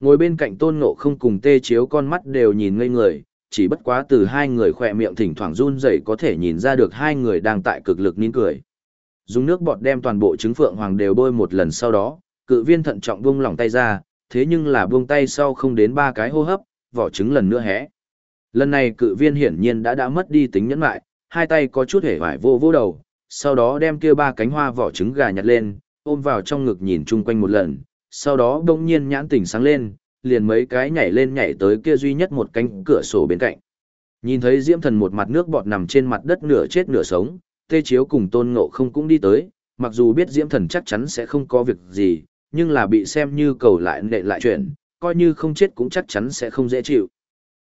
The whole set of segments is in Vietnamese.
Ngồi bên cạnh tôn ngộ không cùng tê chiếu con mắt đều nhìn ngây người, chỉ bất quá từ hai người khỏe miệng thỉnh thoảng run rẩy có thể nhìn ra được hai người đang tại cực lực nín cười. Dùng nước bọt đem toàn bộ trứng phượng hoàng đều bôi một lần sau đó, cự viên thận trọng buông lỏng tay ra, thế nhưng là buông tay sau không đến ba cái hô hấp, vỏ trứng lần nữa hé. Lần này cự viên hiển nhiên đã đã mất đi tính nhẫn lại, hai tay có chút hể vải vô vô đầu, sau đó đem kia ba cánh hoa vỏ trứng gà nhặt lên, ôm vào trong ngực nhìn chung quanh một lần, sau đó đông nhiên nhãn tỉnh sáng lên, liền mấy cái nhảy lên nhảy tới kia duy nhất một cánh cửa sổ bên cạnh. Nhìn thấy Diễm Thần một mặt nước bọt nằm trên mặt đất nửa chết nửa sống, Tê Chiếu cùng Tôn Ngộ không cũng đi tới, mặc dù biết Diễm Thần chắc chắn sẽ không có việc gì, nhưng là bị xem như cầu lại nệ lại chuyện, coi như không chết cũng chắc chắn sẽ không dễ chịu.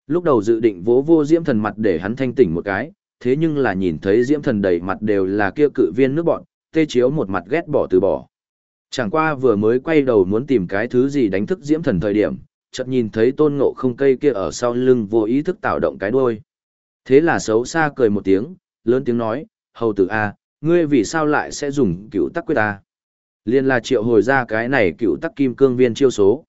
Lúc đầu dự định vỗ vô Diễm Thần mặt để hắn thanh tỉnh một cái, thế nhưng là nhìn thấy Diễm Thần đầy mặt đều là kia cự viên nước bọt, Tê Chiếu một mặt ghét bỏ từ bỏ. Chẳng qua vừa mới quay đầu muốn tìm cái thứ gì đánh thức diễm thần thời điểm, chợt nhìn thấy tôn ngộ không cây kia ở sau lưng vô ý thức tạo động cái đuôi. Thế là xấu xa cười một tiếng, lớn tiếng nói, hầu tử A, ngươi vì sao lại sẽ dùng cựu tắc quyết ta? Liên là triệu hồi ra cái này cựu tắc kim cương viên chiêu số.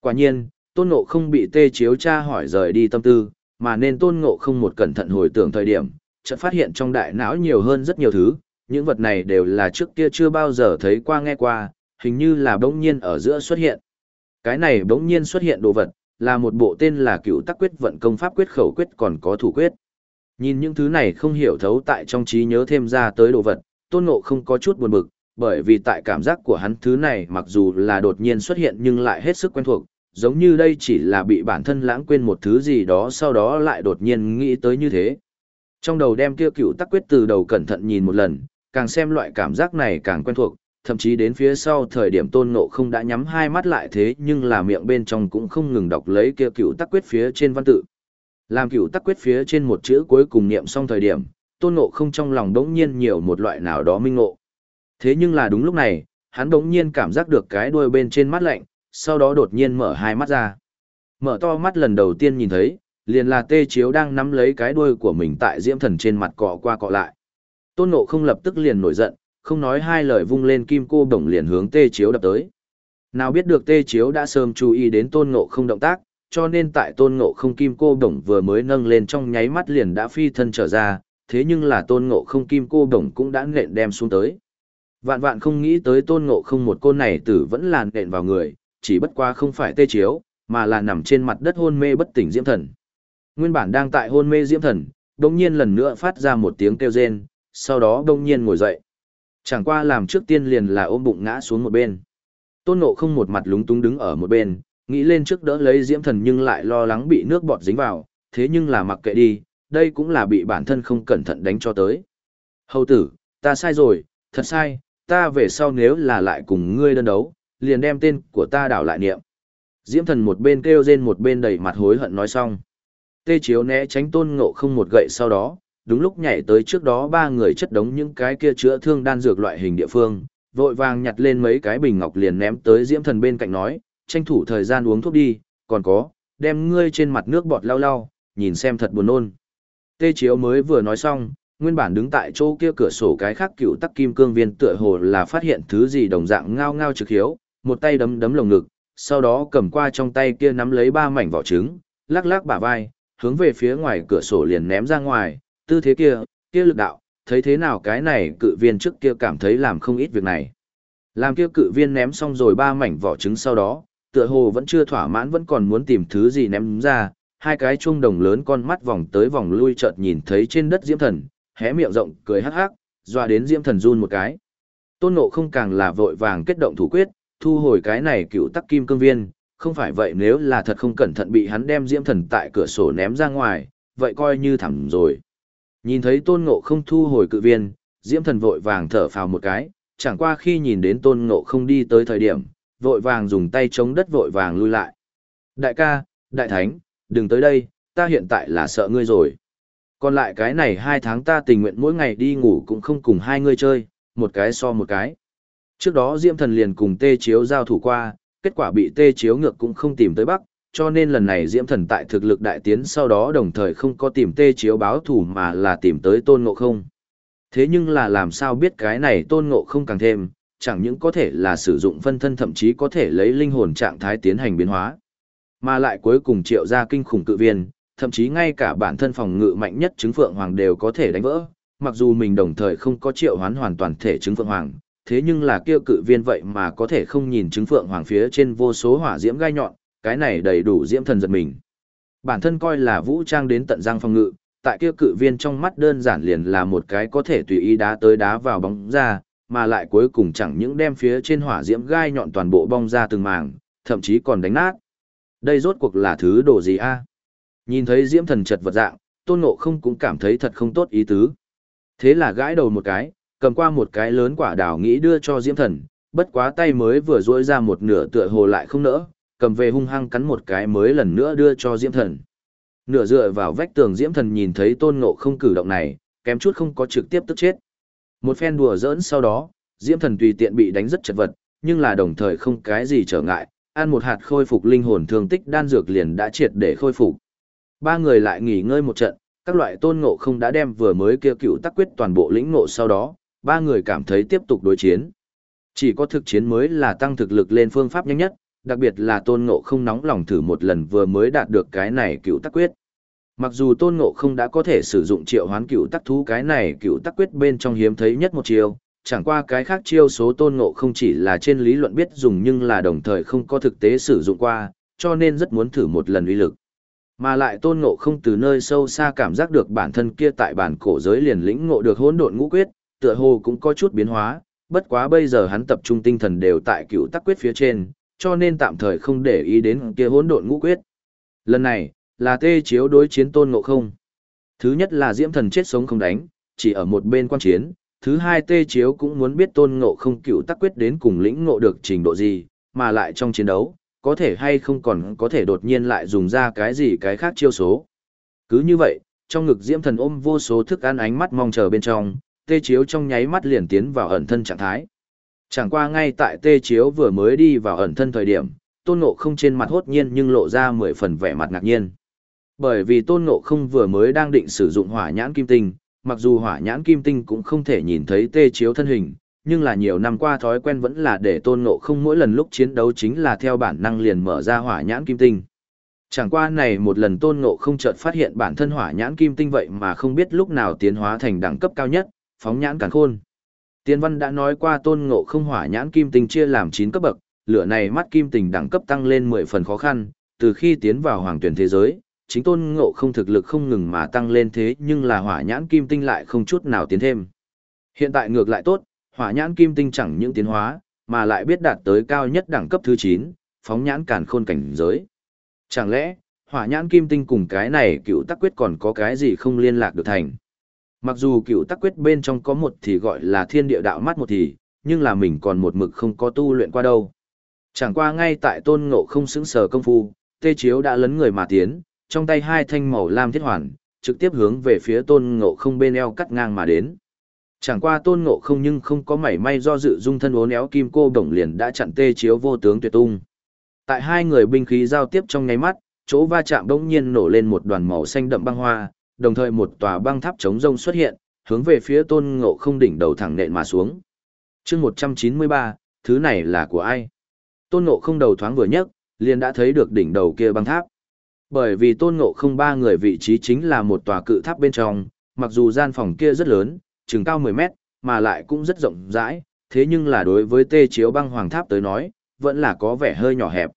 Quả nhiên, tôn ngộ không bị tê chiếu cha hỏi rời đi tâm tư, mà nên tôn ngộ không một cẩn thận hồi tưởng thời điểm, chợt phát hiện trong đại não nhiều hơn rất nhiều thứ, những vật này đều là trước kia chưa bao giờ thấy qua nghe qua, hình như là bỗng nhiên ở giữa xuất hiện. Cái này bỗng nhiên xuất hiện đồ vật, là một bộ tên là cựu tắc quyết vận công pháp quyết khẩu quyết còn có thủ quyết. Nhìn những thứ này không hiểu thấu tại trong trí nhớ thêm ra tới đồ vật, tôn ngộ không có chút buồn bực, bởi vì tại cảm giác của hắn thứ này mặc dù là đột nhiên xuất hiện nhưng lại hết sức quen thuộc, giống như đây chỉ là bị bản thân lãng quên một thứ gì đó sau đó lại đột nhiên nghĩ tới như thế. Trong đầu đem kia cựu tắc quyết từ đầu cẩn thận nhìn một lần, càng xem loại cảm giác này càng quen thuộc, thậm chí đến phía sau thời điểm tôn ngộ không đã nhắm hai mắt lại thế nhưng là miệng bên trong cũng không ngừng đọc lấy kia cựu tắc quyết phía trên văn tự. Làm cựu tắc quyết phía trên một chữ cuối cùng niệm xong thời điểm, tôn ngộ không trong lòng đống nhiên nhiều một loại nào đó minh ngộ. Thế nhưng là đúng lúc này, hắn đống nhiên cảm giác được cái đuôi bên trên mắt lạnh, sau đó đột nhiên mở hai mắt ra. Mở to mắt lần đầu tiên nhìn thấy, liền là tê chiếu đang nắm lấy cái đuôi của mình tại diễm thần trên mặt cọ qua cọ lại. Tôn ngộ không lập tức liền nổi giận, không nói hai lời vung lên kim cô bổng liền hướng tê chiếu đập tới. Nào biết được tê chiếu đã sớm chú ý đến tôn ngộ không động tác, cho nên tại tôn ngộ không kim cô bổng vừa mới nâng lên trong nháy mắt liền đã phi thân trở ra, thế nhưng là tôn ngộ không kim cô bổng cũng đã nện đem xuống tới. Vạn vạn không nghĩ tới tôn ngộ không một côn này tử vẫn làn nện vào người, chỉ bất qua không phải tê chiếu, mà là nằm trên mặt đất hôn mê bất tỉnh diễm thần. Nguyên bản đang tại hôn mê diễm thần, đồng nhiên lần nữa phát ra một tiếng kêu rên, sau đó đông nhiên ngồi dậy. Chẳng qua làm trước tiên liền là ôm bụng ngã xuống một bên. Tôn Ngộ không một mặt lúng túng đứng ở một bên, nghĩ lên trước đỡ lấy diễm thần nhưng lại lo lắng bị nước bọt dính vào, thế nhưng là mặc kệ đi, đây cũng là bị bản thân không cẩn thận đánh cho tới. Hầu tử, ta sai rồi, thật sai, ta về sau nếu là lại cùng ngươi đơn đấu, liền đem tên của ta đảo lại niệm. Diễm thần một bên kêu rên một bên đầy mặt hối hận nói xong. Tê chiếu né tránh tôn ngộ không một gậy sau đó, đúng lúc nhảy tới trước đó ba người chất đống những cái kia chữa thương đan dược loại hình địa phương, vội vàng nhặt lên mấy cái bình ngọc liền ném tới diễm thần bên cạnh nói, tranh thủ thời gian uống thuốc đi, còn có, đem ngươi trên mặt nước bọt lau lau, nhìn xem thật buồn nôn. Tê Chiếu mới vừa nói xong, nguyên bản đứng tại chỗ kia cửa sổ cái khác cựu tắc kim cương viên tựa hồ là phát hiện thứ gì đồng dạng ngao ngao trực hiếu, một tay đấm đấm lồng ngực, sau đó cầm qua trong tay kia nắm lấy ba mảnh vỏ trứng, lắc lắc bả vai, hướng về phía ngoài cửa sổ liền ném ra ngoài, tư thế kia, kia lực đạo, thấy thế nào cái này cự viên trước kia cảm thấy làm không ít việc này. Làm kia cự viên ném xong rồi ba mảnh vỏ trứng sau đó, tựa hồ vẫn chưa thỏa mãn vẫn còn muốn tìm thứ gì ném ra, hai cái chuông đồng lớn con mắt vòng tới vòng lui chợt nhìn thấy trên đất diễm thần, hé miệng rộng cười hắc hắc, doa đến diễm thần run một cái. Tôn nộ không càng là vội vàng kết động thủ quyết, thu hồi cái này cựu tắc kim cương viên, không phải vậy nếu là thật không cẩn thận bị hắn đem diễm thần tại cửa sổ ném ra ngoài, vậy coi như thẳng rồi. Nhìn thấy tôn ngộ không thu hồi cự viên, diễm thần vội vàng thở phào một cái, chẳng qua khi nhìn đến tôn ngộ không đi tới thời điểm, vội vàng dùng tay chống đất vội vàng lui lại. Đại ca, đại thánh, đừng tới đây, ta hiện tại là sợ ngươi rồi. Còn lại cái này hai tháng ta tình nguyện mỗi ngày đi ngủ cũng không cùng hai ngươi chơi, một cái so một cái. Trước đó Diễm Thần liền cùng Tê Chiếu giao thủ qua, kết quả bị Tê Chiếu ngược cũng không tìm tới Bắc, cho nên lần này Diễm Thần tại thực lực đại tiến sau đó đồng thời không có tìm tê chiếu báo thủ mà là tìm tới tôn ngộ không. Thế nhưng là làm sao biết cái này tôn ngộ không càng thêm, chẳng những có thể là sử dụng phân thân thậm chí có thể lấy linh hồn trạng thái tiến hành biến hóa. Mà lại cuối cùng triệu ra kinh khủng cự viên, thậm chí ngay cả bản thân phòng ngự mạnh nhất chứng phượng hoàng đều có thể đánh vỡ, mặc dù mình đồng thời không có triệu hoán hoàn toàn thể chứng phượng hoàng, thế nhưng là kêu cự viên vậy mà có thể không nhìn chứng phượng hoàng phía trên vô số hỏa diễm gai nhọn, cái này đầy đủ diễm thần giật mình. Bản thân coi là vũ trang đến tận giang phòng ngự, tại kia cự viên trong mắt đơn giản liền là một cái có thể tùy ý đá tới đá vào bóng ra, mà lại cuối cùng chẳng những đem phía trên hỏa diễm gai nhọn toàn bộ bong ra từng màng, thậm chí còn đánh nát. Đây rốt cuộc là thứ đồ gì a? Nhìn thấy diễm thần chật vật dạng, tôn ngộ không cũng cảm thấy thật không tốt ý tứ. Thế là gãi đầu một cái, cầm qua một cái lớn quả đào nghĩ đưa cho diễm thần, bất quá tay mới vừa duỗi ra một nửa tựa hồ lại không nỡ, cầm về hung hăng cắn một cái mới lần nữa đưa cho diễm thần. Nửa dựa vào vách tường diễm thần nhìn thấy tôn ngộ không cử động này, kém chút không có trực tiếp tức chết. Một phen đùa giỡn sau đó, diễm thần tùy tiện bị đánh rất chật vật, nhưng là đồng thời không cái gì trở ngại, ăn một hạt khôi phục linh hồn thương tích đan dược liền đã triệt để khôi phục. Ba người lại nghỉ ngơi một trận, các loại tôn ngộ không đã đem vừa mới kia cựu tắc quyết toàn bộ lĩnh ngộ sau đó, ba người cảm thấy tiếp tục đối chiến. Chỉ có thực chiến mới là tăng thực lực lên phương pháp nhanh nhất, đặc biệt là tôn ngộ không nóng lòng thử một lần vừa mới đạt được cái này cựu tắc quyết. Mặc dù tôn ngộ không đã có thể sử dụng triệu hoán cựu tắc thú cái này cựu tắc quyết bên trong hiếm thấy nhất một chiêu, chẳng qua cái khác chiêu số tôn ngộ không chỉ là trên lý luận biết dùng nhưng là đồng thời không có thực tế sử dụng qua, cho nên rất muốn thử một lần uy lực. Mà lại tôn ngộ không từ nơi sâu xa cảm giác được bản thân kia tại bản cổ giới liền lĩnh ngộ được hỗn độn ngũ quyết, tựa hồ cũng có chút biến hóa, bất quá bây giờ hắn tập trung tinh thần đều tại cựu tắc quyết phía trên, cho nên tạm thời không để ý đến kia hỗn độn ngũ quyết. Lần này, là tê chiếu đối chiến tôn ngộ không. Thứ nhất là diễm thần chết sống không đánh, chỉ ở một bên quan chiến, thứ hai tê chiếu cũng muốn biết tôn ngộ không cựu tắc quyết đến cùng lĩnh ngộ được trình độ gì, mà lại trong chiến đấu, có thể hay không còn có thể đột nhiên lại dùng ra cái gì cái khác chiêu số. Cứ như vậy, trong ngực diễm thần ôm vô số thức ăn ánh mắt mong chờ bên trong, tê chiếu trong nháy mắt liền tiến vào ẩn thân trạng thái. Chẳng qua ngay tại tê chiếu vừa mới đi vào ẩn thân thời điểm, tôn ngộ không trên mặt hốt nhiên nhưng lộ ra mười phần vẻ mặt ngạc nhiên. Bởi vì tôn ngộ không vừa mới đang định sử dụng hỏa nhãn kim tinh, mặc dù hỏa nhãn kim tinh cũng không thể nhìn thấy tê chiếu thân hình, nhưng là nhiều năm qua thói quen vẫn là để tôn ngộ không mỗi lần lúc chiến đấu chính là theo bản năng liền mở ra hỏa nhãn kim tinh. Chẳng qua này một lần tôn ngộ không chợt phát hiện bản thân hỏa nhãn kim tinh vậy mà không biết lúc nào tiến hóa thành đẳng cấp cao nhất, phóng nhãn càn khôn. Tiên văn đã nói qua tôn ngộ không hỏa nhãn kim tinh chia làm 9 cấp bậc, lửa này mắt kim tinh đẳng cấp tăng lên 10 phần khó khăn, từ khi tiến vào hoàng tuyển thế giới, chính tôn ngộ không thực lực không ngừng mà tăng lên thế nhưng là hỏa nhãn kim tinh lại không chút nào tiến thêm. Hiện tại ngược lại tốt, hỏa nhãn kim tinh chẳng những tiến hóa, mà lại biết đạt tới cao nhất đẳng cấp thứ 9, phóng nhãn càn khôn cảnh giới. Chẳng lẽ, hỏa nhãn kim tinh cùng cái này cựu tắc quyết còn có cái gì không liên lạc được thành? Mặc dù cựu tắc quyết bên trong có một thì gọi là thiên địa đạo mắt một thì, nhưng là mình còn một mực không có tu luyện qua đâu. Chẳng qua ngay tại tôn ngộ không xứng sờ công phu, tê chiếu đã lấn người mà tiến, trong tay hai thanh màu lam thiết hoàn, trực tiếp hướng về phía tôn ngộ không bên eo cắt ngang mà đến. Chẳng qua tôn ngộ không nhưng không có mảy may do dự dung thân uốn éo kim cô đồng liền đã chặn tê chiếu vô tướng tuyệt tung. Tại hai người binh khí giao tiếp trong nháy mắt, chỗ va chạm bỗng nhiên nổ lên một đoàn màu xanh đậm băng hoa, đồng thời một tòa băng tháp chống rông xuất hiện, hướng về phía tôn ngộ không đỉnh đầu thẳng nện mà xuống. chương 193, thứ này là của ai? Tôn ngộ không đầu thoáng vừa nhấc, liền đã thấy được đỉnh đầu kia băng tháp. Bởi vì tôn ngộ không ba người vị trí chính là một tòa cự tháp bên trong, mặc dù gian phòng kia rất lớn, chừng cao 10 mét, mà lại cũng rất rộng rãi, thế nhưng là đối với tê chiếu băng hoàng tháp tới nói, vẫn là có vẻ hơi nhỏ hẹp.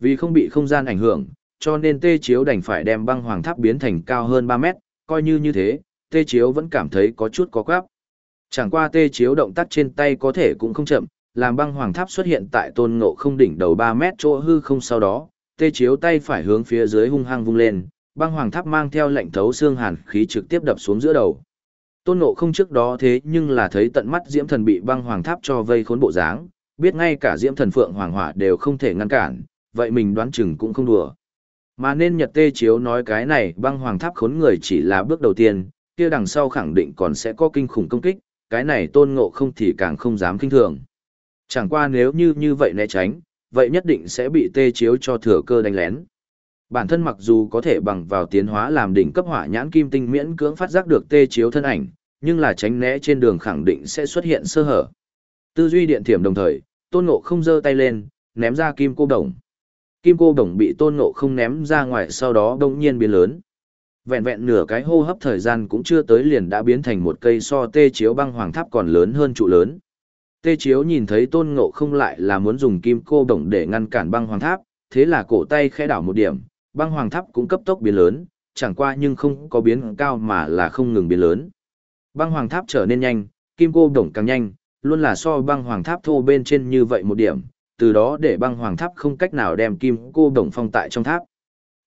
Vì không bị không gian ảnh hưởng, cho nên tê chiếu đành phải đem băng hoàng tháp biến thành cao hơn 3 mét, coi như như thế, tê chiếu vẫn cảm thấy có chút có quáp. Chẳng qua tê chiếu động tác trên tay có thể cũng không chậm, làm băng hoàng tháp xuất hiện tại tôn ngộ không đỉnh đầu 3 mét chỗ hư không sau đó, tê chiếu tay phải hướng phía dưới hung hăng vung lên, băng hoàng tháp mang theo lệnh thấu xương hàn khí trực tiếp đập xuống giữa đầu. Tôn ngộ không trước đó thế nhưng là thấy tận mắt diễm thần bị băng hoàng tháp cho vây khốn bộ dáng, biết ngay cả diễm thần phượng hoàng hỏa đều không thể ngăn cản, vậy mình đoán chừng cũng không đùa. Mà nên Nhật Tê Chiếu nói cái này băng hoàng tháp khốn người chỉ là bước đầu tiên, kia đằng sau khẳng định còn sẽ có kinh khủng công kích, cái này tôn ngộ không thì càng không dám kinh thường. Chẳng qua nếu như như vậy né tránh, vậy nhất định sẽ bị Tê Chiếu cho thừa cơ đánh lén. Bản thân mặc dù có thể bằng vào tiến hóa làm đỉnh cấp hỏa nhãn kim tinh miễn cưỡng phát giác được Tê Chiếu thân ảnh, nhưng là tránh né trên đường khẳng định sẽ xuất hiện sơ hở. Tư duy điện thiểm đồng thời, tôn ngộ không giơ tay lên, ném ra kim cô đồng. Kim cô đồng bị tôn ngộ không ném ra ngoài sau đó đông nhiên biến lớn. Vẹn vẹn nửa cái hô hấp thời gian cũng chưa tới liền đã biến thành một cây so tê chiếu băng hoàng tháp còn lớn hơn trụ lớn. Tê chiếu nhìn thấy tôn ngộ không lại là muốn dùng kim cô đồng để ngăn cản băng hoàng tháp, thế là cổ tay khẽ đảo một điểm, băng hoàng tháp cũng cấp tốc biến lớn, chẳng qua nhưng không có biến cao mà là không ngừng biến lớn. Băng hoàng tháp trở nên nhanh, kim cô đồng càng nhanh, luôn là so băng hoàng tháp thô bên trên như vậy một điểm, từ đó để băng hoàng tháp không cách nào đem kim cô đồng phong tại trong tháp.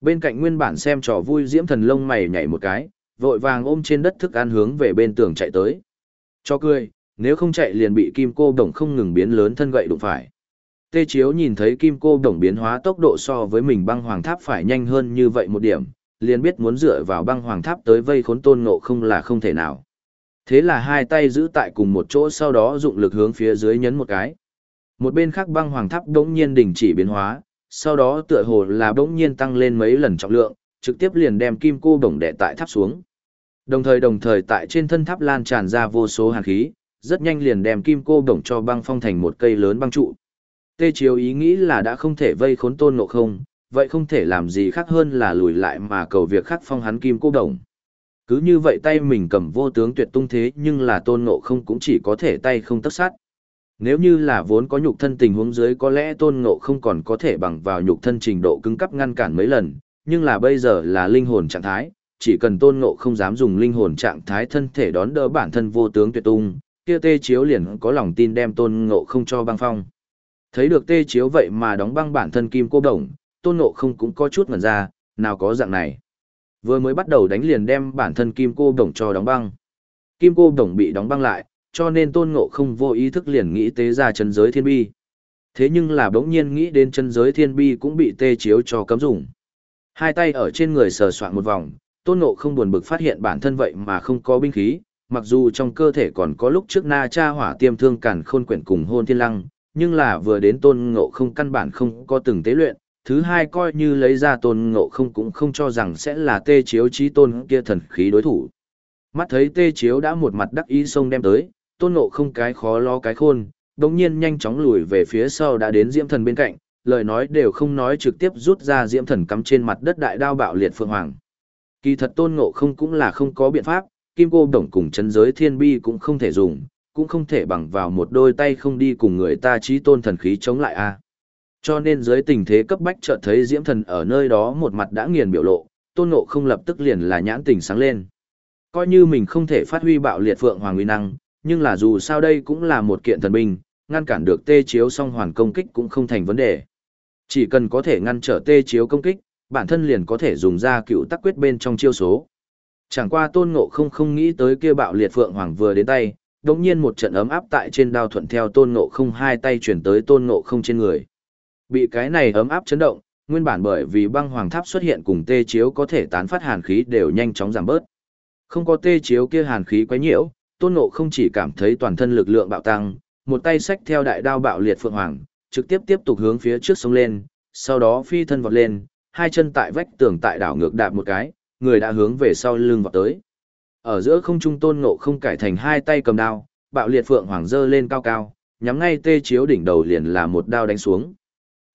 Bên cạnh nguyên bản xem trò vui diễm thần lông mày nhảy một cái, vội vàng ôm trên đất thức ăn hướng về bên tường chạy tới. Cho cười, nếu không chạy liền bị kim cô đồng không ngừng biến lớn thân gậy đụng phải. Tê Chiếu nhìn thấy kim cô đồng biến hóa tốc độ so với mình băng hoàng tháp phải nhanh hơn như vậy một điểm, liền biết muốn dựa vào băng hoàng tháp tới vây khốn tôn ngộ không là không thể nào. Thế là hai tay giữ tại cùng một chỗ sau đó dụng lực hướng phía dưới nhấn một cái. Một bên khác băng hoàng tháp đống nhiên đình chỉ biến hóa, sau đó tựa hồ là đống nhiên tăng lên mấy lần trọng lượng, trực tiếp liền đem kim cô đồng đẻ tại tháp xuống. Đồng thời đồng thời tại trên thân tháp lan tràn ra vô số hàn khí, rất nhanh liền đem kim cô đồng cho băng phong thành một cây lớn băng trụ. Tê Chiếu ý nghĩ là đã không thể vây khốn tôn ngộ không, vậy không thể làm gì khác hơn là lùi lại mà cầu việc khắc phong hắn kim cô đồng. Cứ như vậy tay mình cầm vô tướng tuyệt tung thế nhưng là tôn ngộ không cũng chỉ có thể tay không tất sát. Nếu như là vốn có nhục thân tình huống dưới có lẽ tôn ngộ không còn có thể bằng vào nhục thân trình độ cứng cắp ngăn cản mấy lần, nhưng là bây giờ là linh hồn trạng thái, chỉ cần tôn ngộ không dám dùng linh hồn trạng thái thân thể đón đỡ bản thân vô tướng tuyệt tung, kia tê chiếu liền có lòng tin đem tôn ngộ không cho băng phong. Thấy được tê chiếu vậy mà đóng băng bản thân kim cô đồng, tôn ngộ không cũng có chút ngần ra, nào có dạng này. Vừa mới bắt đầu đánh liền đem bản thân kim cô đồng cho đóng băng. Kim cô đồng bị đóng băng lại, cho nên tôn ngộ không vô ý thức liền nghĩ tế ra chân giới thiên bi. Thế nhưng là bỗng nhiên nghĩ đến chân giới thiên bi cũng bị tê chiếu cho cấm dùng. Hai tay ở trên người sờ soạn một vòng, tôn ngộ không buồn bực phát hiện bản thân vậy mà không có binh khí, mặc dù trong cơ thể còn có lúc trước na cha hỏa tiêm thương cản khôn quyển cùng hôn thiên lăng, nhưng là vừa đến tôn ngộ không căn bản không có từng tế luyện, thứ hai coi như lấy ra tôn ngộ không cũng không cho rằng sẽ là tê chiếu trí tôn kia thần khí đối thủ. Mắt thấy tê chiếu đã một mặt đắc ý sông đem tới, tôn ngộ không cái khó lo cái khôn, đồng nhiên nhanh chóng lùi về phía sau đã đến diễm thần bên cạnh, lời nói đều không nói trực tiếp rút ra diễm thần cắm trên mặt đất đại đao bạo liệt phượng hoàng. Kỳ thật tôn ngộ không cũng là không có biện pháp, kim cô đồng cùng chân giới thiên bi cũng không thể dùng, cũng không thể bằng vào một đôi tay không đi cùng người ta trí tôn thần khí chống lại a. À. Cho nên dưới tình thế cấp bách chợt thấy diễm thần ở nơi đó một mặt đã nghiền biểu lộ, tôn ngộ không lập tức liền là nhãn tình sáng lên. Coi như mình không thể phát huy bạo liệt phượng hoàng uy năng, nhưng là dù sao đây cũng là một kiện thần binh, ngăn cản được tê chiếu song hoàn công kích cũng không thành vấn đề. Chỉ cần có thể ngăn trở tê chiếu công kích, bản thân liền có thể dùng ra cựu tắc quyết bên trong chiêu số. Chẳng qua tôn ngộ không không nghĩ tới kia bạo liệt phượng hoàng vừa đến tay, đồng nhiên một trận ấm áp tại trên đao thuận theo tôn ngộ không hai tay chuyển tới tôn ngộ không trên người. Bị cái này ấm áp chấn động, nguyên bản bởi vì băng hoàng tháp xuất hiện cùng tê chiếu có thể tán phát hàn khí đều nhanh chóng giảm bớt. Không có tê chiếu kia hàn khí quá nhiễu, tôn ngộ không chỉ cảm thấy toàn thân lực lượng bạo tăng, một tay xách theo đại đao bạo liệt phượng hoàng, trực tiếp tiếp tục hướng phía trước sông lên, sau đó phi thân vọt lên, hai chân tại vách tường tại đảo ngược đạp một cái, người đã hướng về sau lưng vọt tới. Ở giữa không trung tôn ngộ không cải thành hai tay cầm đao, bạo liệt phượng hoàng dơ lên cao cao, nhắm ngay tê chiếu đỉnh đầu liền là một đao đánh xuống.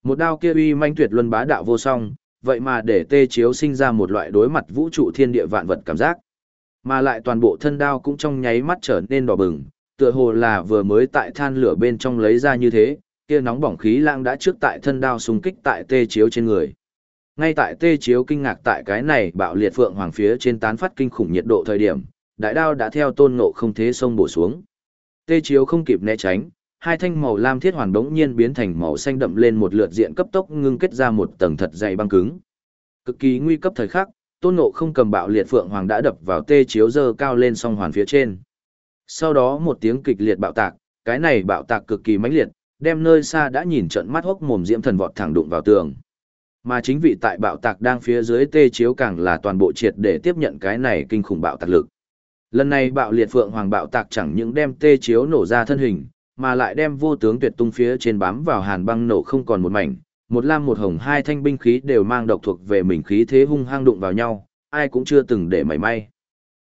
Một đao kia uy manh tuyệt luân bá đạo vô song, vậy mà để tê chiếu sinh ra một loại đối mặt vũ trụ thiên địa vạn vật cảm giác. Mà lại toàn bộ thân đao cũng trong nháy mắt trở nên đỏ bừng, tựa hồ là vừa mới tại than lửa bên trong lấy ra như thế, kia nóng bỏng khí lang đã trước tại thân đao xung kích tại tê chiếu trên người. Ngay tại tê chiếu kinh ngạc tại cái này bạo liệt phượng hoàng phía trên tán phát kinh khủng nhiệt độ thời điểm, đại đao đã theo tôn ngộ không thế sông bổ xuống. Tê chiếu không kịp né tránh, hai thanh màu lam thiết hoàn đống nhiên biến thành màu xanh đậm lên một lượt diện cấp tốc ngưng kết ra một tầng thật dày băng cứng. Cực kỳ nguy cấp thời khắc, tôn ngộ không cầm bạo liệt phượng hoàng đã đập vào tê chiếu dơ cao lên song hoàn phía trên. Sau đó một tiếng kịch liệt bạo tạc, cái này bạo tạc cực kỳ mãnh liệt, đem nơi xa đã nhìn trận mắt hốc mồm diễm thần vọt thẳng đụng vào tường. Mà chính vị tại bạo tạc đang phía dưới tê chiếu càng là toàn bộ triệt để tiếp nhận cái này kinh khủng bạo tạc lực. Lần này bạo liệt phượng hoàng bạo tạc chẳng những đem tê chiếu nổ ra thân hình, mà lại đem vô tướng tuyệt tung phía trên bám vào hàn băng nổ không còn một mảnh, một lam một hồng hai thanh binh khí đều mang độc thuộc về mình khí thế hung hăng đụng vào nhau, ai cũng chưa từng để mảy may.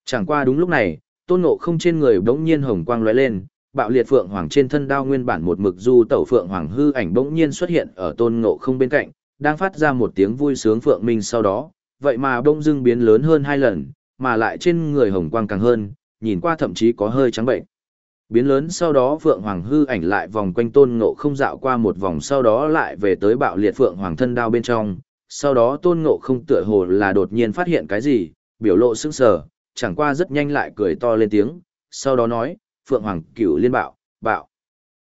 Chẳng qua đúng lúc này, tôn ngộ không trên người bỗng nhiên hồng quang lóe lên, bạo liệt phượng hoàng trên thân đao nguyên bản một mực du tẩu phượng hoàng hư ảnh bỗng nhiên xuất hiện ở tôn ngộ không bên cạnh, đang phát ra một tiếng vui sướng phượng minh sau đó, vậy mà bỗng dưng biến lớn hơn hai lần, mà lại trên người hồng quang càng hơn, nhìn qua thậm chí có hơi trắng bệnh. Biến lớn sau đó Phượng Hoàng hư ảnh lại vòng quanh tôn ngộ không dạo qua một vòng sau đó lại về tới bạo liệt Phượng Hoàng thân đao bên trong, sau đó tôn ngộ không tựa hồ là đột nhiên phát hiện cái gì, biểu lộ sững sờ, chẳng qua rất nhanh lại cười to lên tiếng, sau đó nói, Phượng Hoàng cửu liên bạo, bạo.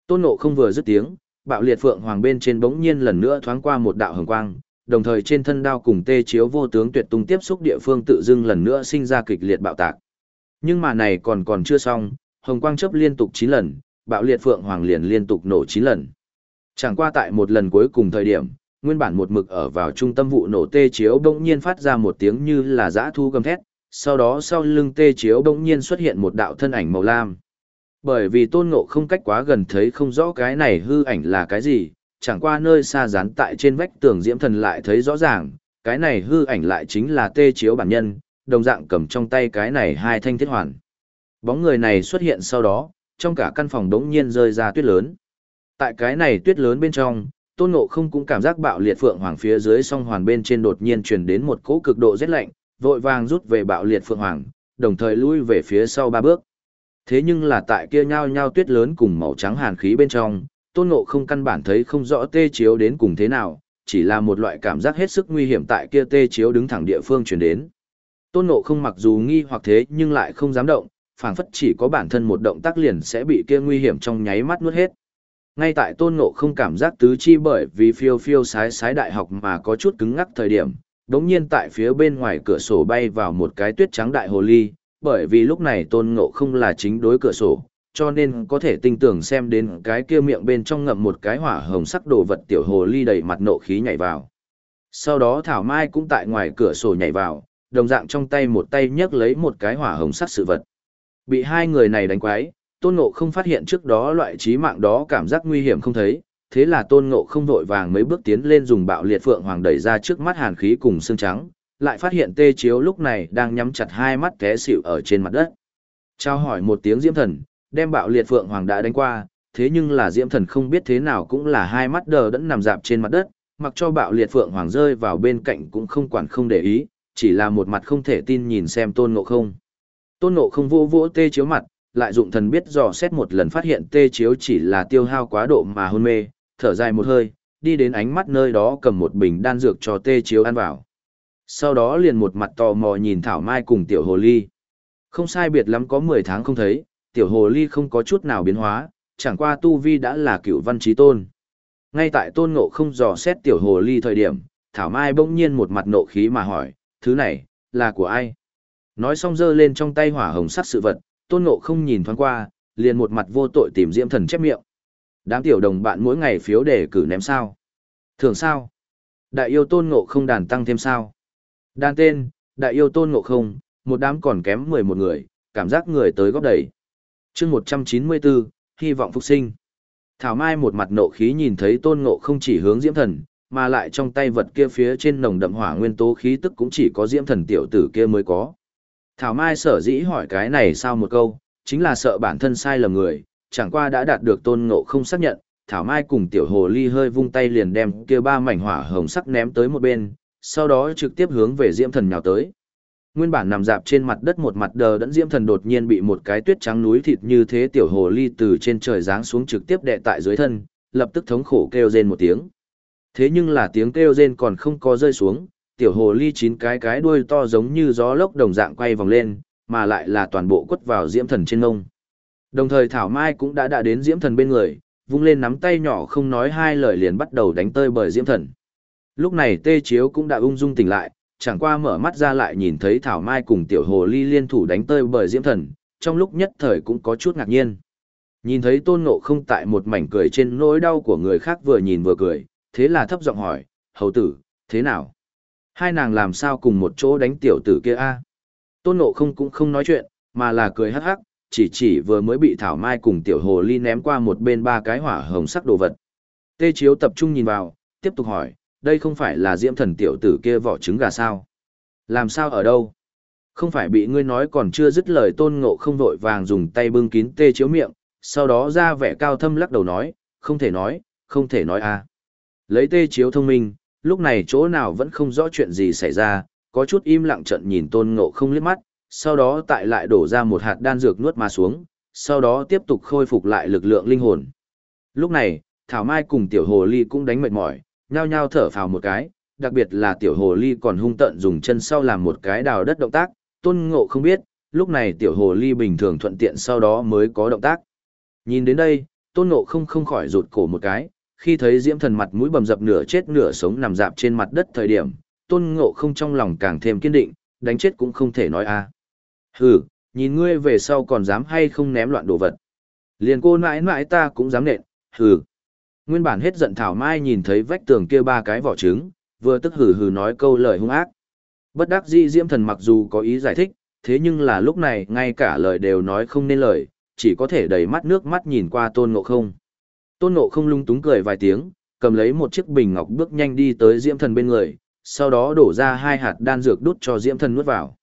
Tôn ngộ không vừa dứt tiếng, bạo liệt Phượng Hoàng bên trên bỗng nhiên lần nữa thoáng qua một đạo hồng quang, đồng thời trên thân đao cùng tê chiếu vô tướng tuyệt tung tiếp xúc địa phương tự dưng lần nữa sinh ra kịch liệt bạo tạc. Nhưng mà này còn còn chưa xong, hồng quang chớp liên tục 9 lần, bạo liệt Phượng Hoàng liền liên tục nổ 9 lần. Chẳng qua tại một lần cuối cùng thời điểm, nguyên bản một mực ở vào trung tâm vụ nổ tê chiếu bỗng nhiên phát ra một tiếng như là dã thu gầm thét, sau đó sau lưng tê chiếu bỗng nhiên xuất hiện một đạo thân ảnh màu lam. Bởi vì tôn ngộ không cách quá gần thấy không rõ cái này hư ảnh là cái gì, chẳng qua nơi xa dán tại trên vách tường diễm thần lại thấy rõ ràng, cái này hư ảnh lại chính là tê chiếu bản nhân, đồng dạng cầm trong tay cái này hai thanh thiết hoàn. Bóng người này xuất hiện sau đó, trong cả căn phòng đống nhiên rơi ra tuyết lớn. Tại cái này tuyết lớn bên trong, tôn ngộ không cũng cảm giác bạo liệt phượng hoàng phía dưới song hoàn bên trên đột nhiên truyền đến một cỗ cực độ rét lạnh, vội vàng rút về bạo liệt phượng hoàng, đồng thời lui về phía sau ba bước. Thế nhưng là tại kia nhao nhao tuyết lớn cùng màu trắng hàn khí bên trong, tôn ngộ không căn bản thấy không rõ tê chiếu đến cùng thế nào, chỉ là một loại cảm giác hết sức nguy hiểm tại kia tê chiếu đứng thẳng địa phương truyền đến. Tôn ngộ không mặc dù nghi hoặc thế nhưng lại không dám động, phảng phất chỉ có bản thân một động tác liền sẽ bị kia nguy hiểm trong nháy mắt nuốt hết. Ngay tại tôn ngộ không cảm giác tứ chi bởi vì phiêu phiêu sái sái đại học mà có chút cứng ngắc thời điểm, đống nhiên tại phía bên ngoài cửa sổ bay vào một cái tuyết trắng đại hồ ly, bởi vì lúc này tôn ngộ không là chính đối cửa sổ, cho nên có thể tinh tưởng xem đến cái kia miệng bên trong ngậm một cái hỏa hồng sắc đồ vật tiểu hồ ly đầy mặt nộ khí nhảy vào. Sau đó Thảo Mai cũng tại ngoài cửa sổ nhảy vào, đồng dạng trong tay một tay nhấc lấy một cái hỏa hồng sắc sự vật. Bị hai người này đánh quái, tôn ngộ không phát hiện trước đó loại trí mạng đó cảm giác nguy hiểm không thấy, thế là tôn ngộ không vội vàng mấy bước tiến lên dùng bạo liệt phượng hoàng đẩy ra trước mắt hàn khí cùng xương trắng, lại phát hiện tê chiếu lúc này đang nhắm chặt hai mắt té xỉu ở trên mặt đất. Trao hỏi một tiếng diễm thần, đem bạo liệt phượng hoàng đã đánh qua, thế nhưng là diễm thần không biết thế nào cũng là hai mắt đờ đẫn nằm dạp trên mặt đất, mặc cho bạo liệt phượng hoàng rơi vào bên cạnh cũng không quản không để ý, chỉ là một mặt không thể tin nhìn xem tôn ngộ không. Tôn ngộ không vô vỗ tê chiếu mặt, lại dụng thần biết dò xét một lần phát hiện tê chiếu chỉ là tiêu hao quá độ mà hôn mê, thở dài một hơi, đi đến ánh mắt nơi đó cầm một bình đan dược cho tê chiếu ăn vào. Sau đó liền một mặt tò mò nhìn Thảo Mai cùng tiểu hồ ly. Không sai biệt lắm có 10 tháng không thấy, tiểu hồ ly không có chút nào biến hóa, chẳng qua tu vi đã là cựu văn trí tôn. Ngay tại tôn ngộ không dò xét tiểu hồ ly thời điểm, Thảo Mai bỗng nhiên một mặt nộ khí mà hỏi, thứ này, là của ai? Nói xong giơ lên trong tay hỏa hồng sắc sự vật, tôn ngộ không nhìn thoáng qua, liền một mặt vô tội tìm diễm thần chép miệng. Đám tiểu đồng bạn mỗi ngày phiếu để cử ném sao? Thường sao? Đại yêu tôn ngộ không đàn tăng thêm sao? Đàn tên, đại yêu tôn ngộ không, một đám còn kém 11 người, cảm giác người tới góp đầy chương một trăm chín mươi bốn hy vọng phục sinh thảo mai một mặt nộ khí nhìn thấy tôn ngộ không chỉ hướng diễm thần mà lại trong tay vật kia phía trên nồng đậm hỏa nguyên tố khí tức cũng chỉ có diễm thần tiểu tử kia mới có thảo mai sở dĩ hỏi cái này sao một câu chính là sợ bản thân sai lầm người chẳng qua đã đạt được tôn ngộ không xác nhận thảo mai cùng tiểu hồ ly hơi vung tay liền đem kia ba mảnh hỏa hồng sắc ném tới một bên sau đó trực tiếp hướng về diễm thần nhào tới Nguyên bản nằm dạp trên mặt đất một mặt đờ đẫn diễm thần đột nhiên bị một cái tuyết trắng núi thịt như thế tiểu hồ ly từ trên trời giáng xuống trực tiếp đè tại dưới thân, lập tức thống khổ kêu rên một tiếng. Thế nhưng là tiếng kêu rên còn không có rơi xuống, tiểu hồ ly chín cái cái đuôi to giống như gió lốc đồng dạng quay vòng lên, mà lại là toàn bộ quất vào diễm thần trên ngông. Đồng thời Thảo Mai cũng đã đã đến diễm thần bên người, vung lên nắm tay nhỏ không nói hai lời liền bắt đầu đánh tơi bởi diễm thần. Lúc này tê chiếu cũng đã ung dung tỉnh lại, chẳng qua mở mắt ra lại nhìn thấy Thảo Mai cùng tiểu hồ ly liên thủ đánh tơi bởi diễm thần, trong lúc nhất thời cũng có chút ngạc nhiên. Nhìn thấy tôn ngộ không tại một mảnh cười trên nỗi đau của người khác vừa nhìn vừa cười, thế là thấp giọng hỏi, hầu tử, thế nào? Hai nàng làm sao cùng một chỗ đánh tiểu tử kia a? Tôn ngộ không cũng không nói chuyện, mà là cười hắc hắc, chỉ chỉ vừa mới bị Thảo Mai cùng tiểu hồ ly ném qua một bên ba cái hỏa hồng sắc đồ vật. Tê Chiếu tập trung nhìn vào, tiếp tục hỏi, đây không phải là diễm thần tiểu tử kia vỏ trứng gà sao? Làm sao ở đâu? Không phải bị ngươi nói còn chưa dứt lời tôn ngộ không vội vàng dùng tay bưng kín tê chiếu miệng, sau đó ra vẻ cao thâm lắc đầu nói, không thể nói, không thể nói a. À. Lấy tê chiếu thông minh, lúc này chỗ nào vẫn không rõ chuyện gì xảy ra, có chút im lặng trận nhìn tôn ngộ không liếc mắt, sau đó tại lại đổ ra một hạt đan dược nuốt mà xuống, sau đó tiếp tục khôi phục lại lực lượng linh hồn. Lúc này, Thảo Mai cùng Tiểu Hồ Ly cũng đánh mệt mỏi, nhao nhao thở phào một cái, đặc biệt là Tiểu Hồ Ly còn hung tận dùng chân sau làm một cái đào đất động tác, tôn ngộ không biết, lúc này Tiểu Hồ Ly bình thường thuận tiện sau đó mới có động tác. Nhìn đến đây, tôn ngộ không không khỏi rụt cổ một cái, khi thấy diễm thần mặt mũi bầm dập nửa chết nửa sống nằm dạp trên mặt đất thời điểm, tôn ngộ không trong lòng càng thêm kiên định, đánh chết cũng không thể nói a. Hừ, nhìn ngươi về sau còn dám hay không ném loạn đồ vật. Liền cô mãi mãi ta cũng dám nện, hừ. Nguyên bản hết giận Thảo Mai nhìn thấy vách tường kia ba cái vỏ trứng, vừa tức hừ hừ nói câu lời hung ác. Bất đắc dĩ Diễm Thần mặc dù có ý giải thích, thế nhưng là lúc này ngay cả lời đều nói không nên lời, chỉ có thể đầy mắt nước mắt nhìn qua Tôn Ngộ Không. Tôn Ngộ Không lung túng cười vài tiếng, cầm lấy một chiếc bình ngọc bước nhanh đi tới Diễm Thần bên người, sau đó đổ ra hai hạt đan dược đút cho Diễm Thần nuốt vào.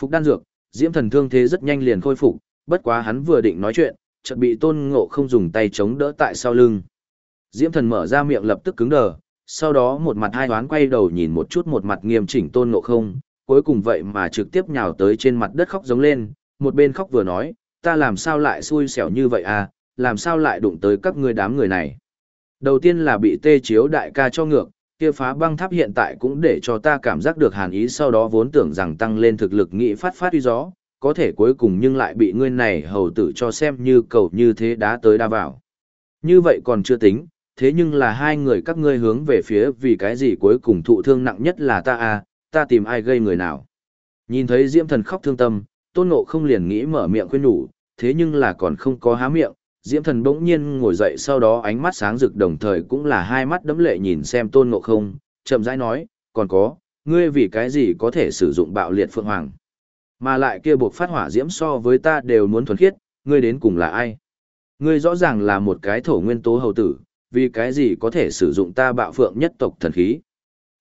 Phục đan dược, Diễm Thần thương thế rất nhanh liền khôi phục, bất quá hắn vừa định nói chuyện, chợt bị Tôn Ngộ Không dùng tay chống đỡ tại sau lưng. Diễm Thần mở ra miệng lập tức cứng đờ, sau đó một mặt hai hoán quay đầu nhìn một chút một mặt nghiêm chỉnh Tôn Ngộ Không, cuối cùng vậy mà trực tiếp nhào tới trên mặt đất khóc giống lên, một bên khóc vừa nói, ta làm sao lại xui xẻo như vậy à, làm sao lại đụng tới các ngươi đám người này. Đầu tiên là bị tê chiếu đại ca cho ngược, kia phá băng tháp hiện tại cũng để cho ta cảm giác được hàn ý sau đó vốn tưởng rằng tăng lên thực lực nghị phát phát uy gió, có thể cuối cùng nhưng lại bị ngươi này hầu tử cho xem như cầu như thế đá tới đa vào. Như vậy còn chưa tính, thế nhưng là hai người các ngươi hướng về phía vì cái gì cuối cùng thụ thương nặng nhất là ta à, ta tìm ai gây người nào. Nhìn thấy Diễm Thần khóc thương tâm, Tôn Ngộ không liền nghĩ mở miệng khuyên nhủ, thế nhưng là còn không có há miệng, Diễm Thần bỗng nhiên ngồi dậy sau đó ánh mắt sáng rực đồng thời cũng là hai mắt đẫm lệ nhìn xem Tôn Ngộ không, chậm rãi nói, còn có, ngươi vì cái gì có thể sử dụng bạo liệt phượng hoàng. Mà lại kia buộc phát hỏa diễm so với ta đều muốn thuần khiết, ngươi đến cùng là ai? Ngươi rõ ràng là một cái thổ nguyên tố hầu tử, vì cái gì có thể sử dụng ta bạo phượng nhất tộc thần khí?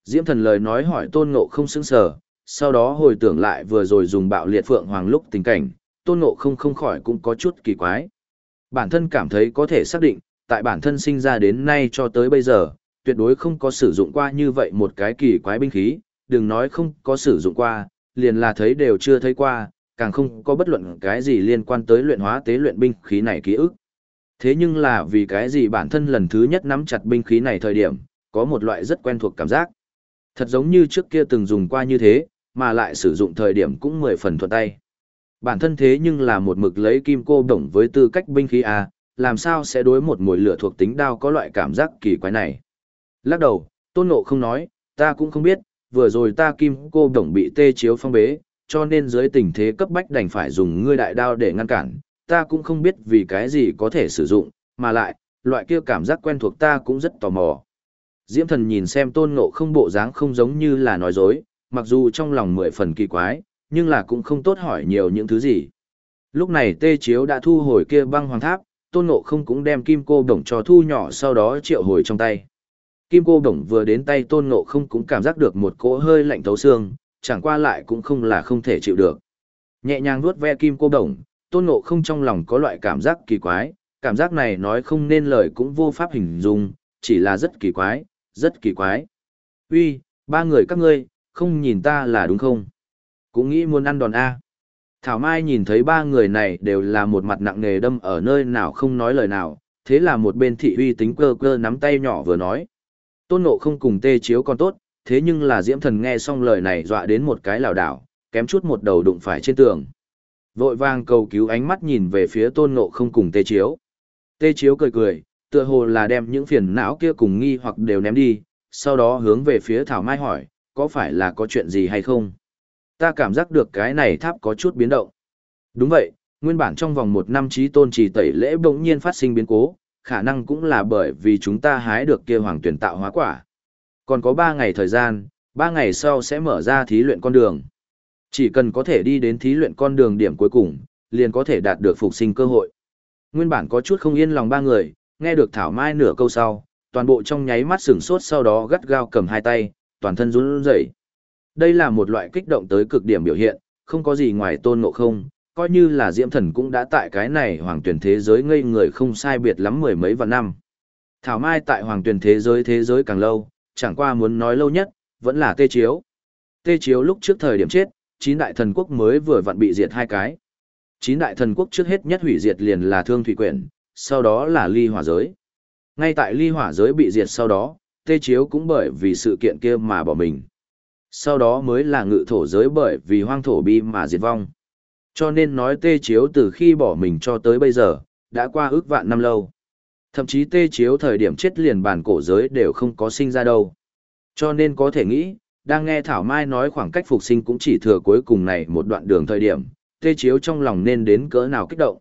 Diễm thần lời nói hỏi tôn ngộ không sững sờ, sau đó hồi tưởng lại vừa rồi dùng bạo liệt phượng hoàng lúc tình cảnh, tôn ngộ không không khỏi cũng có chút kỳ quái. Bản thân cảm thấy có thể xác định, tại bản thân sinh ra đến nay cho tới bây giờ, tuyệt đối không có sử dụng qua như vậy một cái kỳ quái binh khí, đừng nói không có sử dụng qua, liền là thấy đều chưa thấy qua, càng không có bất luận cái gì liên quan tới luyện hóa tế luyện binh khí này ký ức. Thế nhưng là vì cái gì bản thân lần thứ nhất nắm chặt binh khí này thời điểm, có một loại rất quen thuộc cảm giác. Thật giống như trước kia từng dùng qua như thế, mà lại sử dụng thời điểm cũng mười phần thuận tay. Bản thân thế nhưng là một mực lấy kim cô đồng với tư cách binh khí A, làm sao sẽ đối một mùi lửa thuộc tính đao có loại cảm giác kỳ quái này. Lắc đầu, tôn nộ không nói, ta cũng không biết, vừa rồi ta kim cô đồng bị tê chiếu phong bế, cho nên dưới tình thế cấp bách đành phải dùng ngươi đại đao để ngăn cản, ta cũng không biết vì cái gì có thể sử dụng, mà lại, loại kia cảm giác quen thuộc ta cũng rất tò mò. Diễm thần nhìn xem tôn ngộ không bộ dáng không giống như là nói dối, mặc dù trong lòng mười phần kỳ quái, nhưng là cũng không tốt hỏi nhiều những thứ gì. Lúc này tê chiếu đã thu hồi kia băng hoàng tháp, tôn ngộ không cũng đem kim cô đồng cho thu nhỏ sau đó triệu hồi trong tay. Kim cô đồng vừa đến tay tôn ngộ không cũng cảm giác được một cỗ hơi lạnh thấu xương, chẳng qua lại cũng không là không thể chịu được. Nhẹ nhàng vuốt ve kim cô đồng, tôn ngộ không trong lòng có loại cảm giác kỳ quái, cảm giác này nói không nên lời cũng vô pháp hình dung, chỉ là rất kỳ quái, rất kỳ quái. Uy, ba người các ngươi, không nhìn ta là đúng không? Cũng nghĩ muốn ăn đòn A. Thảo Mai nhìn thấy ba người này đều là một mặt nặng nề đâm ở nơi nào không nói lời nào, thế là một bên thị uy tính cơ cơ nắm tay nhỏ vừa nói. Tôn nộ không cùng tê chiếu còn tốt, thế nhưng là diễm thần nghe xong lời này dọa đến một cái lảo đảo, kém chút một đầu đụng phải trên tường. Vội vàng cầu cứu ánh mắt nhìn về phía tôn nộ không cùng tê chiếu. Tê chiếu cười cười, tựa hồ là đem những phiền não kia cùng nghi hoặc đều ném đi, sau đó hướng về phía Thảo Mai hỏi, có phải là có chuyện gì hay không? Ta cảm giác được cái này tháp có chút biến động. Đúng vậy, nguyên bản trong vòng một năm trí tôn trì tẩy lễ bỗng nhiên phát sinh biến cố, khả năng cũng là bởi vì chúng ta hái được kia hoàng tuyển tạo hóa quả. Còn có ba ngày thời gian, ba ngày sau sẽ mở ra thí luyện con đường. Chỉ cần có thể đi đến thí luyện con đường điểm cuối cùng, liền có thể đạt được phục sinh cơ hội. Nguyên bản có chút không yên lòng ba người, nghe được Thảo Mai nửa câu sau, toàn bộ trong nháy mắt sửng sốt sau đó gắt gao cầm hai tay, toàn thân run rẩy. Đây là một loại kích động tới cực điểm biểu hiện, không có gì ngoài tôn ngộ không, coi như là diễm thần cũng đã tại cái này hoàng tuyển thế giới ngây người không sai biệt lắm mười mấy vạn năm. Thảo Mai tại hoàng tuyển thế giới thế giới càng lâu, chẳng qua muốn nói lâu nhất, vẫn là tê chiếu. Tê chiếu lúc trước thời điểm chết, chín đại thần quốc mới vừa vặn bị diệt hai cái. Chín đại thần quốc trước hết nhất hủy diệt liền là thương thủy quyển, sau đó là ly hỏa giới. Ngay tại ly hỏa giới bị diệt sau đó, tê chiếu cũng bởi vì sự kiện kia mà bỏ mình. Sau đó mới là ngự thổ giới bởi vì hoang thổ bi mà diệt vong. Cho nên nói tê chiếu từ khi bỏ mình cho tới bây giờ, đã qua ước vạn năm lâu. Thậm chí tê chiếu thời điểm chết liền bản cổ giới đều không có sinh ra đâu. Cho nên có thể nghĩ, đang nghe Thảo Mai nói khoảng cách phục sinh cũng chỉ thừa cuối cùng này một đoạn đường thời điểm, tê chiếu trong lòng nên đến cỡ nào kích động.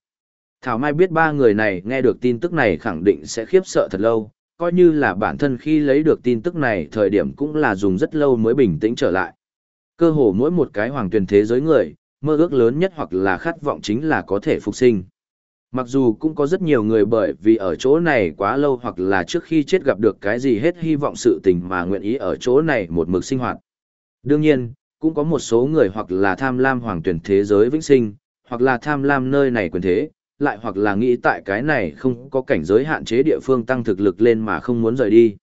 Thảo Mai biết ba người này nghe được tin tức này khẳng định sẽ khiếp sợ thật lâu, coi như là bản thân khi lấy được tin tức này thời điểm cũng là dùng rất lâu mới bình tĩnh trở lại. Cơ hồ mỗi một cái hoàng tuyển thế giới người, mơ ước lớn nhất hoặc là khát vọng chính là có thể phục sinh. Mặc dù cũng có rất nhiều người bởi vì ở chỗ này quá lâu hoặc là trước khi chết gặp được cái gì hết hy vọng sự tình mà nguyện ý ở chỗ này một mực sinh hoạt. Đương nhiên, cũng có một số người hoặc là tham lam hoàng tuyển thế giới vĩnh sinh, hoặc là tham lam nơi này quyền thế, lại hoặc là nghĩ tại cái này không có cảnh giới hạn chế địa phương tăng thực lực lên mà không muốn rời đi.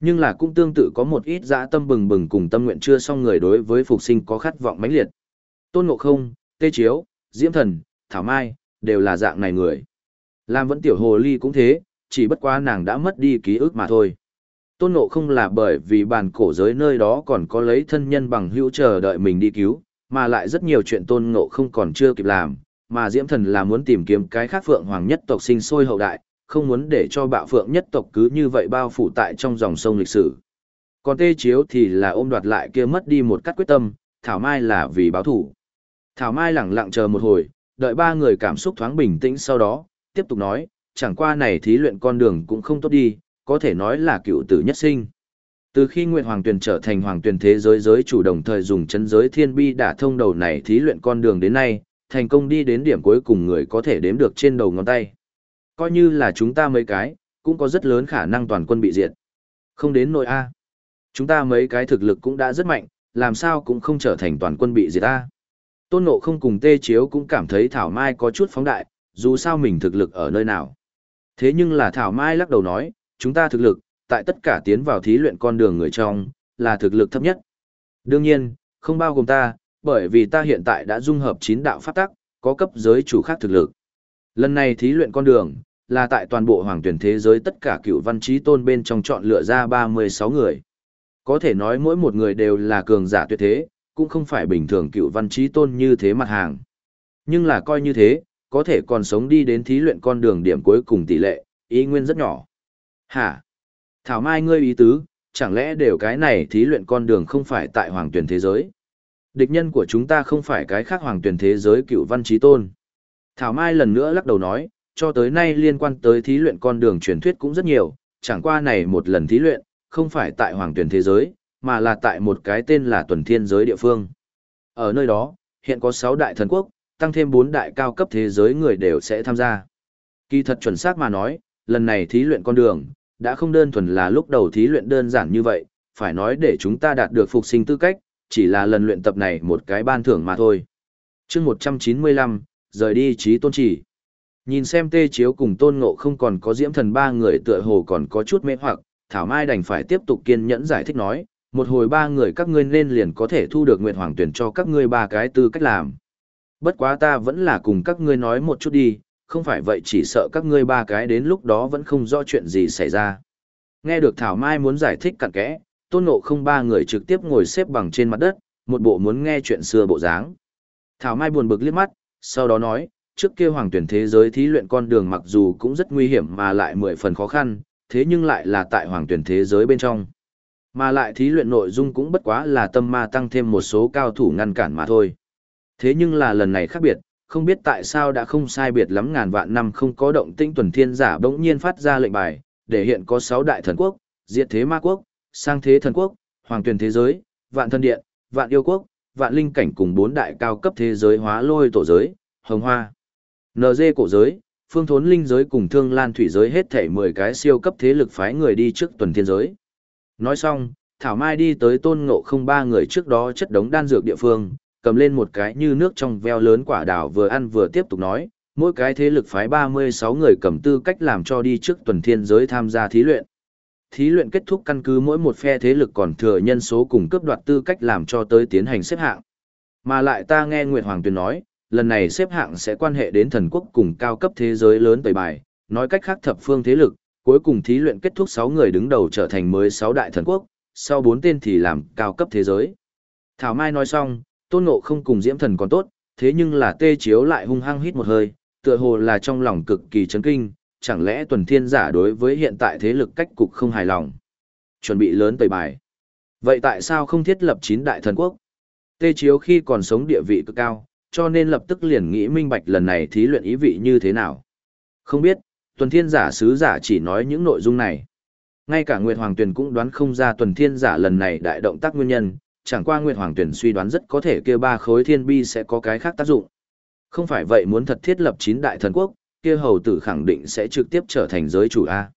Nhưng là cũng tương tự có một ít dã tâm bừng bừng cùng tâm nguyện chưa xong người đối với phục sinh có khát vọng mãnh liệt. Tôn Ngộ Không, Tê Chiếu, Diễm Thần, Thảo Mai, đều là dạng này người. Lam vẫn tiểu hồ ly cũng thế, chỉ bất quá nàng đã mất đi ký ức mà thôi. Tôn Ngộ Không là bởi vì bản cổ giới nơi đó còn có lấy thân nhân bằng hữu chờ đợi mình đi cứu, mà lại rất nhiều chuyện Tôn Ngộ Không còn chưa kịp làm, mà Diễm Thần là muốn tìm kiếm cái khác Phượng Hoàng nhất tộc sinh sôi hậu đại, không muốn để cho bạo Phượng nhất tộc cứ như vậy bao phủ tại trong dòng sông lịch sử. Còn Tê Chiếu thì là ôm đoạt lại kia mất đi một cách quyết tâm, Thảo Mai là vì báo thủ. Thảo Mai lẳng lặng chờ một hồi, đợi ba người cảm xúc thoáng bình tĩnh sau đó, tiếp tục nói, chẳng qua này thí luyện con đường cũng không tốt đi, có thể nói là cựu tử nhất sinh. Từ khi Nguyệt Hoàng Tuyền trở thành Hoàng Tuyền thế giới giới chủ đồng thời dùng chân giới thiên bi đả thông đầu này thí luyện con đường đến nay, thành công đi đến điểm cuối cùng người có thể đếm được trên đầu ngón tay. Coi như là chúng ta mấy cái, cũng có rất lớn khả năng toàn quân bị diệt. Không đến nội A. Chúng ta mấy cái thực lực cũng đã rất mạnh, làm sao cũng không trở thành toàn quân bị diệt A. Tôn Ngộ không cùng Tê Chiếu cũng cảm thấy Thảo Mai có chút phóng đại, dù sao mình thực lực ở nơi nào. Thế nhưng là Thảo Mai lắc đầu nói, chúng ta thực lực, tại tất cả tiến vào thí luyện con đường người trong, là thực lực thấp nhất. Đương nhiên, không bao gồm ta, bởi vì ta hiện tại đã dung hợp chín đạo pháp tắc, có cấp giới chủ khác thực lực. Lần này thí luyện con đường, là tại toàn bộ hoàng tuyển thế giới tất cả cựu văn trí tôn bên trong chọn lựa ra 36 người. Có thể nói mỗi một người đều là cường giả tuyệt thế, cũng không phải bình thường cựu văn trí tôn như thế mặt hàng. Nhưng là coi như thế, có thể còn sống đi đến thí luyện con đường điểm cuối cùng tỷ lệ, ý nguyên rất nhỏ. Hả? Thảo Mai ngươi ý tứ, chẳng lẽ đều cái này thí luyện con đường không phải tại hoàng tuyển thế giới? Địch nhân của chúng ta không phải cái khác hoàng tuyển thế giới cựu văn trí tôn. Thảo Mai lần nữa lắc đầu nói, cho tới nay liên quan tới thí luyện con đường truyền thuyết cũng rất nhiều, chẳng qua này một lần thí luyện, không phải tại hoàng tuyển thế giới, mà là tại một cái tên là tuần thiên giới địa phương. Ở nơi đó, hiện có 6 đại thần quốc, tăng thêm 4 đại cao cấp thế giới người đều sẽ tham gia. Kỳ thật chuẩn xác mà nói, lần này thí luyện con đường, đã không đơn thuần là lúc đầu thí luyện đơn giản như vậy, phải nói để chúng ta đạt được phục sinh tư cách, chỉ là lần luyện tập này một cái ban thưởng mà thôi. chương 195, rời đi trí tôn chỉ. Nhìn xem tê chiếu cùng tôn ngộ không còn có diễm thần ba người tựa hồ còn có chút mê hoặc, Thảo Mai đành phải tiếp tục kiên nhẫn giải thích nói, một hồi ba người các ngươi nên liền có thể thu được nguyện Hoàng tuyển cho các ngươi ba cái tư cách làm. Bất quá ta vẫn là cùng các ngươi nói một chút đi, không phải vậy chỉ sợ các ngươi ba cái đến lúc đó vẫn không rõ chuyện gì xảy ra. Nghe được Thảo Mai muốn giải thích cặn kẽ, tôn ngộ không ba người trực tiếp ngồi xếp bằng trên mặt đất, một bộ muốn nghe chuyện xưa bộ dáng. Thảo Mai buồn bực liếc mắt, sau đó nói, trước kia hoàng tuyển thế giới thí luyện con đường mặc dù cũng rất nguy hiểm mà lại mười phần khó khăn, thế nhưng lại là tại hoàng tuyển thế giới bên trong. Mà lại thí luyện nội dung cũng bất quá là tâm ma tăng thêm một số cao thủ ngăn cản mà thôi. Thế nhưng là lần này khác biệt, không biết tại sao đã không sai biệt lắm ngàn vạn năm không có động tinh tuần thiên giả bỗng nhiên phát ra lệnh bài, để hiện có sáu đại thần quốc, diệt thế ma quốc, sang thế thần quốc, hoàng tuyển thế giới, vạn thân điện, vạn yêu quốc, vạn linh cảnh cùng bốn đại cao cấp thế giới hóa lôi tổ giới, hồng hoa, NG cổ giới, phương thốn linh giới cùng thương lan thủy giới hết thảy 10 cái siêu cấp thế lực phái người đi trước tuần thiên giới. Nói xong, Thảo Mai đi tới tôn ngộ không ba người trước đó chất đống đan dược địa phương, cầm lên một cái như nước trong veo lớn quả đào vừa ăn vừa tiếp tục nói, mỗi cái thế lực phái 36 người cầm tư cách làm cho đi trước tuần thiên giới tham gia thí luyện thí luyện kết thúc căn cứ mỗi một phe thế lực còn thừa nhân số cùng cướp đoạt tư cách làm cho tới tiến hành xếp hạng. Mà lại ta nghe Nguyệt Hoàng Tuyền nói, lần này xếp hạng sẽ quan hệ đến thần quốc cùng cao cấp thế giới lớn tẩy bài, nói cách khác thập phương thế lực, cuối cùng thí luyện kết thúc 6 người đứng đầu trở thành mới 6 đại thần quốc, sau 4 tên thì làm cao cấp thế giới. Thảo Mai nói xong, tôn ngộ không cùng diễm thần còn tốt, thế nhưng là tê chiếu lại hung hăng hít một hơi, tựa hồ là trong lòng cực kỳ chấn kinh, chẳng lẽ tuần thiên giả đối với hiện tại thế lực cách cục không hài lòng. Chuẩn bị lớn tẩy bài. Vậy tại sao không thiết lập chín đại thần quốc? Tê chiếu khi còn sống địa vị cực cao, cho nên lập tức liền nghĩ minh bạch lần này thí luyện ý vị như thế nào. Không biết, tuần thiên giả sứ giả chỉ nói những nội dung này. Ngay cả Nguyệt Hoàng Tuyền cũng đoán không ra tuần thiên giả lần này đại động tác nguyên nhân, chẳng qua Nguyệt Hoàng Tuyền suy đoán rất có thể kia ba khối thiên bi sẽ có cái khác tác dụng. Không phải vậy muốn thật thiết lập chín đại thần quốc, kia hầu tử khẳng định sẽ trực tiếp trở thành giới chủ A.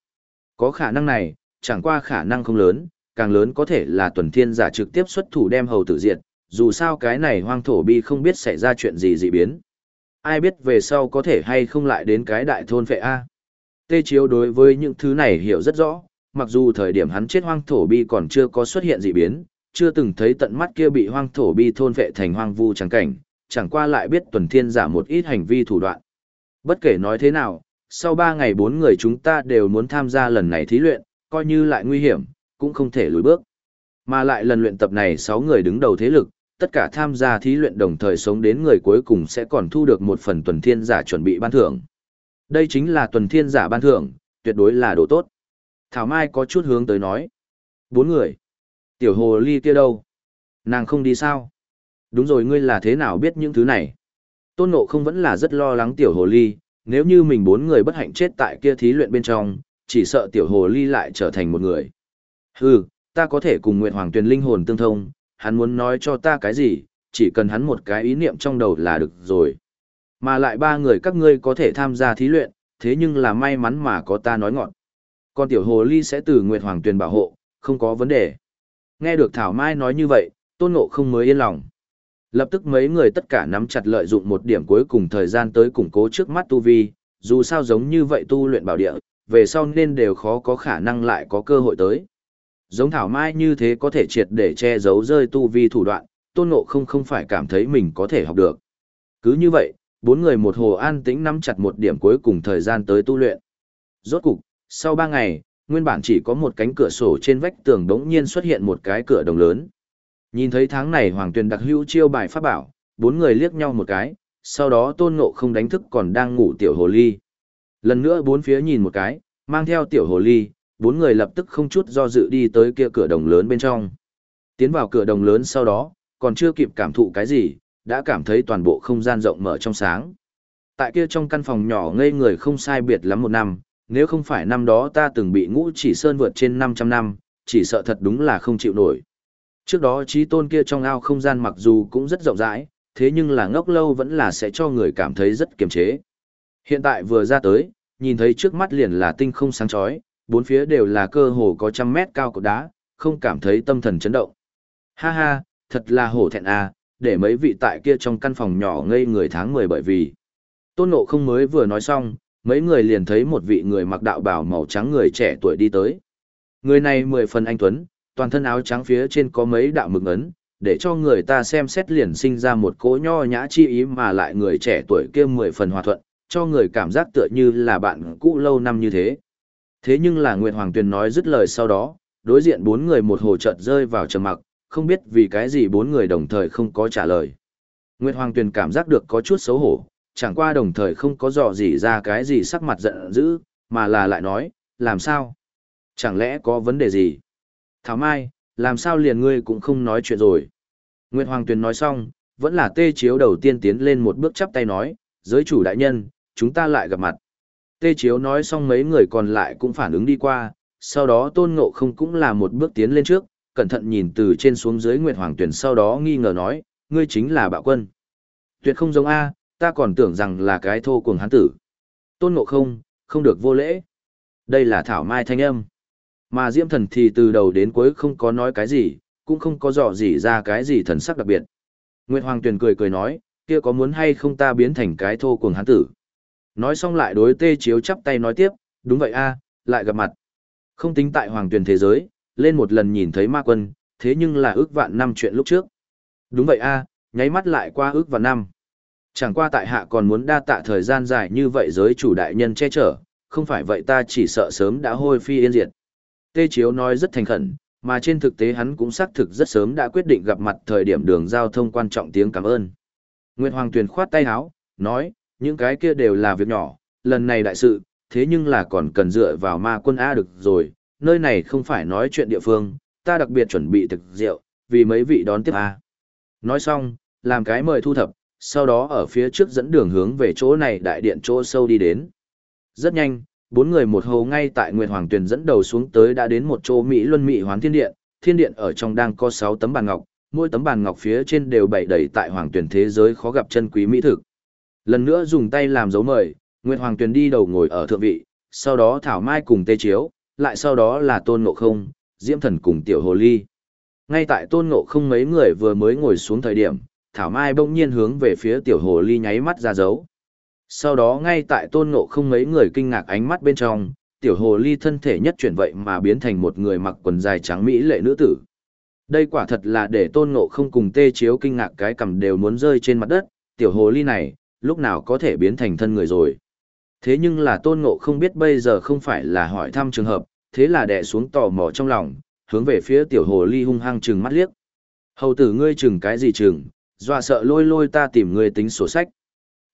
Có khả năng này, chẳng qua khả năng không lớn, càng lớn có thể là tuần thiên giả trực tiếp xuất thủ đem hầu tử diệt, dù sao cái này hoang thổ bi không biết xảy ra chuyện gì dị biến. Ai biết về sau có thể hay không lại đến cái đại thôn vệ A. Tê Chiếu đối với những thứ này hiểu rất rõ, mặc dù thời điểm hắn chết hoang thổ bi còn chưa có xuất hiện dị biến, chưa từng thấy tận mắt kia bị hoang thổ bi thôn vệ thành hoang vu trắng cảnh, chẳng qua lại biết tuần thiên giả một ít hành vi thủ đoạn. Bất kể nói thế nào, sau 3 ngày 4 người chúng ta đều muốn tham gia lần này thí luyện, coi như lại nguy hiểm, cũng không thể lùi bước. Mà lại lần luyện tập này 6 người đứng đầu thế lực, tất cả tham gia thí luyện đồng thời sống đến người cuối cùng sẽ còn thu được một phần tuần thiên giả chuẩn bị ban thưởng. Đây chính là tuần thiên giả ban thưởng, tuyệt đối là đồ tốt. Thảo Mai có chút hướng tới nói. Bốn người. Tiểu hồ ly kia đâu? Nàng không đi sao? Đúng rồi ngươi là thế nào biết những thứ này? Tôn Ngộ không vẫn là rất lo lắng tiểu hồ ly, nếu như mình bốn người bất hạnh chết tại kia thí luyện bên trong, chỉ sợ tiểu hồ ly lại trở thành một người. Hừ, ta có thể cùng Nguyệt Hoàng Tuyền linh hồn tương thông, hắn muốn nói cho ta cái gì, chỉ cần hắn một cái ý niệm trong đầu là được rồi. Mà lại ba người các ngươi có thể tham gia thí luyện, thế nhưng là may mắn mà có ta nói ngọn. Còn tiểu hồ ly sẽ từ Nguyệt Hoàng Tuyền bảo hộ, không có vấn đề. Nghe được Thảo Mai nói như vậy, Tôn Ngộ không mới yên lòng. Lập tức mấy người tất cả nắm chặt lợi dụng một điểm cuối cùng thời gian tới củng cố trước mắt tu vi, dù sao giống như vậy tu luyện bảo địa, về sau nên đều khó có khả năng lại có cơ hội tới. Giống Thảo Mai như thế có thể triệt để che giấu rơi tu vi thủ đoạn, Tôn Ngộ không không phải cảm thấy mình có thể học được. Cứ như vậy, bốn người một hồ an tĩnh nắm chặt một điểm cuối cùng thời gian tới tu luyện. Rốt cục, sau ba ngày, nguyên bản chỉ có một cánh cửa sổ trên vách tường đống nhiên xuất hiện một cái cửa đồng lớn. Nhìn thấy tháng này Hoàng Tuyền đặc hữu chiêu bài pháp bảo, bốn người liếc nhau một cái, sau đó tôn ngộ không đánh thức còn đang ngủ tiểu hồ ly. Lần nữa bốn phía nhìn một cái, mang theo tiểu hồ ly, bốn người lập tức không chút do dự đi tới kia cửa đồng lớn bên trong. Tiến vào cửa đồng lớn sau đó, còn chưa kịp cảm thụ cái gì, đã cảm thấy toàn bộ không gian rộng mở trong sáng. Tại kia trong căn phòng nhỏ ngây người không sai biệt lắm một năm, nếu không phải năm đó ta từng bị ngũ chỉ sơn vượt trên 500 năm, chỉ sợ thật đúng là không chịu nổi. Trước đó trí tôn kia trong ao không gian mặc dù cũng rất rộng rãi, thế nhưng là ngốc lâu vẫn là sẽ cho người cảm thấy rất kiềm chế. Hiện tại vừa ra tới, nhìn thấy trước mắt liền là tinh không sáng chói, bốn phía đều là cơ hồ có trăm mét cao cột đá, không cảm thấy tâm thần chấn động. Ha ha, thật là hổ thẹn à, để mấy vị tại kia trong căn phòng nhỏ ngây người tháng 10 bởi vì. Tôn nộ không mới vừa nói xong, mấy người liền thấy một vị người mặc đạo bào màu trắng người trẻ tuổi đi tới. Người này mười phần anh Tuấn, toàn thân áo trắng phía trên có mấy đạo mực ấn, để cho người ta xem xét liền sinh ra một cỗ nho nhã chi ý mà lại người trẻ tuổi kia mười phần hòa thuận, cho người cảm giác tựa như là bạn cũ lâu năm như thế. Thế nhưng là Nguyệt Hoàng Tuyền nói dứt lời sau đó, đối diện bốn người một hồ chợt rơi vào trầm mặc, không biết vì cái gì bốn người đồng thời không có trả lời. Nguyệt Hoàng Tuyền cảm giác được có chút xấu hổ, chẳng qua đồng thời không có dò gì ra cái gì sắc mặt giận dữ, mà là lại nói, làm sao? Chẳng lẽ có vấn đề gì? Thảo Mai, làm sao liền ngươi cũng không nói chuyện rồi? Nguyệt Hoàng Tuyền nói xong, vẫn là tê chiếu đầu tiên tiến lên một bước chắp tay nói, giới chủ đại nhân, chúng ta lại gặp mặt. Tê chiếu nói xong mấy người còn lại cũng phản ứng đi qua, sau đó tôn ngộ không cũng là một bước tiến lên trước, cẩn thận nhìn từ trên xuống dưới Nguyệt Hoàng Tuyền sau đó nghi ngờ nói, ngươi chính là bạo quân. Tuyệt không giống A, ta còn tưởng rằng là cái thô cuồng hán tử. Tôn ngộ không, không được vô lễ. Đây là thảo mai thanh âm. Mà Diễm Thần thì từ đầu đến cuối không có nói cái gì, cũng không có dò gì ra cái gì thần sắc đặc biệt. Nguyệt Hoàng Tuyền cười cười nói, kia có muốn hay không ta biến thành cái thô cuồng hán tử. Nói xong lại đối tê chiếu chắp tay nói tiếp, đúng vậy a, lại gặp mặt. Không tính tại hoàng Tuyền thế giới, lên một lần nhìn thấy ma quân, thế nhưng là ước vạn năm chuyện lúc trước. Đúng vậy a, nháy mắt lại qua ước vạn năm. Chẳng qua tại hạ còn muốn đa tạ thời gian dài như vậy giới chủ đại nhân che chở, không phải vậy ta chỉ sợ sớm đã hôi phi yên diệt. Tê Chiếu nói rất thành khẩn, mà trên thực tế hắn cũng xác thực rất sớm đã quyết định gặp mặt thời điểm đường giao thông quan trọng tiếng cảm ơn. Nguyệt Hoàng Tuyền khoát tay áo, nói, những cái kia đều là việc nhỏ, lần này đại sự, thế nhưng là còn cần dựa vào ma quân A được rồi, nơi này không phải nói chuyện địa phương, ta đặc biệt chuẩn bị thực rượu, vì mấy vị đón tiếp A. Nói xong, làm cái mời thu thập, sau đó ở phía trước dẫn đường hướng về chỗ này đại điện chỗ sâu đi đến. Rất nhanh, bốn người một hồ ngay tại Nguyệt Hoàng Tuyền dẫn đầu xuống tới đã đến một chỗ Mỹ Luân Mỹ Hoán Thiên Điện, thiên điện ở trong đang có sáu tấm bàn ngọc, mỗi tấm bàn ngọc phía trên đều bày đầy tại Hoàng Tuyền thế giới khó gặp chân quý mỹ thực. Lần nữa dùng tay làm dấu mời, Nguyệt Hoàng Tuyền đi đầu ngồi ở thượng vị, sau đó Thảo Mai cùng Tê Chiếu, lại sau đó là Tôn Ngộ Không, Diễm Thần cùng Tiểu Hồ Ly. Ngay tại Tôn Ngộ Không mấy người vừa mới ngồi xuống thời điểm, Thảo Mai bỗng nhiên hướng về phía Tiểu Hồ Ly nháy mắt ra dấu. Sau đó ngay tại tôn ngộ không mấy người kinh ngạc ánh mắt bên trong, tiểu hồ ly thân thể nhất chuyển vậy mà biến thành một người mặc quần dài trắng mỹ lệ nữ tử. Đây quả thật là để tôn ngộ không cùng tê chiếu kinh ngạc cái cầm đều muốn rơi trên mặt đất, tiểu hồ ly này, lúc nào có thể biến thành thân người rồi. Thế nhưng là tôn ngộ không biết bây giờ không phải là hỏi thăm trường hợp, thế là đè xuống tò mò trong lòng, hướng về phía tiểu hồ ly hung hăng trừng mắt liếc. Hầu tử ngươi chừng cái gì chừng, dọa sợ lôi lôi ta tìm ngươi tính sổ sách.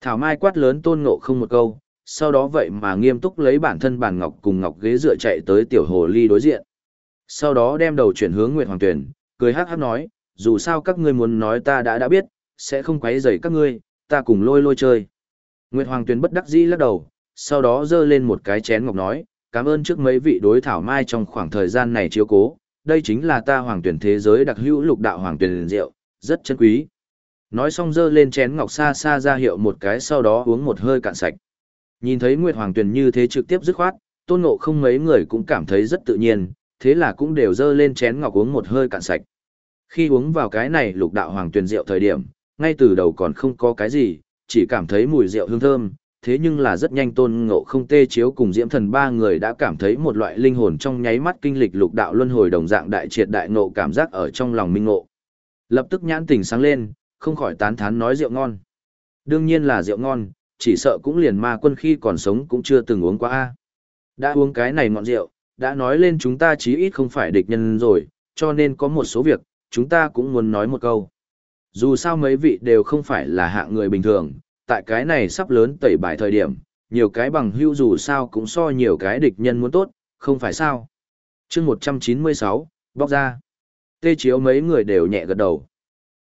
Thảo Mai quát lớn tôn ngộ không một câu, sau đó vậy mà nghiêm túc lấy bản thân bàn ngọc cùng ngọc ghế dựa chạy tới tiểu hồ ly đối diện. Sau đó đem đầu chuyển hướng Nguyệt Hoàng Tuyển, cười hát hát nói, dù sao các ngươi muốn nói ta đã đã biết, sẽ không quấy rầy các ngươi, ta cùng lôi lôi chơi. Nguyệt Hoàng Tuyển bất đắc dĩ lắc đầu, sau đó giơ lên một cái chén ngọc nói, cảm ơn trước mấy vị đối Thảo Mai trong khoảng thời gian này chiếu cố, đây chính là ta Hoàng Tuyển thế giới đặc hữu lục đạo Hoàng Tuyển rượu, rất chân quý. Nói xong dơ lên chén ngọc xa xa ra hiệu một cái sau đó uống một hơi cạn sạch. Nhìn thấy Nguyệt Hoàng Tuyền như thế trực tiếp dứt khoát, tôn ngộ không mấy người cũng cảm thấy rất tự nhiên, thế là cũng đều dơ lên chén ngọc uống một hơi cạn sạch. Khi uống vào cái này lục đạo Hoàng Tuyền rượu thời điểm, ngay từ đầu còn không có cái gì, chỉ cảm thấy mùi rượu hương thơm, thế nhưng là rất nhanh tôn ngộ không tê chiếu cùng diễm thần ba người đã cảm thấy một loại linh hồn trong nháy mắt kinh lịch lục đạo luân hồi đồng dạng đại triệt đại ngộ cảm giác ở trong lòng minh ngộ. Lập tức nhãn tỉnh sáng lên, không khỏi tán thán nói rượu ngon. Đương nhiên là rượu ngon, chỉ sợ cũng liền ma quân khi còn sống cũng chưa từng uống qua. a Đã uống cái này ngọn rượu, đã nói lên chúng ta chí ít không phải địch nhân rồi, cho nên có một số việc, chúng ta cũng muốn nói một câu. Dù sao mấy vị đều không phải là hạng người bình thường, tại cái này sắp lớn tẩy bài thời điểm, nhiều cái bằng hữu dù sao cũng so nhiều cái địch nhân muốn tốt, không phải sao. chương 196, bóc ra. Tê chiếu mấy người đều nhẹ gật đầu.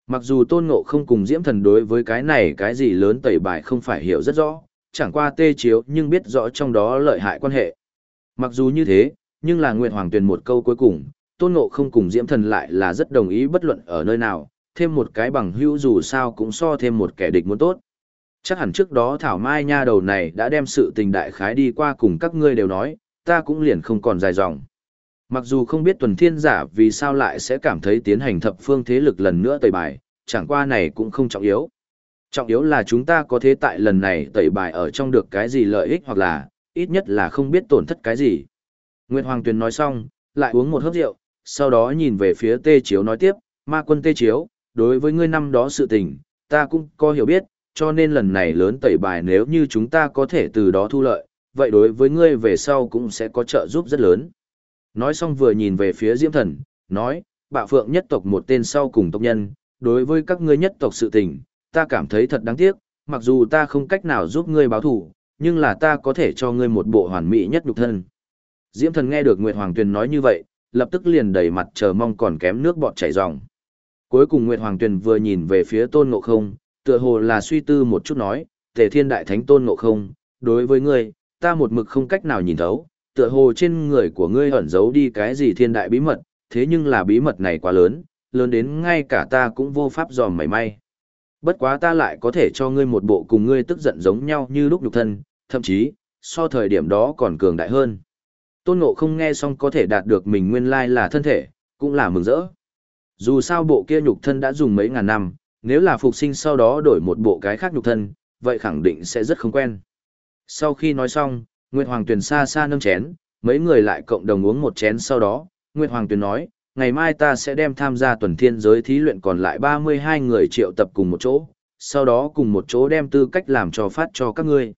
Mặc dù tôn ngộ không cùng diễm thần đối với cái này cái gì lớn tẩy bài không phải hiểu rất rõ, chẳng qua tê chiếu nhưng biết rõ trong đó lợi hại quan hệ. Mặc dù như thế, nhưng là Nguyệt Hoàng Tuyền một câu cuối cùng, tôn ngộ không cùng diễm thần lại là rất đồng ý bất luận ở nơi nào, thêm một cái bằng hữu dù sao cũng so thêm một kẻ địch muốn tốt. Chắc hẳn trước đó Thảo Mai nha đầu này đã đem sự tình đại khái đi qua cùng các ngươi đều nói, ta cũng liền không còn dài dòng. Mặc dù không biết tuần thiên giả vì sao lại sẽ cảm thấy tiến hành thập phương thế lực lần nữa tẩy bài, chẳng qua này cũng không trọng yếu. Trọng yếu là chúng ta có thế tại lần này tẩy bài ở trong được cái gì lợi ích hoặc là, ít nhất là không biết tổn thất cái gì. Nguyệt Hoàng Tuyền nói xong, lại uống một hớp rượu, sau đó nhìn về phía Tê Chiếu nói tiếp, ma quân Tê Chiếu, đối với ngươi năm đó sự tình, ta cũng có hiểu biết, cho nên lần này lớn tẩy bài nếu như chúng ta có thể từ đó thu lợi, vậy đối với ngươi về sau cũng sẽ có trợ giúp rất lớn. Nói xong vừa nhìn về phía Diễm Thần, nói, bạo phượng nhất tộc một tên sau cùng tộc nhân, đối với các ngươi nhất tộc sự tình, ta cảm thấy thật đáng tiếc, mặc dù ta không cách nào giúp ngươi báo thù, nhưng là ta có thể cho ngươi một bộ hoàn mỹ nhất nhục thân. Diễm Thần nghe được Nguyệt Hoàng Tuyền nói như vậy, lập tức liền đầy mặt chờ mong còn kém nước bọt chảy ròng. Cuối cùng Nguyệt Hoàng Tuyền vừa nhìn về phía Tôn Ngộ Không, tựa hồ là suy tư một chút nói, Tề Thiên Đại Thánh Tôn Ngộ Không, đối với ngươi, ta một mực không cách nào nhìn thấu, tựa hồ trên người của ngươi ẩn giấu đi cái gì thiên đại bí mật, thế nhưng là bí mật này quá lớn, lớn đến ngay cả ta cũng vô pháp dòm mảy may. Bất quá ta lại có thể cho ngươi một bộ cùng ngươi tức giận giống nhau như lúc nhục thân, thậm chí, so thời điểm đó còn cường đại hơn. Tôn Ngộ không nghe xong có thể đạt được mình nguyên lai là thân thể, cũng là mừng rỡ. Dù sao bộ kia nhục thân đã dùng mấy ngàn năm, nếu là phục sinh sau đó đổi một bộ cái khác nhục thân, vậy khẳng định sẽ rất không quen. Sau khi nói xong, Nguyệt Hoàng Tuyền xa xa nâng chén, mấy người lại cộng đồng uống một chén sau đó, Nguyệt Hoàng Tuyền nói, ngày mai ta sẽ đem tham gia tuần thiên giới thí luyện còn lại 32 người triệu tập cùng một chỗ, sau đó cùng một chỗ đem tư cách làm cho phát cho các ngươi.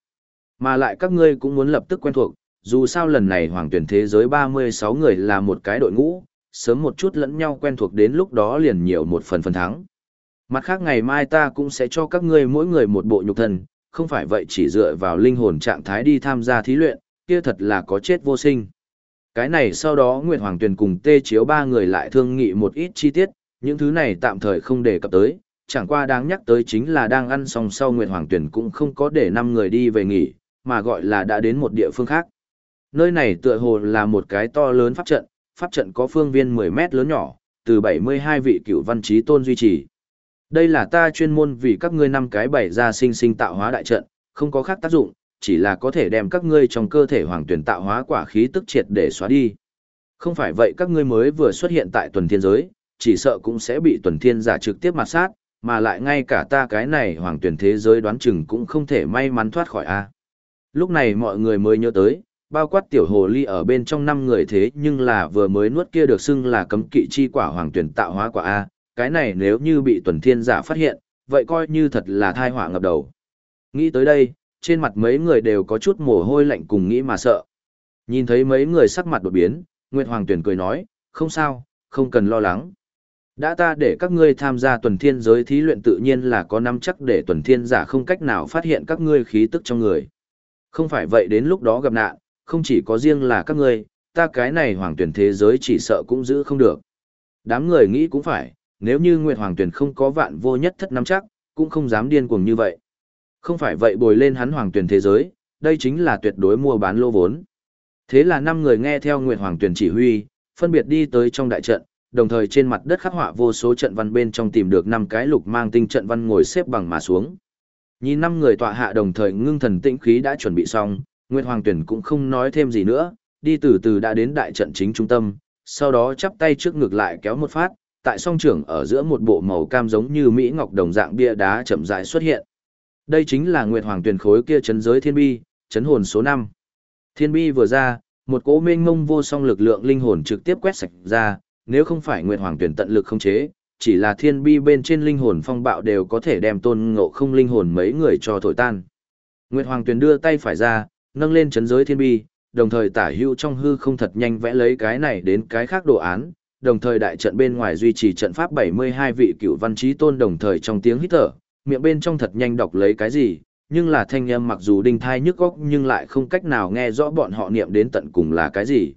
Mà lại các ngươi cũng muốn lập tức quen thuộc, dù sao lần này hoàng Tuyền thế giới 36 người là một cái đội ngũ, sớm một chút lẫn nhau quen thuộc đến lúc đó liền nhiều một phần phần thắng. Mặt khác ngày mai ta cũng sẽ cho các ngươi mỗi người một bộ nhục thân, không phải vậy chỉ dựa vào linh hồn trạng thái đi tham gia thí luyện, kia thật là có chết vô sinh. Cái này sau đó Nguyệt Hoàng Tuyền cùng Tê Chiếu ba người lại thương nghị một ít chi tiết, những thứ này tạm thời không đề cập tới, chẳng qua đáng nhắc tới chính là đang ăn xong sau Nguyệt Hoàng Tuyền cũng không có để năm người đi về nghỉ, mà gọi là đã đến một địa phương khác. Nơi này tựa hồ là một cái to lớn pháp trận, pháp trận có phương viên 10 mét lớn nhỏ, từ 72 vị cựu văn trí tôn duy trì. Đây là ta chuyên môn vì các ngươi năm cái bảy ra sinh sinh tạo hóa đại trận, không có khác tác dụng, chỉ là có thể đem các ngươi trong cơ thể hoàng tuyển tạo hóa quả khí tức triệt để xóa đi. Không phải vậy các ngươi mới vừa xuất hiện tại tuần thiên giới, chỉ sợ cũng sẽ bị tuần thiên giả trực tiếp mặt sát, mà lại ngay cả ta cái này hoàng tuyển thế giới đoán chừng cũng không thể may mắn thoát khỏi a. Lúc này mọi người mới nhớ tới, bao quát tiểu hồ ly ở bên trong năm người thế nhưng là vừa mới nuốt kia được xưng là cấm kỵ chi quả hoàng tuyển tạo hóa quả a, cái này nếu như bị tuần thiên giả phát hiện, vậy coi như thật là thai họa ngập đầu. Nghĩ tới đây, trên mặt mấy người đều có chút mồ hôi lạnh cùng nghĩ mà sợ. Nhìn thấy mấy người sắc mặt đột biến, Nguyệt Hoàng Tuyển cười nói, không sao, không cần lo lắng. Đã ta để các ngươi tham gia tuần thiên giới thí luyện tự nhiên là có nắm chắc để tuần thiên giả không cách nào phát hiện các ngươi khí tức trong người. Không phải vậy đến lúc đó gặp nạn, không chỉ có riêng là các ngươi, ta cái này hoàng tuyển thế giới chỉ sợ cũng giữ không được. Đám người nghĩ cũng phải, nếu như Nguyệt Hoàng tuyển không có vạn vô nhất thất nắm chắc, cũng không dám điên cuồng như vậy. Không phải vậy bồi lên hắn hoàng tuyển thế giới, đây chính là tuyệt đối mua bán lô vốn. Thế là năm người nghe theo Nguyệt Hoàng tuyển chỉ huy, phân biệt đi tới trong đại trận, đồng thời trên mặt đất khắc họa vô số trận văn bên trong tìm được năm cái lục mang tinh trận văn ngồi xếp bằng mà xuống. Nhìn năm người tọa hạ đồng thời ngưng thần tĩnh khí đã chuẩn bị xong, Nguyệt Hoàng Tuyển cũng không nói thêm gì nữa, đi từ từ đã đến đại trận chính trung tâm, sau đó chắp tay trước ngực lại kéo một phát, tại song trưởng ở giữa một bộ màu cam giống như mỹ ngọc đồng dạng bia đá chậm rãi xuất hiện. Đây chính là Nguyệt Hoàng Tuyền khối kia chấn giới thiên bi, chấn hồn số 5. Thiên bi vừa ra, một cỗ mênh ngông vô song lực lượng linh hồn trực tiếp quét sạch ra, nếu không phải Nguyệt Hoàng Tuyền tận lực không chế, chỉ là thiên bi bên trên linh hồn phong bạo đều có thể đem tôn ngộ không linh hồn mấy người cho thổi tan. Nguyệt Hoàng Tuyền đưa tay phải ra, nâng lên chấn giới thiên bi, đồng thời tả hữu trong hư không thật nhanh vẽ lấy cái này đến cái khác đồ án, đồng thời đại trận bên ngoài duy trì trận pháp 72 vị cựu văn trí tôn đồng thời trong tiếng hít thở, miệng bên trong thật nhanh đọc lấy cái gì, nhưng là thanh âm mặc dù đinh thai nhức óc nhưng lại không cách nào nghe rõ bọn họ niệm đến tận cùng là cái gì.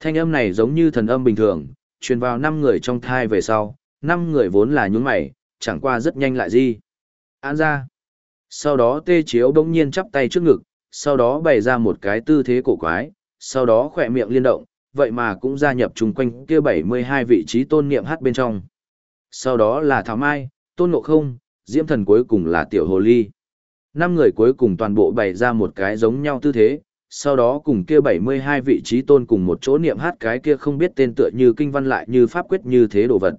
Thanh âm này giống như thần âm bình thường, truyền vào năm người trong thai về sau, năm người vốn là nhún mày, chẳng qua rất nhanh lại gì. Án ra. Sau đó tê chiếu bỗng nhiên chắp tay trước ngực, sau đó bày ra một cái tư thế cổ quái, sau đó khỏe miệng liên động, vậy mà cũng gia nhập chung quanh kia 72 vị trí tôn niệm hát bên trong. Sau đó là Thảo Mai, Tôn Ngộ Không, Diễm Thần cuối cùng là Tiểu Hồ Ly. Năm người cuối cùng toàn bộ bày ra một cái giống nhau tư thế, sau đó cùng kia 72 vị trí tôn cùng một chỗ niệm hát cái kia không biết tên tựa như kinh văn lại như pháp quyết như thế đồ vật.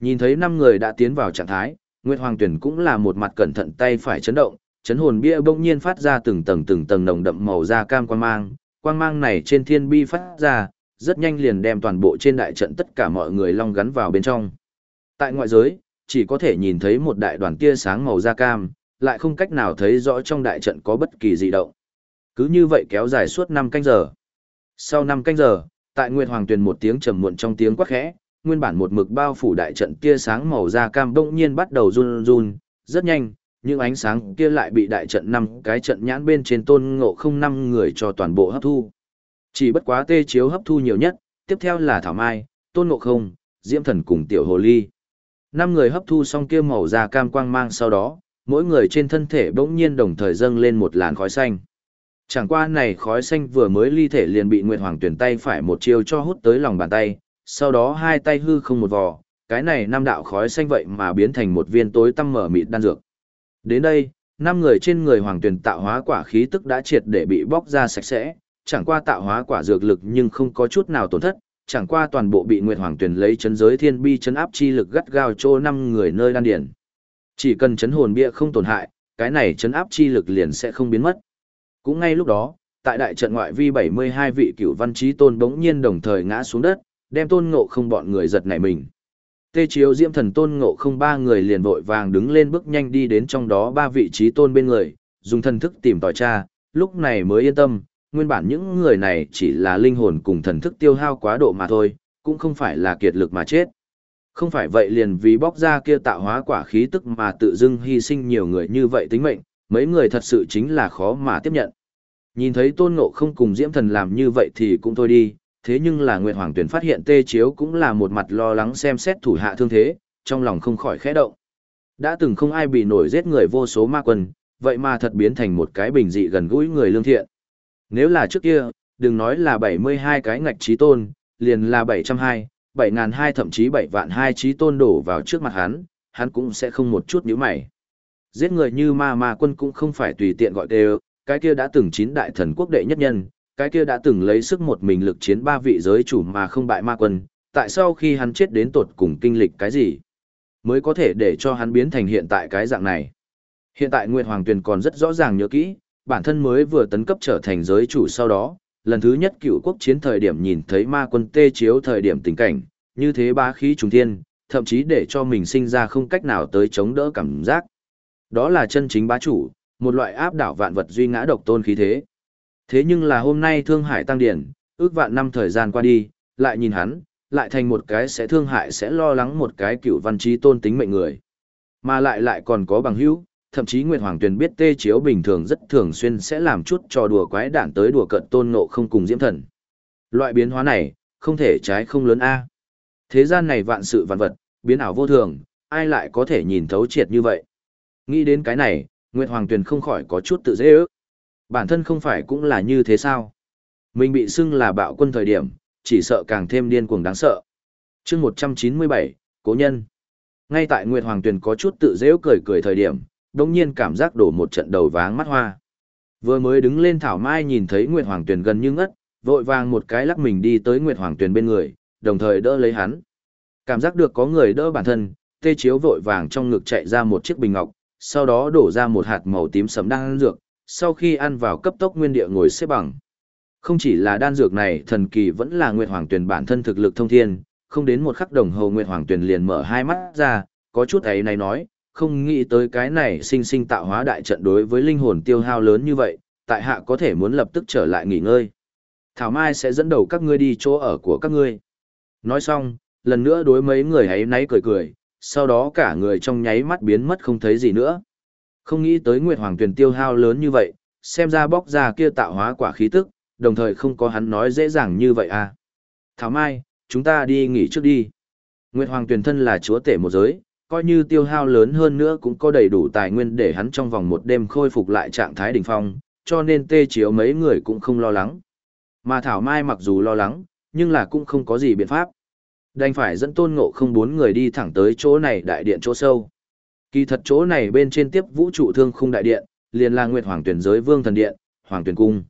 Nhìn thấy năm người đã tiến vào trạng thái, Nguyệt Hoàng Tuyển cũng là một mặt cẩn thận tay phải chấn động, chấn hồn bia bỗng nhiên phát ra từng tầng từng tầng nồng đậm màu da cam quang mang, quang mang này trên thiên bi phát ra, rất nhanh liền đem toàn bộ trên đại trận tất cả mọi người long gắn vào bên trong. Tại ngoại giới, chỉ có thể nhìn thấy một đại đoàn tia sáng màu da cam, lại không cách nào thấy rõ trong đại trận có bất kỳ dị động. Cứ như vậy kéo dài suốt 5 canh giờ. Sau 5 canh giờ, tại Nguyệt Hoàng Tuyền một tiếng trầm muộn trong tiếng quát khẽ, nguyên bản một mực bao phủ đại trận tia sáng màu da cam bỗng nhiên bắt đầu run run, rất nhanh, những ánh sáng kia lại bị đại trận năm cái trận nhãn bên trên tôn ngộ không năm người cho toàn bộ hấp thu. Chỉ bất quá tê chiếu hấp thu nhiều nhất, tiếp theo là Thảo Mai, tôn ngộ không, Diễm Thần cùng Tiểu Hồ Ly. Năm người hấp thu xong kia màu da cam quang mang sau đó, mỗi người trên thân thể bỗng nhiên đồng thời dâng lên một làn khói xanh. Chẳng qua này khói xanh vừa mới ly thể liền bị Nguyệt Hoàng tuyển tay phải một chiêu cho hút tới lòng bàn tay, sau đó hai tay hư không một vò, cái này năm đạo khói xanh vậy mà biến thành một viên tối tăm mở mịt đan dược. Đến đây, năm người trên người Hoàng tuyển tạo hóa quả khí tức đã triệt để bị bóc ra sạch sẽ, chẳng qua tạo hóa quả dược lực nhưng không có chút nào tổn thất, chẳng qua toàn bộ bị Nguyệt Hoàng tuyển lấy chấn giới thiên bi chấn áp chi lực gắt gao chỗ năm người nơi đan điển. Chỉ cần chấn hồn bia không tổn hại, cái này chấn áp chi lực liền sẽ không biến mất. Cũng ngay lúc đó, tại đại trận ngoại vi 72 vị cửu văn trí tôn bỗng nhiên đồng thời ngã xuống đất, đem tôn ngộ không bọn người giật nảy mình. Tê chiếu diễm thần tôn ngộ không ba người liền vội vàng đứng lên bước nhanh đi đến trong đó ba vị trí tôn bên người, dùng thần thức tìm tòi tra, lúc này mới yên tâm, nguyên bản những người này chỉ là linh hồn cùng thần thức tiêu hao quá độ mà thôi, cũng không phải là kiệt lực mà chết. Không phải vậy liền vì bóc ra kia tạo hóa quả khí tức mà tự dưng hy sinh nhiều người như vậy tính mệnh, mấy người thật sự chính là khó mà tiếp nhận. Nhìn thấy tôn ngộ không cùng diễm thần làm như vậy thì cũng thôi đi, thế nhưng là Nguyệt Hoàng Tuyền phát hiện tê chiếu cũng là một mặt lo lắng xem xét thủ hạ thương thế, trong lòng không khỏi khẽ động. Đã từng không ai bị nổi giết người vô số ma quân, vậy mà thật biến thành một cái bình dị gần gũi người lương thiện. Nếu là trước kia, đừng nói là 72 cái ngạch trí tôn, liền là 720, 7002 thậm chí 7 vạn hai trí tôn đổ vào trước mặt hắn, hắn cũng sẽ không một chút nhíu mày. Giết người như ma ma quân cũng không phải tùy tiện gọi đều, cái kia đã từng chín đại thần quốc đệ nhất nhân, cái kia đã từng lấy sức một mình lực chiến ba vị giới chủ mà không bại ma quân, tại sao khi hắn chết đến tột cùng kinh lịch cái gì, mới có thể để cho hắn biến thành hiện tại cái dạng này. Hiện tại Nguyệt Hoàng Tuyền còn rất rõ ràng nhớ kỹ, bản thân mới vừa tấn cấp trở thành giới chủ sau đó, lần thứ nhất cựu quốc chiến thời điểm nhìn thấy ma quân tê chiếu thời điểm tình cảnh, như thế bá khí trùng thiên, thậm chí để cho mình sinh ra không cách nào tới chống đỡ cảm giác. Đó là chân chính bá chủ, một loại áp đảo vạn vật duy ngã độc tôn khí thế. Thế nhưng là hôm nay Thương Hải tăng điển, ước vạn năm thời gian qua đi, lại nhìn hắn, lại thành một cái sẽ thương hại sẽ lo lắng một cái cựu văn trí tôn tính mệnh người. Mà lại lại còn có bằng hữu, thậm chí Nguyệt Hoàng Tuyền biết tê chiếu bình thường rất thường xuyên sẽ làm chút trò đùa quái đản tới đùa cận tôn ngộ không cùng diễm thần. Loại biến hóa này, không thể trái không lớn A. Thế gian này vạn sự vạn vật, biến ảo vô thường, ai lại có thể nhìn thấu triệt như vậy. Nghĩ đến cái này, Nguyệt Hoàng Tuyền không khỏi có chút tự dễ ước. Bản thân không phải cũng là như thế sao? Mình bị xưng là bạo quân thời điểm, chỉ sợ càng thêm điên cuồng đáng sợ. chương 197, Cố Nhân. Ngay tại Nguyệt Hoàng Tuyền có chút tự dễ cười cười thời điểm, đông nhiên cảm giác đổ một trận đầu váng mắt hoa. Vừa mới đứng lên Thảo Mai nhìn thấy Nguyệt Hoàng Tuyền gần như ngất, vội vàng một cái lắc mình đi tới Nguyệt Hoàng Tuyền bên người, đồng thời đỡ lấy hắn. Cảm giác được có người đỡ bản thân, tê chiếu vội vàng trong ngực chạy ra một chiếc bình ngọc, sau đó đổ ra một hạt màu tím sẫm đan dược, sau khi ăn vào cấp tốc nguyên địa ngồi xếp bằng. Không chỉ là đan dược này thần kỳ vẫn là Nguyệt Hoàng Tuyền bản thân thực lực thông thiên, không đến một khắc đồng hồ Nguyệt Hoàng Tuyền liền mở hai mắt ra, có chút ấy này nói, không nghĩ tới cái này sinh sinh tạo hóa đại trận đối với linh hồn tiêu hao lớn như vậy, tại hạ có thể muốn lập tức trở lại nghỉ ngơi. Thảo Mai sẽ dẫn đầu các ngươi đi chỗ ở của các ngươi. Nói xong, lần nữa đối mấy người ấy náy cười cười, sau đó cả người trong nháy mắt biến mất không thấy gì nữa. Không nghĩ tới Nguyệt Hoàng Tuyền tiêu hao lớn như vậy, xem ra bóc ra kia tạo hóa quả khí tức, đồng thời không có hắn nói dễ dàng như vậy à. Thảo Mai, chúng ta đi nghỉ trước đi. Nguyệt Hoàng Tuyền thân là chúa tể một giới, coi như tiêu hao lớn hơn nữa cũng có đầy đủ tài nguyên để hắn trong vòng một đêm khôi phục lại trạng thái đỉnh phong, cho nên tê chiếu mấy người cũng không lo lắng. Mà Thảo Mai mặc dù lo lắng, nhưng là cũng không có gì biện pháp. Đành phải dẫn tôn ngộ không bốn người đi thẳng tới chỗ này đại điện chỗ sâu. Kỳ thật chỗ này bên trên tiếp vũ trụ thương khung đại điện, liền là Nguyệt Hoàng tuyển giới vương thần điện, Hoàng tuyển cung.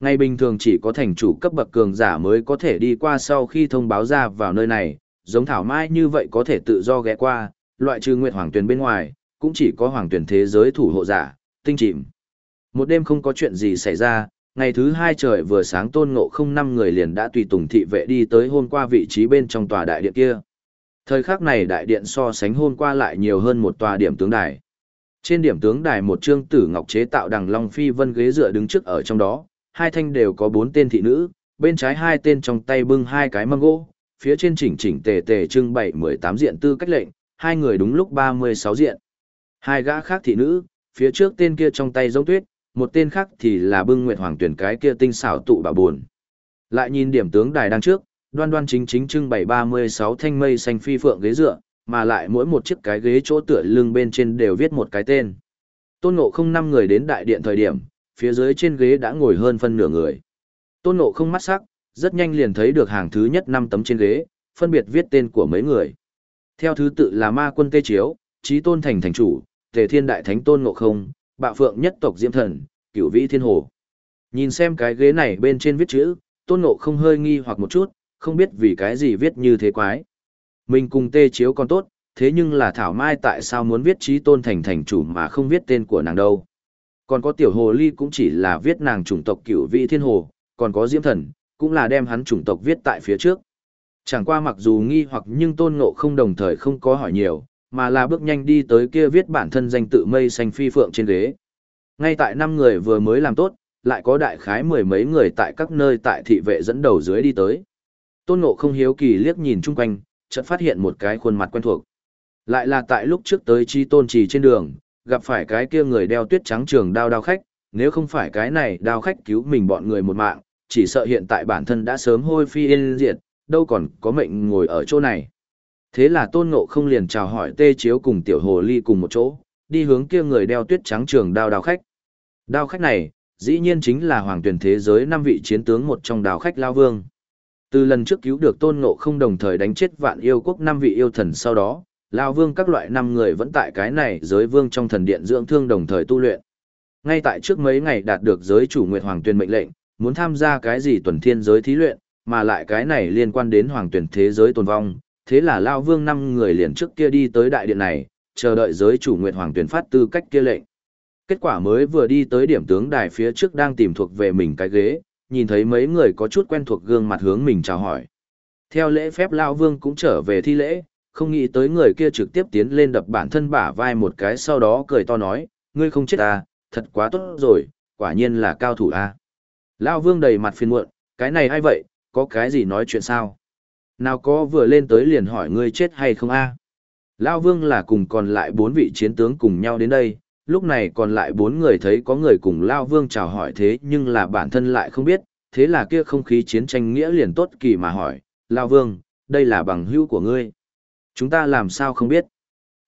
Ngày bình thường chỉ có thành chủ cấp bậc cường giả mới có thể đi qua sau khi thông báo ra vào nơi này, giống Thảo Mai như vậy có thể tự do ghé qua, loại trừ Nguyệt Hoàng tuyển bên ngoài, cũng chỉ có Hoàng tuyển thế giới thủ hộ giả, tinh chìm. Một đêm không có chuyện gì xảy ra, ngày thứ hai trời vừa sáng tôn ngộ không năm người liền đã tùy tùng thị vệ đi tới hôm qua vị trí bên trong tòa đại điện kia. Thời khắc này đại điện so sánh hôm qua lại nhiều hơn một tòa điểm tướng đài. Trên điểm tướng đài một trương tử ngọc chế tạo đằng long phi vân ghế dựa đứng trước ở trong đó, hai thanh đều có bốn tên thị nữ, bên trái hai tên trong tay bưng hai cái mâm gỗ, phía trên chỉnh chỉnh tề tề trưng bày mười tám diện tư cách lệnh, hai người đúng lúc ba mươi sáu diện. Hai gã khác thị nữ, phía trước tên kia trong tay giống tuyết, một tên khác thì là bưng nguyệt hoàng tuyển cái kia tinh xảo tụ bà buồn. Lại nhìn điểm tướng đài đang trước, đoan đoan chính chính trưng bày 36 thanh mây xanh phi phượng ghế dựa, mà lại mỗi một chiếc cái ghế chỗ tựa lưng bên trên đều viết một cái tên. Tôn Ngộ không năm người đến đại điện thời điểm, phía dưới trên ghế đã ngồi hơn phân nửa người. Tôn Ngộ không mắt sắc, rất nhanh liền thấy được hàng thứ nhất năm tấm trên ghế, phân biệt viết tên của mấy người. Theo thứ tự là Ma Quân Tê Chiếu, Chí Tôn Thành Thành Chủ, Tề Thiên Đại Thánh Tôn Ngộ Không, Bạo Phượng Nhất Tộc Diễm Thần, Cửu Vĩ Thiên Hồ. Nhìn xem cái ghế này bên trên viết chữ, Tôn Ngộ không hơi nghi hoặc một chút, không biết vì cái gì viết như thế quái. Mình cùng tê chiếu còn tốt, thế nhưng là Thảo Mai tại sao muốn viết Chí tôn thành thành chủ mà không viết tên của nàng đâu. Còn có tiểu hồ ly cũng chỉ là viết nàng chủng tộc cửu Vĩ thiên hồ, còn có diễm thần, cũng là đem hắn chủng tộc viết tại phía trước. Chẳng qua mặc dù nghi hoặc nhưng tôn ngộ không đồng thời không có hỏi nhiều, mà là bước nhanh đi tới kia viết bản thân danh tự mây xanh phi phượng trên ghế. Ngay tại năm người vừa mới làm tốt, lại có đại khái mười mấy người tại các nơi tại thị vệ dẫn đầu dưới đi tới. Tôn ngộ không hiếu kỳ liếc nhìn chung quanh, chợt phát hiện một cái khuôn mặt quen thuộc. Lại là tại lúc trước tới chi tôn trì trên đường, gặp phải cái kia người đeo tuyết trắng trường đao đao khách, nếu không phải cái này đao khách cứu mình bọn người một mạng, chỉ sợ hiện tại bản thân đã sớm hôi phi yên diệt, đâu còn có mệnh ngồi ở chỗ này. Thế là tôn ngộ không liền chào hỏi tê chiếu cùng tiểu hồ ly cùng một chỗ, đi hướng kia người đeo tuyết trắng trường đao đao khách. Đao khách này, dĩ nhiên chính là hoàng tuyển thế giới năm vị chiến tướng một trong đao khách Lao Vương. Từ lần trước cứu được tôn ngộ không đồng thời đánh chết vạn yêu quốc năm vị yêu thần sau đó, Lao Vương các loại năm người vẫn tại cái này giới vương trong thần điện dưỡng thương đồng thời tu luyện. Ngay tại trước mấy ngày đạt được giới chủ Nguyệt Hoàng tuyên mệnh lệnh, muốn tham gia cái gì tuần thiên giới thí luyện, mà lại cái này liên quan đến hoàng tuyển thế giới tồn vong, thế là Lao Vương năm người liền trước kia đi tới đại điện này, chờ đợi giới chủ Nguyệt Hoàng tuyển phát tư cách kia lệnh. Kết quả mới vừa đi tới điểm tướng đài phía trước đang tìm thuộc về mình cái ghế, nhìn thấy mấy người có chút quen thuộc gương mặt hướng mình chào hỏi. Theo lễ phép Lao Vương cũng trở về thi lễ, không nghĩ tới người kia trực tiếp tiến lên đập bản thân bả vai một cái sau đó cười to nói, ngươi không chết à, thật quá tốt rồi, quả nhiên là cao thủ a. À. Lao Vương đầy mặt phiền muộn, cái này ai vậy, có cái gì nói chuyện sao? Nào có vừa lên tới liền hỏi ngươi chết hay không a? À? Lao Vương là cùng còn lại bốn vị chiến tướng cùng nhau đến đây, lúc này còn lại bốn người thấy có người cùng Lao Vương chào hỏi thế nhưng là bản thân lại không biết, thế là kia không khí chiến tranh nghĩa liền tốt kỳ mà hỏi, Lao Vương, đây là bằng hữu của ngươi. Chúng ta làm sao không biết.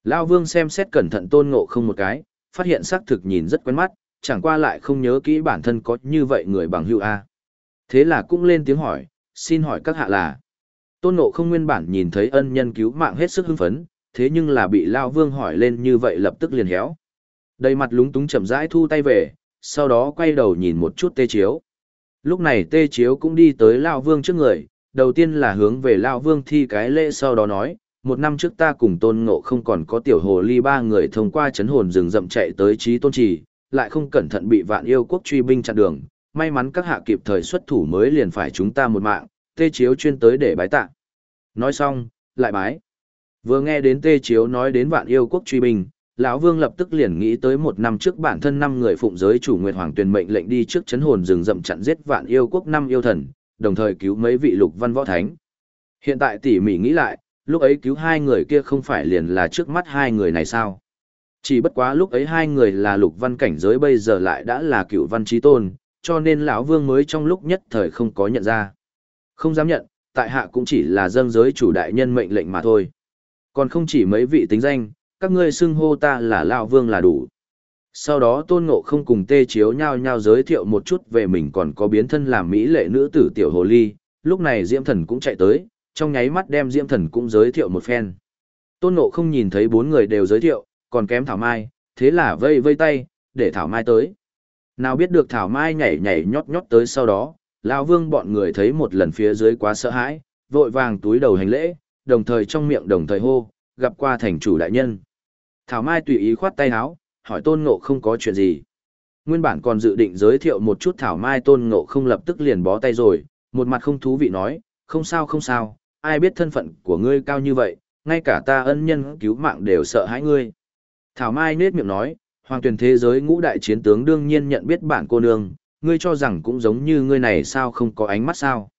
Lao Vương xem xét cẩn thận tôn ngộ không một cái, phát hiện xác thực nhìn rất quen mắt, chẳng qua lại không nhớ kỹ bản thân có như vậy người bằng hữu A. Thế là cũng lên tiếng hỏi, xin hỏi các hạ là. Tôn ngộ không nguyên bản nhìn thấy ân nhân cứu mạng hết sức hưng phấn, thế nhưng là bị Lao Vương hỏi lên như vậy lập tức liền héo. Đầy mặt lúng túng chậm rãi thu tay về, sau đó quay đầu nhìn một chút tê chiếu. Lúc này tê chiếu cũng đi tới Lao Vương trước người, đầu tiên là hướng về Lao Vương thi cái lễ sau đó nói, một năm trước ta cùng tôn ngộ không còn có tiểu hồ ly ba người thông qua chấn hồn rừng rậm chạy tới trí tôn trì, lại không cẩn thận bị vạn yêu quốc truy binh chặn đường, may mắn các hạ kịp thời xuất thủ mới liền phải chúng ta một mạng, tê chiếu chuyên tới để bái tạ. Nói xong, lại bái. Vừa nghe đến tê chiếu nói đến vạn yêu quốc truy binh, lão vương lập tức liền nghĩ tới một năm trước bản thân năm người phụng giới chủ nguyệt hoàng tuyền mệnh lệnh đi trước chấn hồn rừng rậm chặn giết vạn yêu quốc năm yêu thần, đồng thời cứu mấy vị lục văn võ thánh. Hiện tại tỉ mỉ nghĩ lại, lúc ấy cứu hai người kia không phải liền là trước mắt hai người này sao? Chỉ bất quá lúc ấy hai người là lục văn cảnh giới bây giờ lại đã là cựu văn trí tôn, cho nên lão vương mới trong lúc nhất thời không có nhận ra. Không dám nhận, tại hạ cũng chỉ là dâng giới chủ đại nhân mệnh lệnh mà thôi. Còn không chỉ mấy vị tính danh, các ngươi xưng hô ta là lão vương là đủ. Sau đó tôn ngộ không cùng tê chiếu nhao nhao giới thiệu một chút về mình còn có biến thân làm mỹ lệ nữ tử tiểu hồ ly, lúc này diễm thần cũng chạy tới, trong nháy mắt đem diễm thần cũng giới thiệu một phen. Tôn ngộ không nhìn thấy bốn người đều giới thiệu, còn kém Thảo Mai, thế là vây vây tay, để Thảo Mai tới. Nào biết được Thảo Mai nhảy nhảy nhót nhót tới sau đó, lão Vương bọn người thấy một lần phía dưới quá sợ hãi, vội vàng túi đầu hành lễ, đồng thời trong miệng đồng thời hô, gặp qua thành chủ đại nhân. Thảo Mai tùy ý khoát tay áo, hỏi Tôn Ngộ không có chuyện gì. Nguyên bản còn dự định giới thiệu một chút Thảo Mai Tôn Ngộ không lập tức liền bó tay rồi, một mặt không thú vị nói, không sao không sao, ai biết thân phận của ngươi cao như vậy, ngay cả ta ân nhân cứu mạng đều sợ hãi ngươi. Thảo Mai nết miệng nói, hoàng tuyển thế giới ngũ đại chiến tướng đương nhiên nhận biết bản cô nương, ngươi cho rằng cũng giống như ngươi này sao không có ánh mắt sao.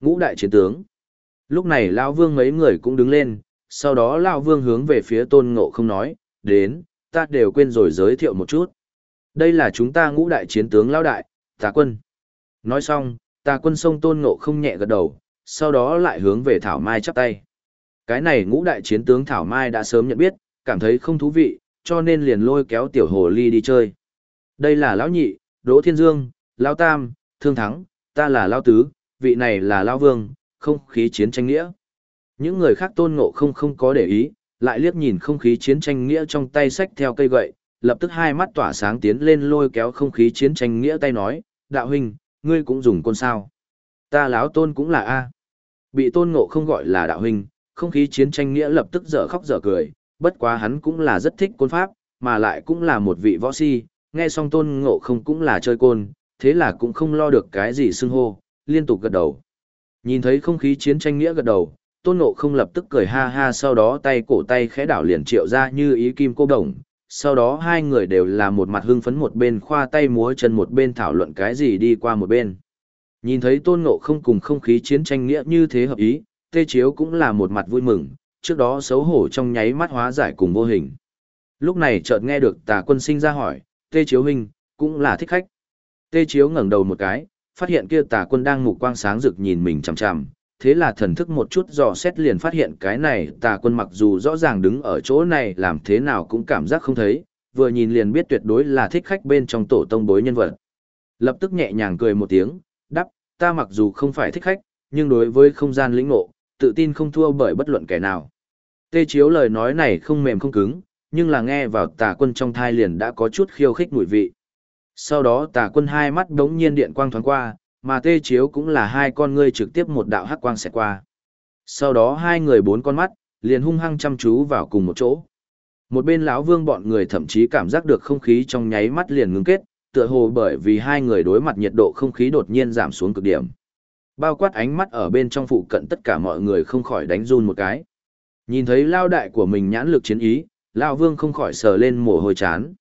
Ngũ đại chiến tướng. Lúc này Lão Vương mấy người cũng đứng lên, sau đó Lão Vương hướng về phía tôn ngộ không nói, đến, ta đều quên rồi giới thiệu một chút. Đây là chúng ta ngũ đại chiến tướng Lão Đại, Tà Quân. Nói xong, Tà Quân sông tôn ngộ không nhẹ gật đầu, sau đó lại hướng về Thảo Mai chắp tay. Cái này ngũ đại chiến tướng Thảo Mai đã sớm nhận biết, cảm thấy không thú vị, cho nên liền lôi kéo tiểu hồ ly đi chơi. Đây là lão nhị, Đỗ Thiên Dương, lão tam, Thương Thắng, ta là lão tứ, vị này là lão vương, không khí chiến tranh nghĩa. Những người khác tôn ngộ không không có để ý, lại liếc nhìn không khí chiến tranh nghĩa trong tay sách theo cây gậy, lập tức hai mắt tỏa sáng tiến lên lôi kéo không khí chiến tranh nghĩa tay nói, đạo huynh, ngươi cũng dùng côn sao. Ta lão tôn cũng là A. Bị tôn ngộ không gọi là đạo huynh, không khí chiến tranh nghĩa lập tức dở khóc dở cười, bất quá hắn cũng là rất thích côn pháp, mà lại cũng là một vị võ si, nghe xong tôn ngộ không cũng là chơi côn, thế là cũng không lo được cái gì xưng hô, liên tục gật đầu. Nhìn thấy không khí chiến tranh nghĩa gật đầu, tôn ngộ không lập tức cười ha ha sau đó tay cổ tay khẽ đảo liền triệu ra như ý kim cô đồng. Sau đó hai người đều là một mặt hưng phấn một bên khoa tay múa chân một bên thảo luận cái gì đi qua một bên. Nhìn thấy tôn ngộ không cùng không khí chiến tranh nghĩa như thế hợp ý, tê chiếu cũng là một mặt vui mừng, trước đó xấu hổ trong nháy mắt hóa giải cùng vô hình. Lúc này chợt nghe được tà quân sinh ra hỏi, tê chiếu huynh, cũng là thích khách. Tê chiếu ngẩng đầu một cái, phát hiện kia tà quân đang mục quang sáng rực nhìn mình chằm chằm, thế là thần thức một chút dò xét liền phát hiện cái này tà quân mặc dù rõ ràng đứng ở chỗ này làm thế nào cũng cảm giác không thấy, vừa nhìn liền biết tuyệt đối là thích khách bên trong tổ tông bối nhân vật. Lập tức nhẹ nhàng cười một tiếng, đắp, ta mặc dù không phải thích khách, nhưng đối với không gian lĩnh ngộ, tự tin không thua bởi bất luận kẻ nào. Tê chiếu lời nói này không mềm không cứng, nhưng là nghe vào tà quân trong thai liền đã có chút khiêu khích mùi vị. Sau đó tà quân hai mắt đống nhiên điện quang thoáng qua, mà tê chiếu cũng là hai con ngươi trực tiếp một đạo hắc quang xẹt qua. Sau đó hai người bốn con mắt, liền hung hăng chăm chú vào cùng một chỗ. Một bên lão vương bọn người thậm chí cảm giác được không khí trong nháy mắt liền ngưng kết, tựa hồ bởi vì hai người đối mặt nhiệt độ không khí đột nhiên giảm xuống cực điểm. Bao quát ánh mắt ở bên trong phụ cận tất cả mọi người không khỏi đánh run một cái. Nhìn thấy lao đại của mình nhãn lực chiến ý, lão vương không khỏi sờ lên mồ hôi chán.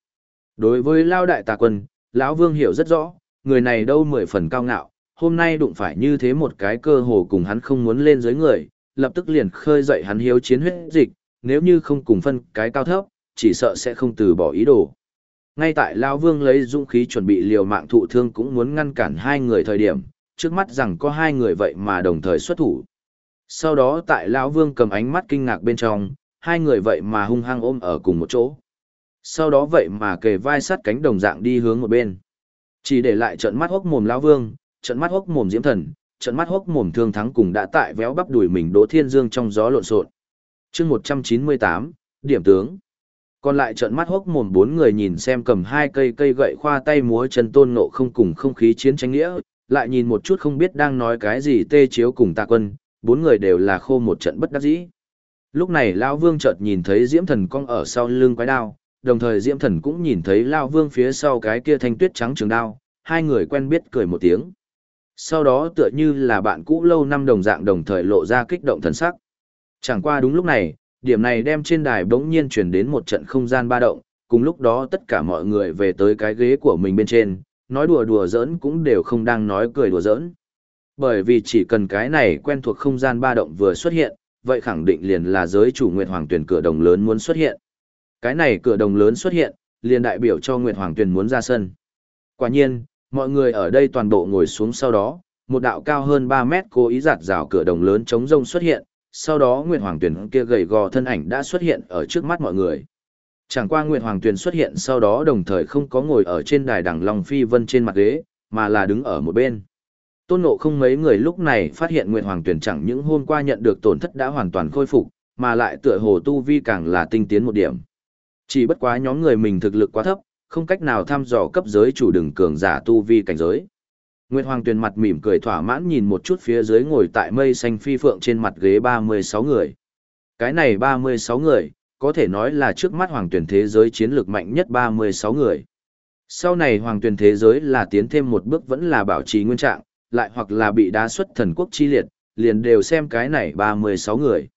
Đối với lao đại tà quân, lão vương hiểu rất rõ, người này đâu mười phần cao ngạo, hôm nay đụng phải như thế một cái cơ hồ cùng hắn không muốn lên dưới người, lập tức liền khơi dậy hắn hiếu chiến huyết dịch, nếu như không cùng phân cái cao thấp, chỉ sợ sẽ không từ bỏ ý đồ. Ngay tại Lão Vương lấy dũng khí chuẩn bị liều mạng thụ thương cũng muốn ngăn cản hai người thời điểm, trước mắt rằng có hai người vậy mà đồng thời xuất thủ. Sau đó tại Lão Vương cầm ánh mắt kinh ngạc bên trong, hai người vậy mà hung hăng ôm ở cùng một chỗ. Sau đó vậy mà kề vai sát cánh đồng dạng đi hướng một bên. Chỉ để lại trận mắt hốc mồm lão vương, trận mắt hốc mồm diễm thần, trận mắt hốc mồm thương thắng cùng đã tại véo bắp đuổi mình Đỗ Thiên Dương trong gió lộn xộn. Chương 198, điểm tướng. Còn lại trận mắt hốc mồm bốn người nhìn xem cầm hai cây cây gậy khoa tay múa chân tôn nộ không cùng không khí chiến tranh nghĩa, lại nhìn một chút không biết đang nói cái gì tê chiếu cùng tạ quân, bốn người đều là khô một trận bất đắc dĩ. Lúc này lão vương chợt nhìn thấy diễm thần cong ở sau lưng quái đao, đồng thời diễm thần cũng nhìn thấy lao vương phía sau cái kia thanh tuyết trắng trường đao, hai người quen biết cười một tiếng. Sau đó tựa như là bạn cũ lâu năm đồng dạng đồng thời lộ ra kích động thần sắc. Chẳng qua đúng lúc này, điểm này đem trên đài bỗng nhiên chuyển đến một trận không gian ba động, cùng lúc đó tất cả mọi người về tới cái ghế của mình bên trên, nói đùa đùa giỡn cũng đều không đang nói cười đùa giỡn. Bởi vì chỉ cần cái này quen thuộc không gian ba động vừa xuất hiện, vậy khẳng định liền là giới chủ Nguyệt Hoàng Tuyền cửa đồng lớn muốn xuất hiện. Cái này cửa đồng lớn xuất hiện, liền đại biểu cho Nguyệt Hoàng Tuyền muốn ra sân. Quả nhiên, mọi người ở đây toàn bộ ngồi xuống sau đó, một đạo cao hơn 3 mét cố ý giạt rào cửa đồng lớn chống rông xuất hiện, sau đó Nguyệt Hoàng Tuyền kia gầy gò thân ảnh đã xuất hiện ở trước mắt mọi người. Chẳng qua Nguyệt Hoàng Tuyền xuất hiện sau đó đồng thời không có ngồi ở trên đài đằng Long Phi Vân trên mặt ghế, mà là đứng ở một bên. Tôn nộ không mấy người lúc này phát hiện Nguyệt Hoàng Tuyền chẳng những hôm qua nhận được tổn thất đã hoàn toàn khôi phục, mà lại tựa hồ tu vi càng là tinh tiến một điểm. Chỉ bất quá nhóm người mình thực lực quá thấp, không cách nào thăm dò cấp giới chủ đừng cường giả tu vi cảnh giới. Nguyệt Hoàng Tuyền mặt mỉm cười thỏa mãn nhìn một chút phía dưới ngồi tại mây xanh phi phượng trên mặt ghế 36 người. Cái này 36 người, có thể nói là trước mắt Hoàng Tuyền thế giới chiến lược mạnh nhất 36 người. Sau này Hoàng Tuyền thế giới là tiến thêm một bước vẫn là bảo trì nguyên trạng, lại hoặc là bị đá xuất thần quốc chi liệt, liền đều xem cái này 36 người.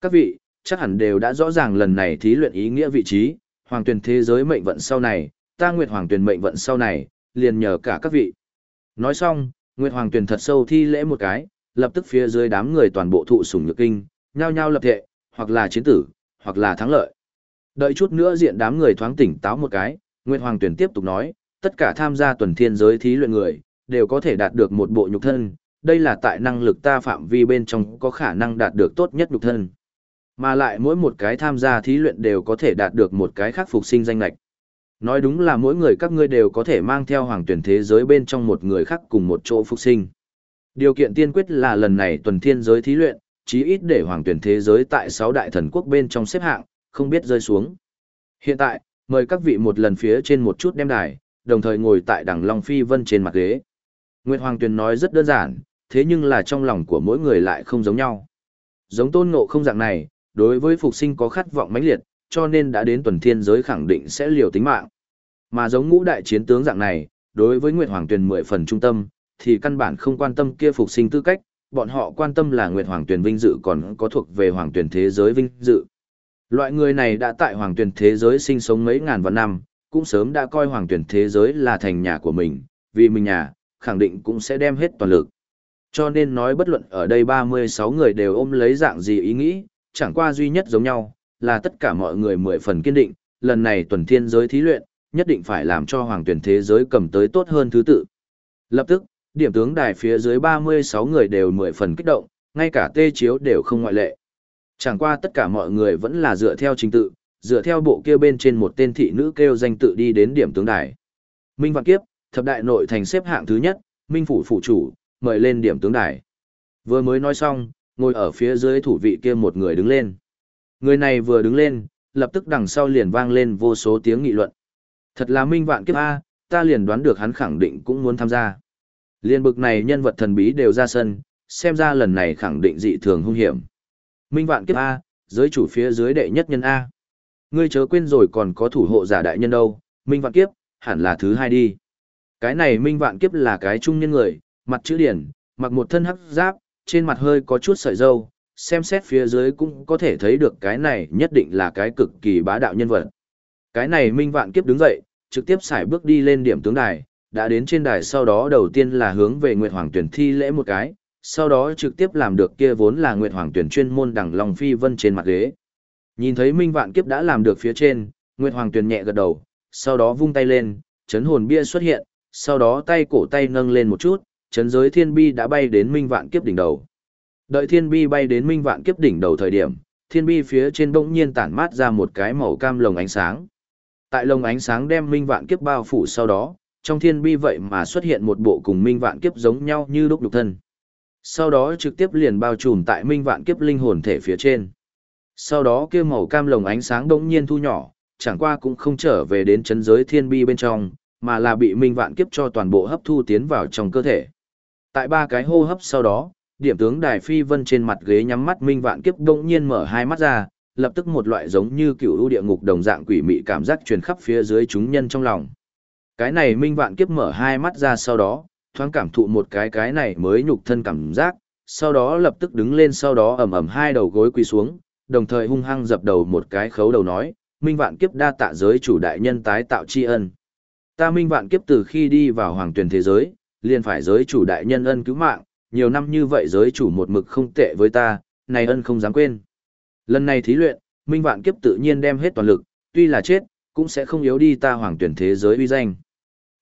Các vị, chắc hẳn đều đã rõ ràng lần này thí luyện ý nghĩa vị trí, hoàng tuyển thế giới mệnh vận sau này, ta Nguyệt Hoàng tuyển mệnh vận sau này, liền nhờ cả các vị. Nói xong, Nguyệt Hoàng tuyển thật sâu thi lễ một cái, lập tức phía dưới đám người toàn bộ thụ sủng nhược kinh, nhao nhao lập thệ, hoặc là chiến tử, hoặc là thắng lợi. Đợi chút nữa diện đám người thoáng tỉnh táo một cái, Nguyệt Hoàng tuyển tiếp tục nói, tất cả tham gia tuần thiên giới thí luyện người, đều có thể đạt được một bộ nhục thân, đây là tại năng lực ta phạm vi bên trong có khả năng đạt được tốt nhất nhục thân. Mà lại mỗi một cái tham gia thí luyện đều có thể đạt được một cái khác phục sinh danh lạch. Nói đúng là mỗi người các ngươi đều có thể mang theo hoàng tuyển thế giới bên trong một người khác cùng một chỗ phục sinh. Điều kiện tiên quyết là lần này tuần thiên giới thí luyện, chí ít để hoàng tuyển thế giới tại sáu đại thần quốc bên trong xếp hạng, không biết rơi xuống. Hiện tại, mời các vị một lần phía trên một chút đem đài, đồng thời ngồi tại đằng Long Phi Vân trên mặt ghế. Nguyệt Hoàng Tuyền nói rất đơn giản, thế nhưng là trong lòng của mỗi người lại không giống nhau. Giống tôn ngộ không dạng này, đối với phục sinh có khát vọng mãnh liệt, cho nên đã đến tuần thiên giới khẳng định sẽ liều tính mạng. Mà giống ngũ đại chiến tướng dạng này, đối với Nguyệt Hoàng Tuyền mười phần trung tâm, thì căn bản không quan tâm kia phục sinh tư cách, bọn họ quan tâm là Nguyệt Hoàng Tuyền vinh dự còn có thuộc về Hoàng Tuyền thế giới vinh dự. Loại người này đã tại Hoàng Tuyền thế giới sinh sống mấy ngàn vạn năm, cũng sớm đã coi Hoàng Tuyền thế giới là thành nhà của mình, vì mình nhà, khẳng định cũng sẽ đem hết toàn lực. Cho nên nói bất luận ở đây 36 người đều ôm lấy dạng gì ý nghĩ, chẳng qua duy nhất giống nhau, là tất cả mọi người mười phần kiên định, lần này tuần thiên giới thí luyện, nhất định phải làm cho hoàng tuyển thế giới cầm tới tốt hơn thứ tự. Lập tức, điểm tướng đài phía dưới 36 người đều mười phần kích động, ngay cả tê chiếu đều không ngoại lệ. Chẳng qua tất cả mọi người vẫn là dựa theo trình tự, dựa theo bộ kia bên trên một tên thị nữ kêu danh tự đi đến điểm tướng đài. Minh Vạn Kiếp, thập đại nội thành xếp hạng thứ nhất, Minh Phủ Phủ Chủ, mời lên điểm tướng đài. Vừa mới nói xong, ngồi ở phía dưới thủ vị kia một người đứng lên. Người này vừa đứng lên, lập tức đằng sau liền vang lên vô số tiếng nghị luận. Thật là minh vạn kiếp A, ta liền đoán được hắn khẳng định cũng muốn tham gia. Liên bực này nhân vật thần bí đều ra sân, xem ra lần này khẳng định dị thường hung hiểm. Minh vạn kiếp A, giới chủ phía dưới đệ nhất nhân A. Ngươi chớ quên rồi còn có thủ hộ giả đại nhân đâu, Minh vạn kiếp, hẳn là thứ hai đi. Cái này Minh vạn kiếp là cái trung nhân người, mặt chữ điển, mặc một thân hắc giáp, trên mặt hơi có chút sợi dâu, xem xét phía dưới cũng có thể thấy được cái này nhất định là cái cực kỳ bá đạo nhân vật. Cái này Minh Vạn Kiếp đứng dậy, trực tiếp xài bước đi lên điểm tướng đài, đã đến trên đài sau đó đầu tiên là hướng về Nguyệt Hoàng tuyển thi lễ một cái, sau đó trực tiếp làm được kia vốn là Nguyệt Hoàng tuyển chuyên môn đằng Long Phi Vân trên mặt ghế. Nhìn thấy Minh Vạn Kiếp đã làm được phía trên, Nguyệt Hoàng tuyển nhẹ gật đầu, sau đó vung tay lên, chấn hồn bia xuất hiện, sau đó tay cổ tay nâng lên một chút, chấn giới thiên bi đã bay đến Minh Vạn Kiếp đỉnh đầu. Đợi thiên bi bay đến Minh Vạn Kiếp đỉnh đầu thời điểm, thiên bi phía trên bỗng nhiên tản mát ra một cái màu cam lồng ánh sáng. Tại lồng ánh sáng đem Minh Vạn Kiếp bao phủ sau đó, trong thiên bi vậy mà xuất hiện một bộ cùng Minh Vạn Kiếp giống nhau như đúc đục thân. Sau đó trực tiếp liền bao trùm tại Minh Vạn Kiếp linh hồn thể phía trên. Sau đó kia màu cam lồng ánh sáng đống nhiên thu nhỏ, chẳng qua cũng không trở về đến chấn giới thiên bi bên trong, mà là bị Minh Vạn Kiếp cho toàn bộ hấp thu tiến vào trong cơ thể. Tại ba cái hô hấp sau đó, điểm tướng Đài Phi Vân trên mặt ghế nhắm mắt Minh Vạn Kiếp đống nhiên mở hai mắt ra, lập tức một loại giống như cựu ưu địa ngục đồng dạng quỷ mị cảm giác truyền khắp phía dưới chúng nhân trong lòng. Cái này Minh Vạn Kiếp mở hai mắt ra sau đó, thoáng cảm thụ một cái cái này mới nhục thân cảm giác, sau đó lập tức đứng lên sau đó ầm ầm hai đầu gối quỳ xuống, đồng thời hung hăng dập đầu một cái khấu đầu nói, Minh Vạn Kiếp đa tạ giới chủ đại nhân tái tạo tri ân. Ta Minh Vạn Kiếp từ khi đi vào hoàng tuyển thế giới, liền phải giới chủ đại nhân ân cứu mạng, nhiều năm như vậy giới chủ một mực không tệ với ta, này ân không dám quên. Lần này thí luyện, Minh Vạn Kiếp tự nhiên đem hết toàn lực, tuy là chết, cũng sẽ không yếu đi ta hoàng tuyển thế giới uy danh.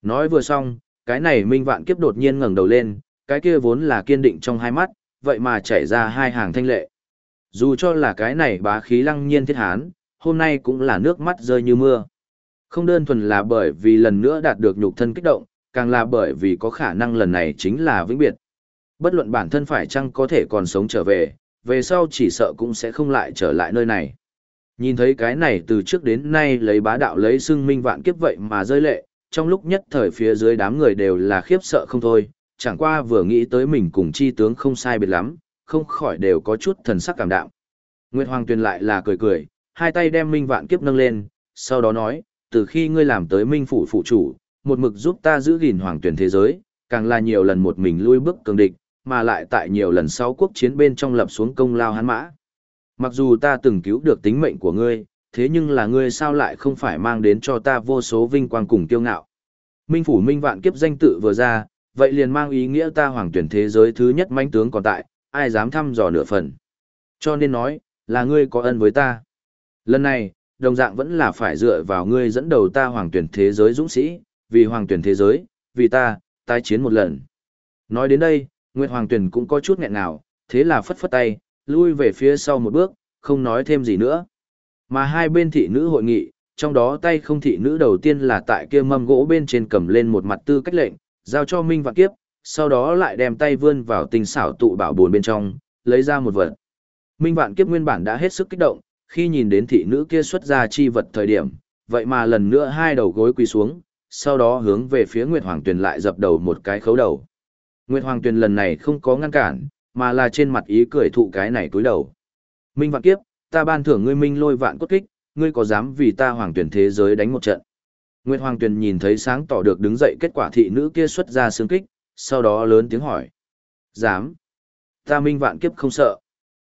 Nói vừa xong, cái này Minh Vạn Kiếp đột nhiên ngẩng đầu lên, cái kia vốn là kiên định trong hai mắt, vậy mà chảy ra hai hàng thanh lệ. Dù cho là cái này bá khí lăng nhiên thiết hán, hôm nay cũng là nước mắt rơi như mưa. Không đơn thuần là bởi vì lần nữa đạt được nhục thân kích động, càng là bởi vì có khả năng lần này chính là vĩnh biệt. Bất luận bản thân phải chăng có thể còn sống trở về, về sau chỉ sợ cũng sẽ không lại trở lại nơi này. Nhìn thấy cái này từ trước đến nay lấy bá đạo lấy xưng minh vạn kiếp vậy mà rơi lệ, trong lúc nhất thời phía dưới đám người đều là khiếp sợ không thôi, chẳng qua vừa nghĩ tới mình cùng chi tướng không sai biệt lắm, không khỏi đều có chút thần sắc cảm đạm. Nguyệt Hoàng Tuyền lại là cười cười, hai tay đem minh vạn kiếp nâng lên, sau đó nói, từ khi ngươi làm tới minh phủ phụ chủ, một mực giúp ta giữ gìn Hoàng Tuyền thế giới, càng là nhiều lần một mình lui bước cường địch, mà lại tại nhiều lần sau quốc chiến bên trong lập xuống công lao hắn mã. Mặc dù ta từng cứu được tính mệnh của ngươi, thế nhưng là ngươi sao lại không phải mang đến cho ta vô số vinh quang cùng kiêu ngạo. Minh phủ minh vạn kiếp danh tự vừa ra, vậy liền mang ý nghĩa ta hoàng tuyển thế giới thứ nhất mãnh tướng còn tại, ai dám thăm dò nửa phần. Cho nên nói, là ngươi có ân với ta. Lần này, đồng dạng vẫn là phải dựa vào ngươi dẫn đầu ta hoàng tuyển thế giới dũng sĩ, vì hoàng tuyển thế giới, vì ta, tái chiến một lần. Nói đến đây, Nguyệt Hoàng tuyển cũng có chút nghẹn nào, thế là phất phất tay, lui về phía sau một bước, không nói thêm gì nữa. Mà hai bên thị nữ hội nghị, trong đó tay không thị nữ đầu tiên là tại kia mâm gỗ bên trên cầm lên một mặt tư cách lệnh, giao cho Minh Vạn Kiếp, sau đó lại đem tay vươn vào tình xảo tụ bảo buồn bên trong, lấy ra một vật. Minh Vạn Kiếp nguyên bản đã hết sức kích động, khi nhìn đến thị nữ kia xuất ra chi vật thời điểm, vậy mà lần nữa hai đầu gối quỳ xuống, sau đó hướng về phía Nguyệt Hoàng Tuyền lại dập đầu một cái khấu đầu. Nguyệt Hoàng Tuyền lần này không có ngăn cản, mà là trên mặt ý cười thụ cái này cúi đầu. Minh vạn kiếp, ta ban thưởng ngươi minh lôi vạn cốt kích, ngươi có dám vì ta hoàng tuyển thế giới đánh một trận. Nguyệt Hoàng Tuyền nhìn thấy sáng tỏ được đứng dậy kết quả thị nữ kia xuất ra xương kích, sau đó lớn tiếng hỏi. Dám. Ta minh vạn kiếp không sợ.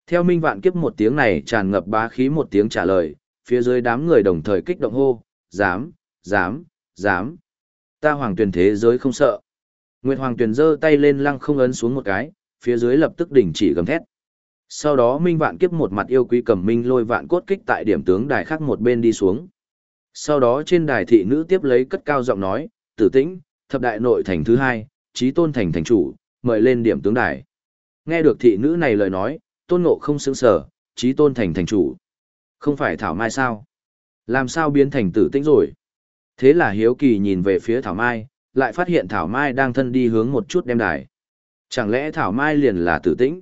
Theo minh vạn kiếp một tiếng này tràn ngập bá khí một tiếng trả lời, phía dưới đám người đồng thời kích động hô, dám, dám, dám. Ta hoàng tuyển thế giới không sợ. Nguyệt Hoàng Tuyền giơ tay lên lăng không ấn xuống một cái, phía dưới lập tức đình chỉ gầm thét. Sau đó Minh Vạn Kiếp một mặt yêu quý cầm minh lôi vạn cốt kích tại điểm tướng đài khác một bên đi xuống. Sau đó trên đài thị nữ tiếp lấy cất cao giọng nói, tử tĩnh, thập đại nội thành thứ hai, chí tôn thành thành chủ, mời lên điểm tướng đài. Nghe được thị nữ này lời nói, tôn ngộ không sững sờ chí tôn thành thành chủ. Không phải Thảo Mai sao? Làm sao biến thành tử tĩnh rồi? Thế là hiếu kỳ nhìn về phía Thảo Mai, lại phát hiện Thảo Mai đang thân đi hướng một chút đem đài. Chẳng lẽ Thảo Mai liền là tử tĩnh?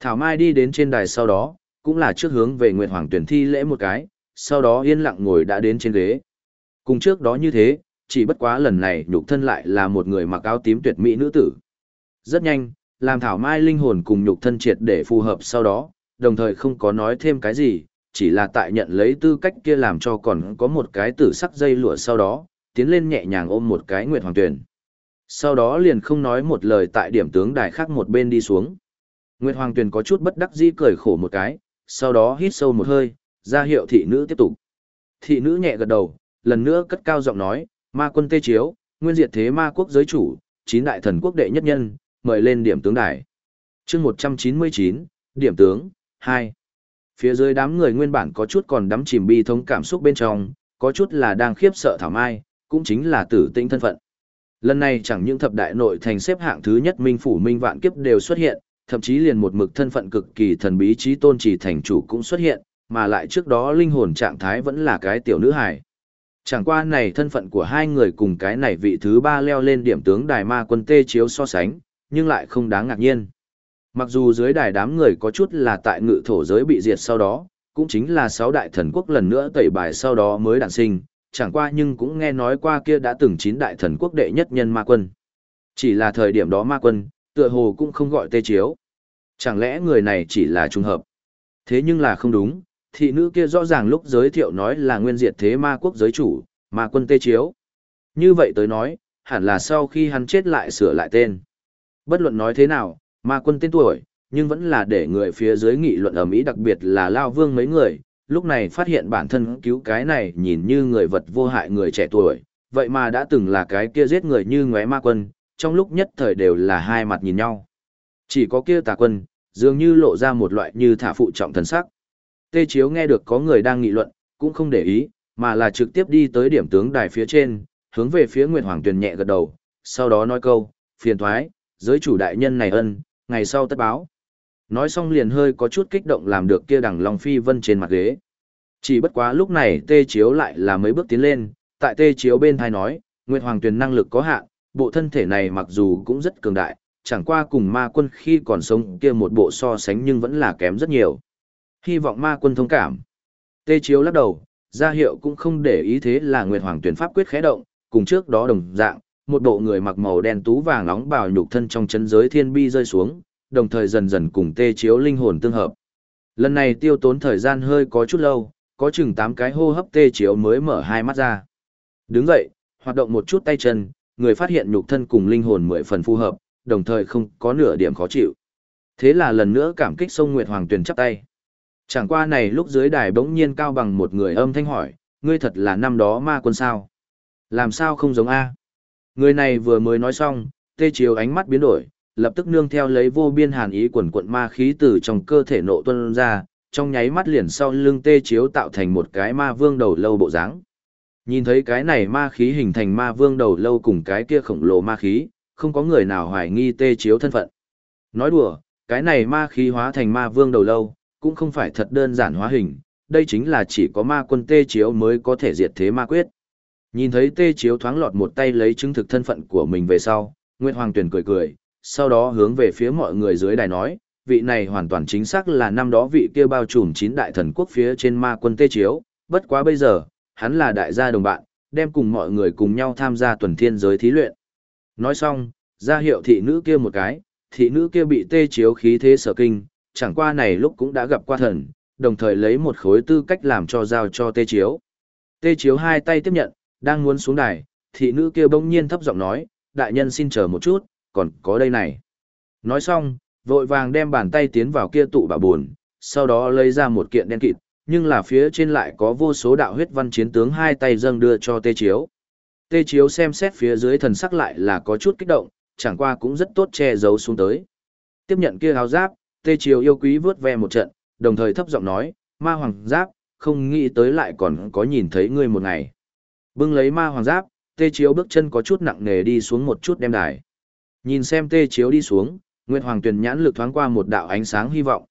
Thảo Mai đi đến trên đài sau đó, cũng là trước hướng về Nguyệt Hoàng tuyển thi lễ một cái, sau đó yên lặng ngồi đã đến trên ghế. Cùng trước đó như thế, chỉ bất quá lần này nhục thân lại là một người mặc áo tím tuyệt mỹ nữ tử. Rất nhanh, làm Thảo Mai linh hồn cùng nhục thân triệt để phù hợp sau đó, đồng thời không có nói thêm cái gì, chỉ là tại nhận lấy tư cách kia làm cho còn có một cái tử sắc dây lụa sau đó, tiến lên nhẹ nhàng ôm một cái Nguyệt Hoàng tuyển. Sau đó liền không nói một lời tại điểm tướng đài khác một bên đi xuống. Nguyệt Hoàng Tuyền có chút bất đắc dĩ cười khổ một cái, sau đó hít sâu một hơi, ra hiệu thị nữ tiếp tục. Thị nữ nhẹ gật đầu, lần nữa cất cao giọng nói, ma quân tê chiếu, nguyên diệt thế ma quốc giới chủ, chín đại thần quốc đệ nhất nhân, mời lên điểm tướng đài. chương 199, điểm tướng, 2. Phía dưới đám người nguyên bản có chút còn đắm chìm bi thống cảm xúc bên trong, có chút là đang khiếp sợ thảo mai, cũng chính là tử tinh thân phận. Lần này chẳng những thập đại nội thành xếp hạng thứ nhất minh phủ minh vạn kiếp đều xuất hiện, thậm chí liền một mực thân phận cực kỳ thần bí trí tôn chỉ thành chủ cũng xuất hiện, mà lại trước đó linh hồn trạng thái vẫn là cái tiểu nữ hài. Chẳng qua này thân phận của hai người cùng cái này vị thứ ba leo lên điểm tướng đài ma quân tê chiếu so sánh, nhưng lại không đáng ngạc nhiên. Mặc dù dưới đài đám người có chút là tại ngự thổ giới bị diệt sau đó, cũng chính là sáu đại thần quốc lần nữa tẩy bài sau đó mới đản sinh, chẳng qua nhưng cũng nghe nói qua kia đã từng chín đại thần quốc đệ nhất nhân ma quân. Chỉ là thời điểm đó ma quân, tựa hồ cũng không gọi tê chiếu. Chẳng lẽ người này chỉ là trùng hợp? Thế nhưng là không đúng, thị nữ kia rõ ràng lúc giới thiệu nói là nguyên diệt thế ma quốc giới chủ, ma quân tê chiếu. Như vậy tới nói, hẳn là sau khi hắn chết lại sửa lại tên. Bất luận nói thế nào, ma quân tên tuổi, nhưng vẫn là để người phía dưới nghị luận ở Mỹ đặc biệt là Lao Vương mấy người, lúc này phát hiện bản thân cứu cái này nhìn như người vật vô hại người trẻ tuổi, vậy mà đã từng là cái kia giết người như ngóe ma quân, trong lúc nhất thời đều là hai mặt nhìn nhau. Chỉ có kia tà quân, dường như lộ ra một loại như thả phụ trọng thần sắc. Tê Chiếu nghe được có người đang nghị luận, cũng không để ý, mà là trực tiếp đi tới điểm tướng đài phía trên, hướng về phía Nguyệt Hoàng Tuyền nhẹ gật đầu, sau đó nói câu, phiền thoái, giới chủ đại nhân này ân, ngày sau tất báo. Nói xong liền hơi có chút kích động làm được kia đằng Long Phi Vân trên mặt ghế. Chỉ bất quá lúc này Tê Chiếu lại là mấy bước tiến lên, tại Tê Chiếu bên thai nói, Nguyệt Hoàng Tuyền năng lực có hạn, bộ thân thể này mặc dù cũng rất cường đại, chẳng qua cùng ma quân khi còn sống kia một bộ so sánh nhưng vẫn là kém rất nhiều. Hy vọng ma quân thông cảm. Tê Chiếu lắc đầu, ra hiệu cũng không để ý thế là Nguyệt Hoàng tuyển pháp quyết khẽ động, cùng trước đó đồng dạng, một bộ người mặc màu đen tú vàng nóng bào nhục thân trong chân giới thiên bi rơi xuống, đồng thời dần dần cùng Tê Chiếu linh hồn tương hợp. Lần này tiêu tốn thời gian hơi có chút lâu, có chừng 8 cái hô hấp Tê Chiếu mới mở hai mắt ra. Đứng dậy, hoạt động một chút tay chân, người phát hiện nhục thân cùng linh hồn mười phần phù hợp, đồng thời không có nửa điểm khó chịu. Thế là lần nữa cảm kích sông Nguyệt Hoàng Tuyền chắp tay. Chẳng qua này lúc dưới đài bỗng nhiên cao bằng một người âm thanh hỏi, ngươi thật là năm đó ma quân sao? Làm sao không giống A? Người này vừa mới nói xong, tê chiếu ánh mắt biến đổi, lập tức nương theo lấy vô biên hàn ý quần quận ma khí từ trong cơ thể nộ tuân ra, trong nháy mắt liền sau lưng tê chiếu tạo thành một cái ma vương đầu lâu bộ dáng. Nhìn thấy cái này ma khí hình thành ma vương đầu lâu cùng cái kia khổng lồ ma khí, không có người nào hoài nghi tê chiếu thân phận. Nói đùa, cái này ma khí hóa thành ma vương đầu lâu, cũng không phải thật đơn giản hóa hình, đây chính là chỉ có ma quân tê chiếu mới có thể diệt thế ma quyết. Nhìn thấy tê chiếu thoáng lọt một tay lấy chứng thực thân phận của mình về sau, Nguyệt Hoàng Tuyền cười cười, sau đó hướng về phía mọi người dưới đài nói, vị này hoàn toàn chính xác là năm đó vị kia bao trùm chín đại thần quốc phía trên ma quân tê chiếu, bất quá bây giờ, hắn là đại gia đồng bạn, đem cùng mọi người cùng nhau tham gia tuần thiên giới thí luyện. Nói xong, ra hiệu thị nữ kia một cái, thị nữ kia bị tê chiếu khí thế sở kinh, chẳng qua này lúc cũng đã gặp qua thần, đồng thời lấy một khối tư cách làm cho giao cho tê chiếu. Tê chiếu hai tay tiếp nhận, đang muốn xuống đài, thị nữ kia bỗng nhiên thấp giọng nói, đại nhân xin chờ một chút, còn có đây này. Nói xong, vội vàng đem bàn tay tiến vào kia tụ bà buồn, sau đó lấy ra một kiện đen kịt, nhưng là phía trên lại có vô số đạo huyết văn chiến tướng hai tay dâng đưa cho tê chiếu. Tê chiếu xem xét phía dưới thần sắc lại là có chút kích động, chẳng qua cũng rất tốt che giấu xuống tới. Tiếp nhận kia áo giáp, tê chiếu yêu quý vớt ve một trận, đồng thời thấp giọng nói, ma hoàng giáp, không nghĩ tới lại còn có nhìn thấy ngươi một ngày. Bưng lấy ma hoàng giáp, tê chiếu bước chân có chút nặng nề đi xuống một chút đem đài. Nhìn xem tê chiếu đi xuống, Nguyệt Hoàng Tuyền nhãn lực thoáng qua một đạo ánh sáng hy vọng.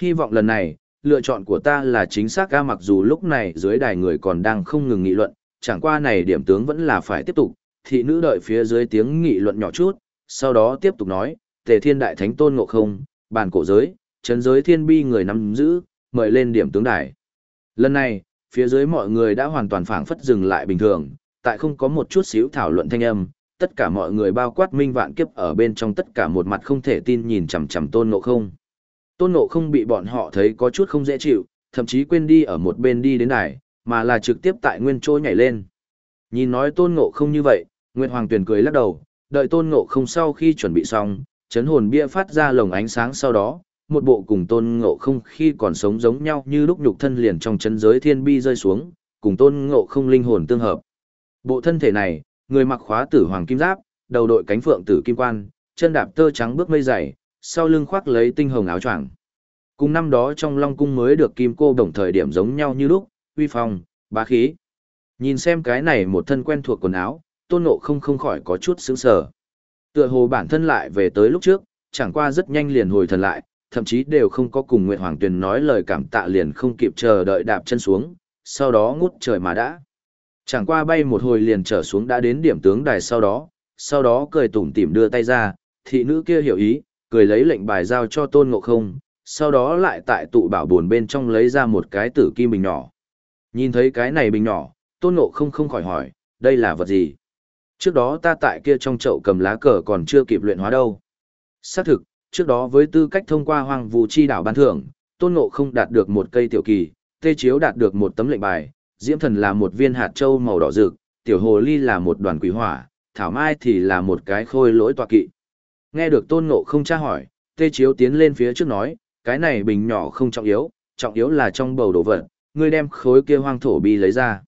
Hy vọng lần này, lựa chọn của ta là chính xác ca mặc dù lúc này dưới đài người còn đang không ngừng nghị luận, chẳng qua này điểm tướng vẫn là phải tiếp tục, thị nữ đợi phía dưới tiếng nghị luận nhỏ chút, sau đó tiếp tục nói, tề thiên đại thánh tôn ngộ không, bàn cổ giới, chấn giới thiên bi người nắm giữ, mời lên điểm tướng đài. Lần này, phía dưới mọi người đã hoàn toàn phảng phất dừng lại bình thường, tại không có một chút xíu thảo luận thanh âm, tất cả mọi người bao quát minh vạn kiếp ở bên trong tất cả một mặt không thể tin nhìn chằm chằm tôn ngộ không. Tôn ngộ không bị bọn họ thấy có chút không dễ chịu, thậm chí quên đi ở một bên đi đến đài, mà là trực tiếp tại nguyên chỗ nhảy lên. Nhìn nói tôn ngộ không như vậy, Nguyệt Hoàng tuyển cười lắc đầu, đợi tôn ngộ không sau khi chuẩn bị xong, chấn hồn bia phát ra lồng ánh sáng sau đó, một bộ cùng tôn ngộ không khi còn sống giống nhau như lúc nhục thân liền trong chân giới thiên bi rơi xuống, cùng tôn ngộ không linh hồn tương hợp. Bộ thân thể này, người mặc khóa tử hoàng kim giáp, đầu đội cánh phượng tử kim quan, chân đạp tơ trắng bước mây dày, sau lưng khoác lấy tinh hồng áo choàng. Cùng năm đó trong Long cung mới được kim cô đồng thời điểm giống nhau như lúc, uy phong, bá khí. Nhìn xem cái này một thân quen thuộc quần áo, tôn ngộ không không khỏi có chút sững sờ. Tựa hồ bản thân lại về tới lúc trước, chẳng qua rất nhanh liền hồi thần lại, thậm chí đều không có cùng Nguyệt Hoàng Tuyền nói lời cảm tạ liền không kịp chờ đợi đạp chân xuống, sau đó ngút trời mà đã. Chẳng qua bay một hồi liền trở xuống đã đến điểm tướng đài sau đó, sau đó cười tủm tỉm đưa tay ra, thị nữ kia hiểu ý, cười lấy lệnh bài giao cho tôn ngộ không, sau đó lại tại tụ bảo buồn bên trong lấy ra một cái tử kim bình nhỏ. Nhìn thấy cái này bình nhỏ, tôn ngộ không không khỏi hỏi, đây là vật gì? Trước đó ta tại kia trong chậu cầm lá cờ còn chưa kịp luyện hóa đâu. Xác thực, trước đó với tư cách thông qua hoàng vũ chi đảo ban thưởng, tôn ngộ không đạt được một cây tiểu kỳ, tê chiếu đạt được một tấm lệnh bài, diễm thần là một viên hạt châu màu đỏ rực, tiểu hồ ly là một đoàn quỷ hỏa, thảo mai thì là một cái khôi lỗi tọa kỵ. Nghe được tôn ngộ không tra hỏi, tê chiếu tiến lên phía trước nói, cái này bình nhỏ không trọng yếu, trọng yếu là trong bầu đồ vật, ngươi đem khối kia hoang thổ bi lấy ra.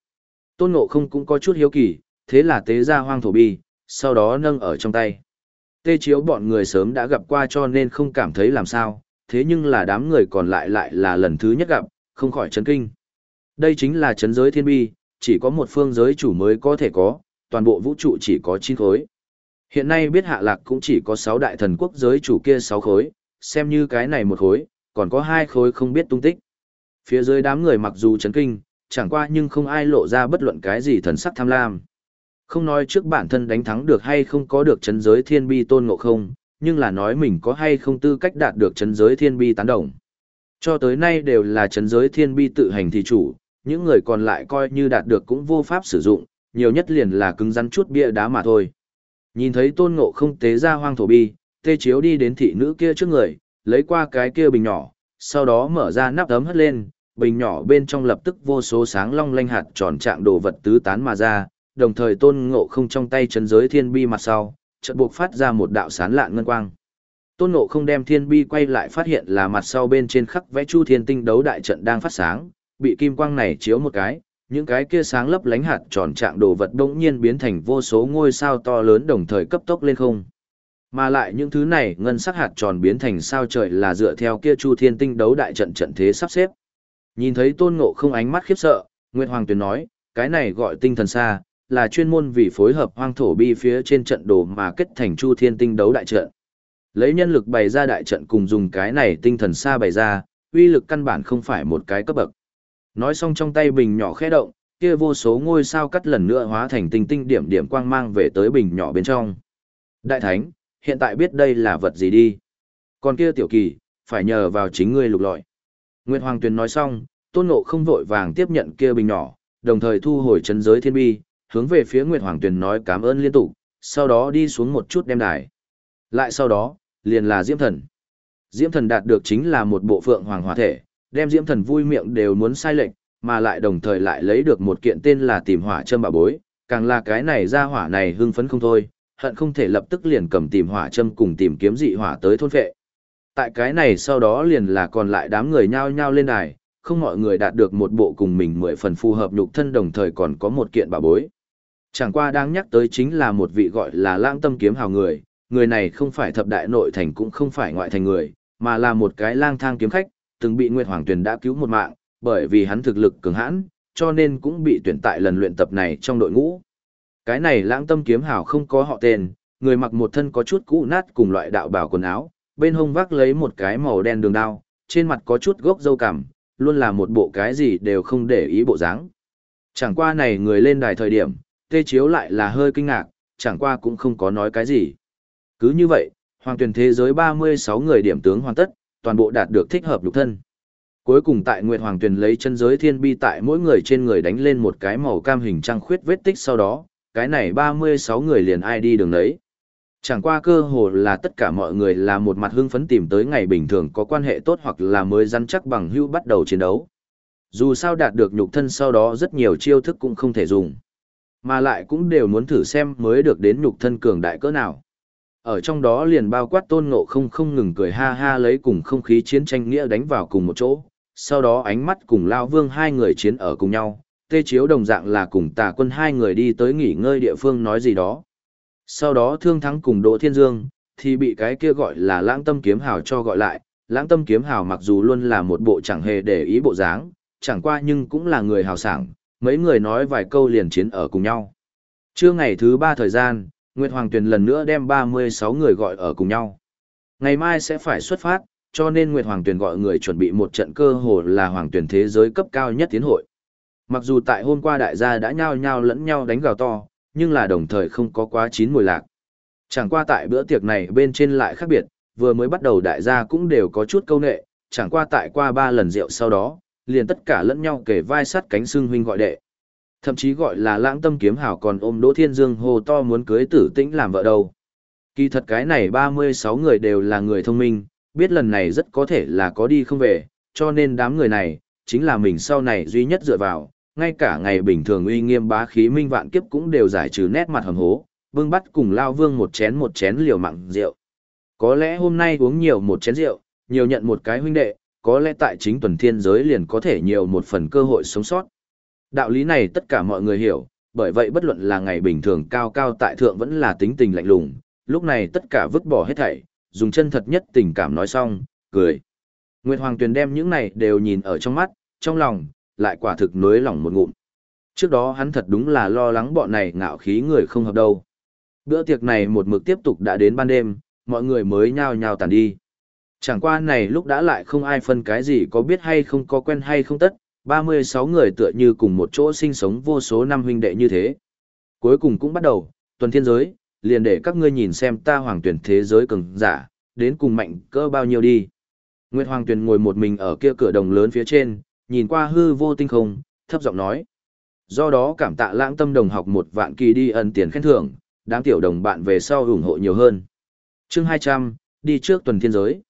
Tôn ngộ không cũng có chút hiếu kỳ, thế là tế ra hoang thổ bi, sau đó nâng ở trong tay. Tê chiếu bọn người sớm đã gặp qua cho nên không cảm thấy làm sao, thế nhưng là đám người còn lại lại là lần thứ nhất gặp, không khỏi chấn kinh. Đây chính là chấn giới thiên bi, chỉ có một phương giới chủ mới có thể có, toàn bộ vũ trụ chỉ có 9 khối. Hiện nay biết hạ lạc cũng chỉ có 6 đại thần quốc giới chủ kia 6 khối, xem như cái này một khối, còn có hai khối không biết tung tích. Phía dưới đám người mặc dù chấn kinh, chẳng qua nhưng không ai lộ ra bất luận cái gì thần sắc tham lam. Không nói trước bản thân đánh thắng được hay không có được chấn giới thiên bi tôn ngộ không, nhưng là nói mình có hay không tư cách đạt được chấn giới thiên bi tán đồng. Cho tới nay đều là chấn giới thiên bi tự hành thì chủ, những người còn lại coi như đạt được cũng vô pháp sử dụng, nhiều nhất liền là cứng rắn chút bia đá mà thôi. Nhìn thấy tôn ngộ không tế ra hoang thổ bi, tê chiếu đi đến thị nữ kia trước người, lấy qua cái kia bình nhỏ, sau đó mở ra nắp ấm hất lên, bình nhỏ bên trong lập tức vô số sáng long lanh hạt tròn trạng đồ vật tứ tán mà ra, đồng thời tôn ngộ không trong tay chấn giới thiên bi mặt sau, chợt buộc phát ra một đạo sán lạn ngân quang. Tôn ngộ không đem thiên bi quay lại phát hiện là mặt sau bên trên khắc vẽ chu thiên tinh đấu đại trận đang phát sáng, bị kim quang này chiếu một cái, những cái kia sáng lấp lánh hạt tròn trạng đồ vật đống nhiên biến thành vô số ngôi sao to lớn đồng thời cấp tốc lên không. Mà lại những thứ này ngân sắc hạt tròn biến thành sao trời là dựa theo kia chu thiên tinh đấu đại trận trận thế sắp xếp. Nhìn thấy tôn ngộ không ánh mắt khiếp sợ, Nguyệt Hoàng Tuyền nói, cái này gọi tinh thần xa, là chuyên môn vì phối hợp hoang thổ bi phía trên trận đồ mà kết thành chu thiên tinh đấu đại trận. Lấy nhân lực bày ra đại trận cùng dùng cái này tinh thần xa bày ra, uy lực căn bản không phải một cái cấp bậc. Nói xong trong tay bình nhỏ khẽ động, kia vô số ngôi sao cắt lần nữa hóa thành tinh tinh điểm điểm quang mang về tới bình nhỏ bên trong. Đại thánh, hiện tại biết đây là vật gì đi. Còn kia tiểu kỳ, phải nhờ vào chính ngươi lục lọi. Nguyệt Hoàng Tuyền nói xong, tôn ngộ không vội vàng tiếp nhận kia bình nhỏ, đồng thời thu hồi chân giới thiên bi, hướng về phía Nguyệt Hoàng Tuyền nói cảm ơn liên tục, sau đó đi xuống một chút đem đài. Lại sau đó, liền là Diễm Thần. Diễm Thần đạt được chính là một bộ phượng hoàng hòa thể, đem Diễm Thần vui miệng đều muốn sai lệch, mà lại đồng thời lại lấy được một kiện tên là tìm hỏa châm bà bối, càng là cái này ra hỏa này hưng phấn không thôi, hận không thể lập tức liền cầm tìm hỏa châm cùng tìm kiếm dị hỏa tới thôn phệ. Tại cái này sau đó liền là còn lại đám người nhao nhao lên đài, không mọi người đạt được một bộ cùng mình mười phần phù hợp nhục thân đồng thời còn có một kiện bà bối. Chẳng qua đang nhắc tới chính là một vị gọi là lãng tâm kiếm hào người, người này không phải thập đại nội thành cũng không phải ngoại thành người, mà là một cái lang thang kiếm khách, từng bị Nguyệt Hoàng Tuyền đã cứu một mạng, bởi vì hắn thực lực cường hãn, cho nên cũng bị tuyển tại lần luyện tập này trong đội ngũ. Cái này lãng tâm kiếm hào không có họ tên, người mặc một thân có chút cũ nát cùng loại đạo bảo quần áo, bên hông vác lấy một cái màu đen đường đao, trên mặt có chút gốc dâu cằm, luôn là một bộ cái gì đều không để ý bộ dáng. Chẳng qua này người lên đài thời điểm, tê chiếu lại là hơi kinh ngạc, chẳng qua cũng không có nói cái gì. Cứ như vậy, hoàng tuyển thế giới 36 người điểm tướng hoàn tất, toàn bộ đạt được thích hợp lục thân. Cuối cùng tại Nguyệt Hoàng Tuyền lấy chân giới thiên bi tại mỗi người trên người đánh lên một cái màu cam hình trăng khuyết vết tích sau đó, cái này 36 người liền ai đi đường đấy. Chẳng qua cơ hồ là tất cả mọi người là một mặt hưng phấn tìm tới ngày bình thường có quan hệ tốt hoặc là mới rắn chắc bằng hữu bắt đầu chiến đấu. Dù sao đạt được nhục thân sau đó rất nhiều chiêu thức cũng không thể dùng. Mà lại cũng đều muốn thử xem mới được đến nhục thân cường đại cỡ nào. Ở trong đó liền bao quát tôn ngộ không không ngừng cười ha ha lấy cùng không khí chiến tranh nghĩa đánh vào cùng một chỗ. Sau đó ánh mắt cùng Lao Vương hai người chiến ở cùng nhau, tê chiếu đồng dạng là cùng tà quân hai người đi tới nghỉ ngơi địa phương nói gì đó. Sau đó thương thắng cùng Đỗ Thiên Dương, thì bị cái kia gọi là lãng tâm kiếm hào cho gọi lại. Lãng tâm kiếm hào mặc dù luôn là một bộ chẳng hề để ý bộ dáng, chẳng qua nhưng cũng là người hào sảng, mấy người nói vài câu liền chiến ở cùng nhau. Trưa ngày thứ ba thời gian, Nguyệt Hoàng Tuyền lần nữa đem 36 người gọi ở cùng nhau. Ngày mai sẽ phải xuất phát, cho nên Nguyệt Hoàng Tuyền gọi người chuẩn bị một trận cơ hồ là Hoàng Tuyền thế giới cấp cao nhất tiến hội. Mặc dù tại hôm qua đại gia đã nhao nhao lẫn nhau đánh gào to, nhưng là đồng thời không có quá chín mùi lạc. Chẳng qua tại bữa tiệc này bên trên lại khác biệt, vừa mới bắt đầu đại gia cũng đều có chút câu nệ, chẳng qua tại qua ba lần rượu sau đó, liền tất cả lẫn nhau kể vai sắt cánh xương huynh gọi đệ. Thậm chí gọi là lãng tâm kiếm hảo còn ôm Đỗ Thiên Dương hồ to muốn cưới tử tĩnh làm vợ đâu. Kỳ thật cái này 36 người đều là người thông minh, biết lần này rất có thể là có đi không về, cho nên đám người này, chính là mình sau này duy nhất dựa vào, ngay cả ngày bình thường uy nghiêm bá khí minh vạn kiếp cũng đều giải trừ nét mặt hầm hố, vương bắt cùng lao vương một chén một chén liều mặn rượu. Có lẽ hôm nay uống nhiều một chén rượu, nhiều nhận một cái huynh đệ, có lẽ tại chính tuần thiên giới liền có thể nhiều một phần cơ hội sống sót. Đạo lý này tất cả mọi người hiểu, bởi vậy bất luận là ngày bình thường cao cao tại thượng vẫn là tính tình lạnh lùng, lúc này tất cả vứt bỏ hết thảy, dùng chân thật nhất tình cảm nói xong, cười. Nguyệt Hoàng Tuyền đem những này đều nhìn ở trong mắt, trong lòng, lại quả thực nới lòng một ngụm. Trước đó hắn thật đúng là lo lắng bọn này ngạo khí người không hợp đâu. Bữa tiệc này một mực tiếp tục đã đến ban đêm, mọi người mới nhao nhao tàn đi. Chẳng qua này lúc đã lại không ai phân cái gì có biết hay không có quen hay không tất, 36 người tựa như cùng một chỗ sinh sống vô số năm huynh đệ như thế. Cuối cùng cũng bắt đầu, tuần thiên giới, liền để các ngươi nhìn xem ta hoàng tuyển thế giới cường giả, đến cùng mạnh cỡ bao nhiêu đi. Nguyệt Hoàng Tuyền ngồi một mình ở kia cửa đồng lớn phía trên, nhìn qua hư vô tinh không, thấp giọng nói. Do đó cảm tạ lãng tâm đồng học một vạn kỳ đi ân tiền khen thưởng, đáng tiểu đồng bạn về sau ủng hộ nhiều hơn. chương 200, đi trước tuần thiên giới.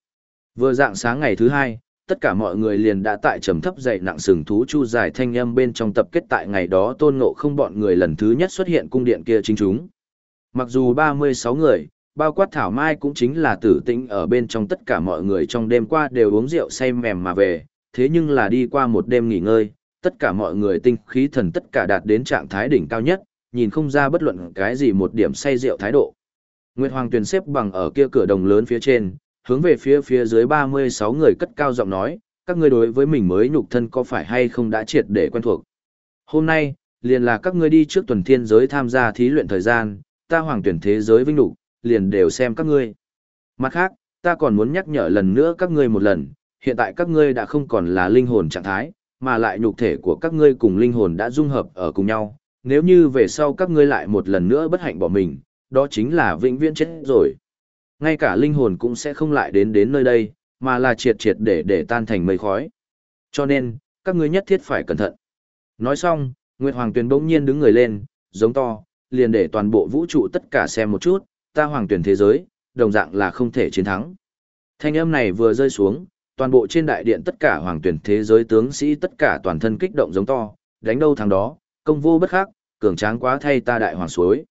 Vừa dạng sáng ngày thứ hai, tất cả mọi người liền đã tại trầm thấp dậy nặng sừng thú chu dài thanh âm bên trong tập kết tại ngày đó tôn ngộ không bọn người lần thứ nhất xuất hiện cung điện kia chính chúng. Mặc dù 36 người, bao quát thảo mai cũng chính là tử tĩnh ở bên trong tất cả mọi người trong đêm qua đều uống rượu say mềm mà về, thế nhưng là đi qua một đêm nghỉ ngơi, tất cả mọi người tinh khí thần tất cả đạt đến trạng thái đỉnh cao nhất, nhìn không ra bất luận cái gì một điểm say rượu thái độ. Nguyệt Hoàng Tuyền xếp bằng ở kia cửa đồng lớn phía trên, hướng về phía phía dưới 36 người cất cao giọng nói, các ngươi đối với mình mới nhục thân có phải hay không đã triệt để quen thuộc. Hôm nay, liền là các ngươi đi trước tuần thiên giới tham gia thí luyện thời gian, ta hoàng tuyển thế giới vinh đủ, liền đều xem các ngươi. Mặt khác, ta còn muốn nhắc nhở lần nữa các ngươi một lần, hiện tại các ngươi đã không còn là linh hồn trạng thái, mà lại nhục thể của các ngươi cùng linh hồn đã dung hợp ở cùng nhau. Nếu như về sau các ngươi lại một lần nữa bất hạnh bỏ mình, đó chính là vĩnh viễn chết rồi ngay cả linh hồn cũng sẽ không lại đến đến nơi đây, mà là triệt triệt để để tan thành mây khói. Cho nên, các ngươi nhất thiết phải cẩn thận. Nói xong, Nguyệt Hoàng Tuyền bỗng nhiên đứng người lên, giống to, liền để toàn bộ vũ trụ tất cả xem một chút, ta Hoàng Tuyền thế giới, đồng dạng là không thể chiến thắng. Thanh âm này vừa rơi xuống, toàn bộ trên đại điện tất cả Hoàng Tuyền thế giới tướng sĩ tất cả toàn thân kích động giống to, đánh đâu thằng đó, công vô bất khắc, cường tráng quá thay ta đại hoàng suối.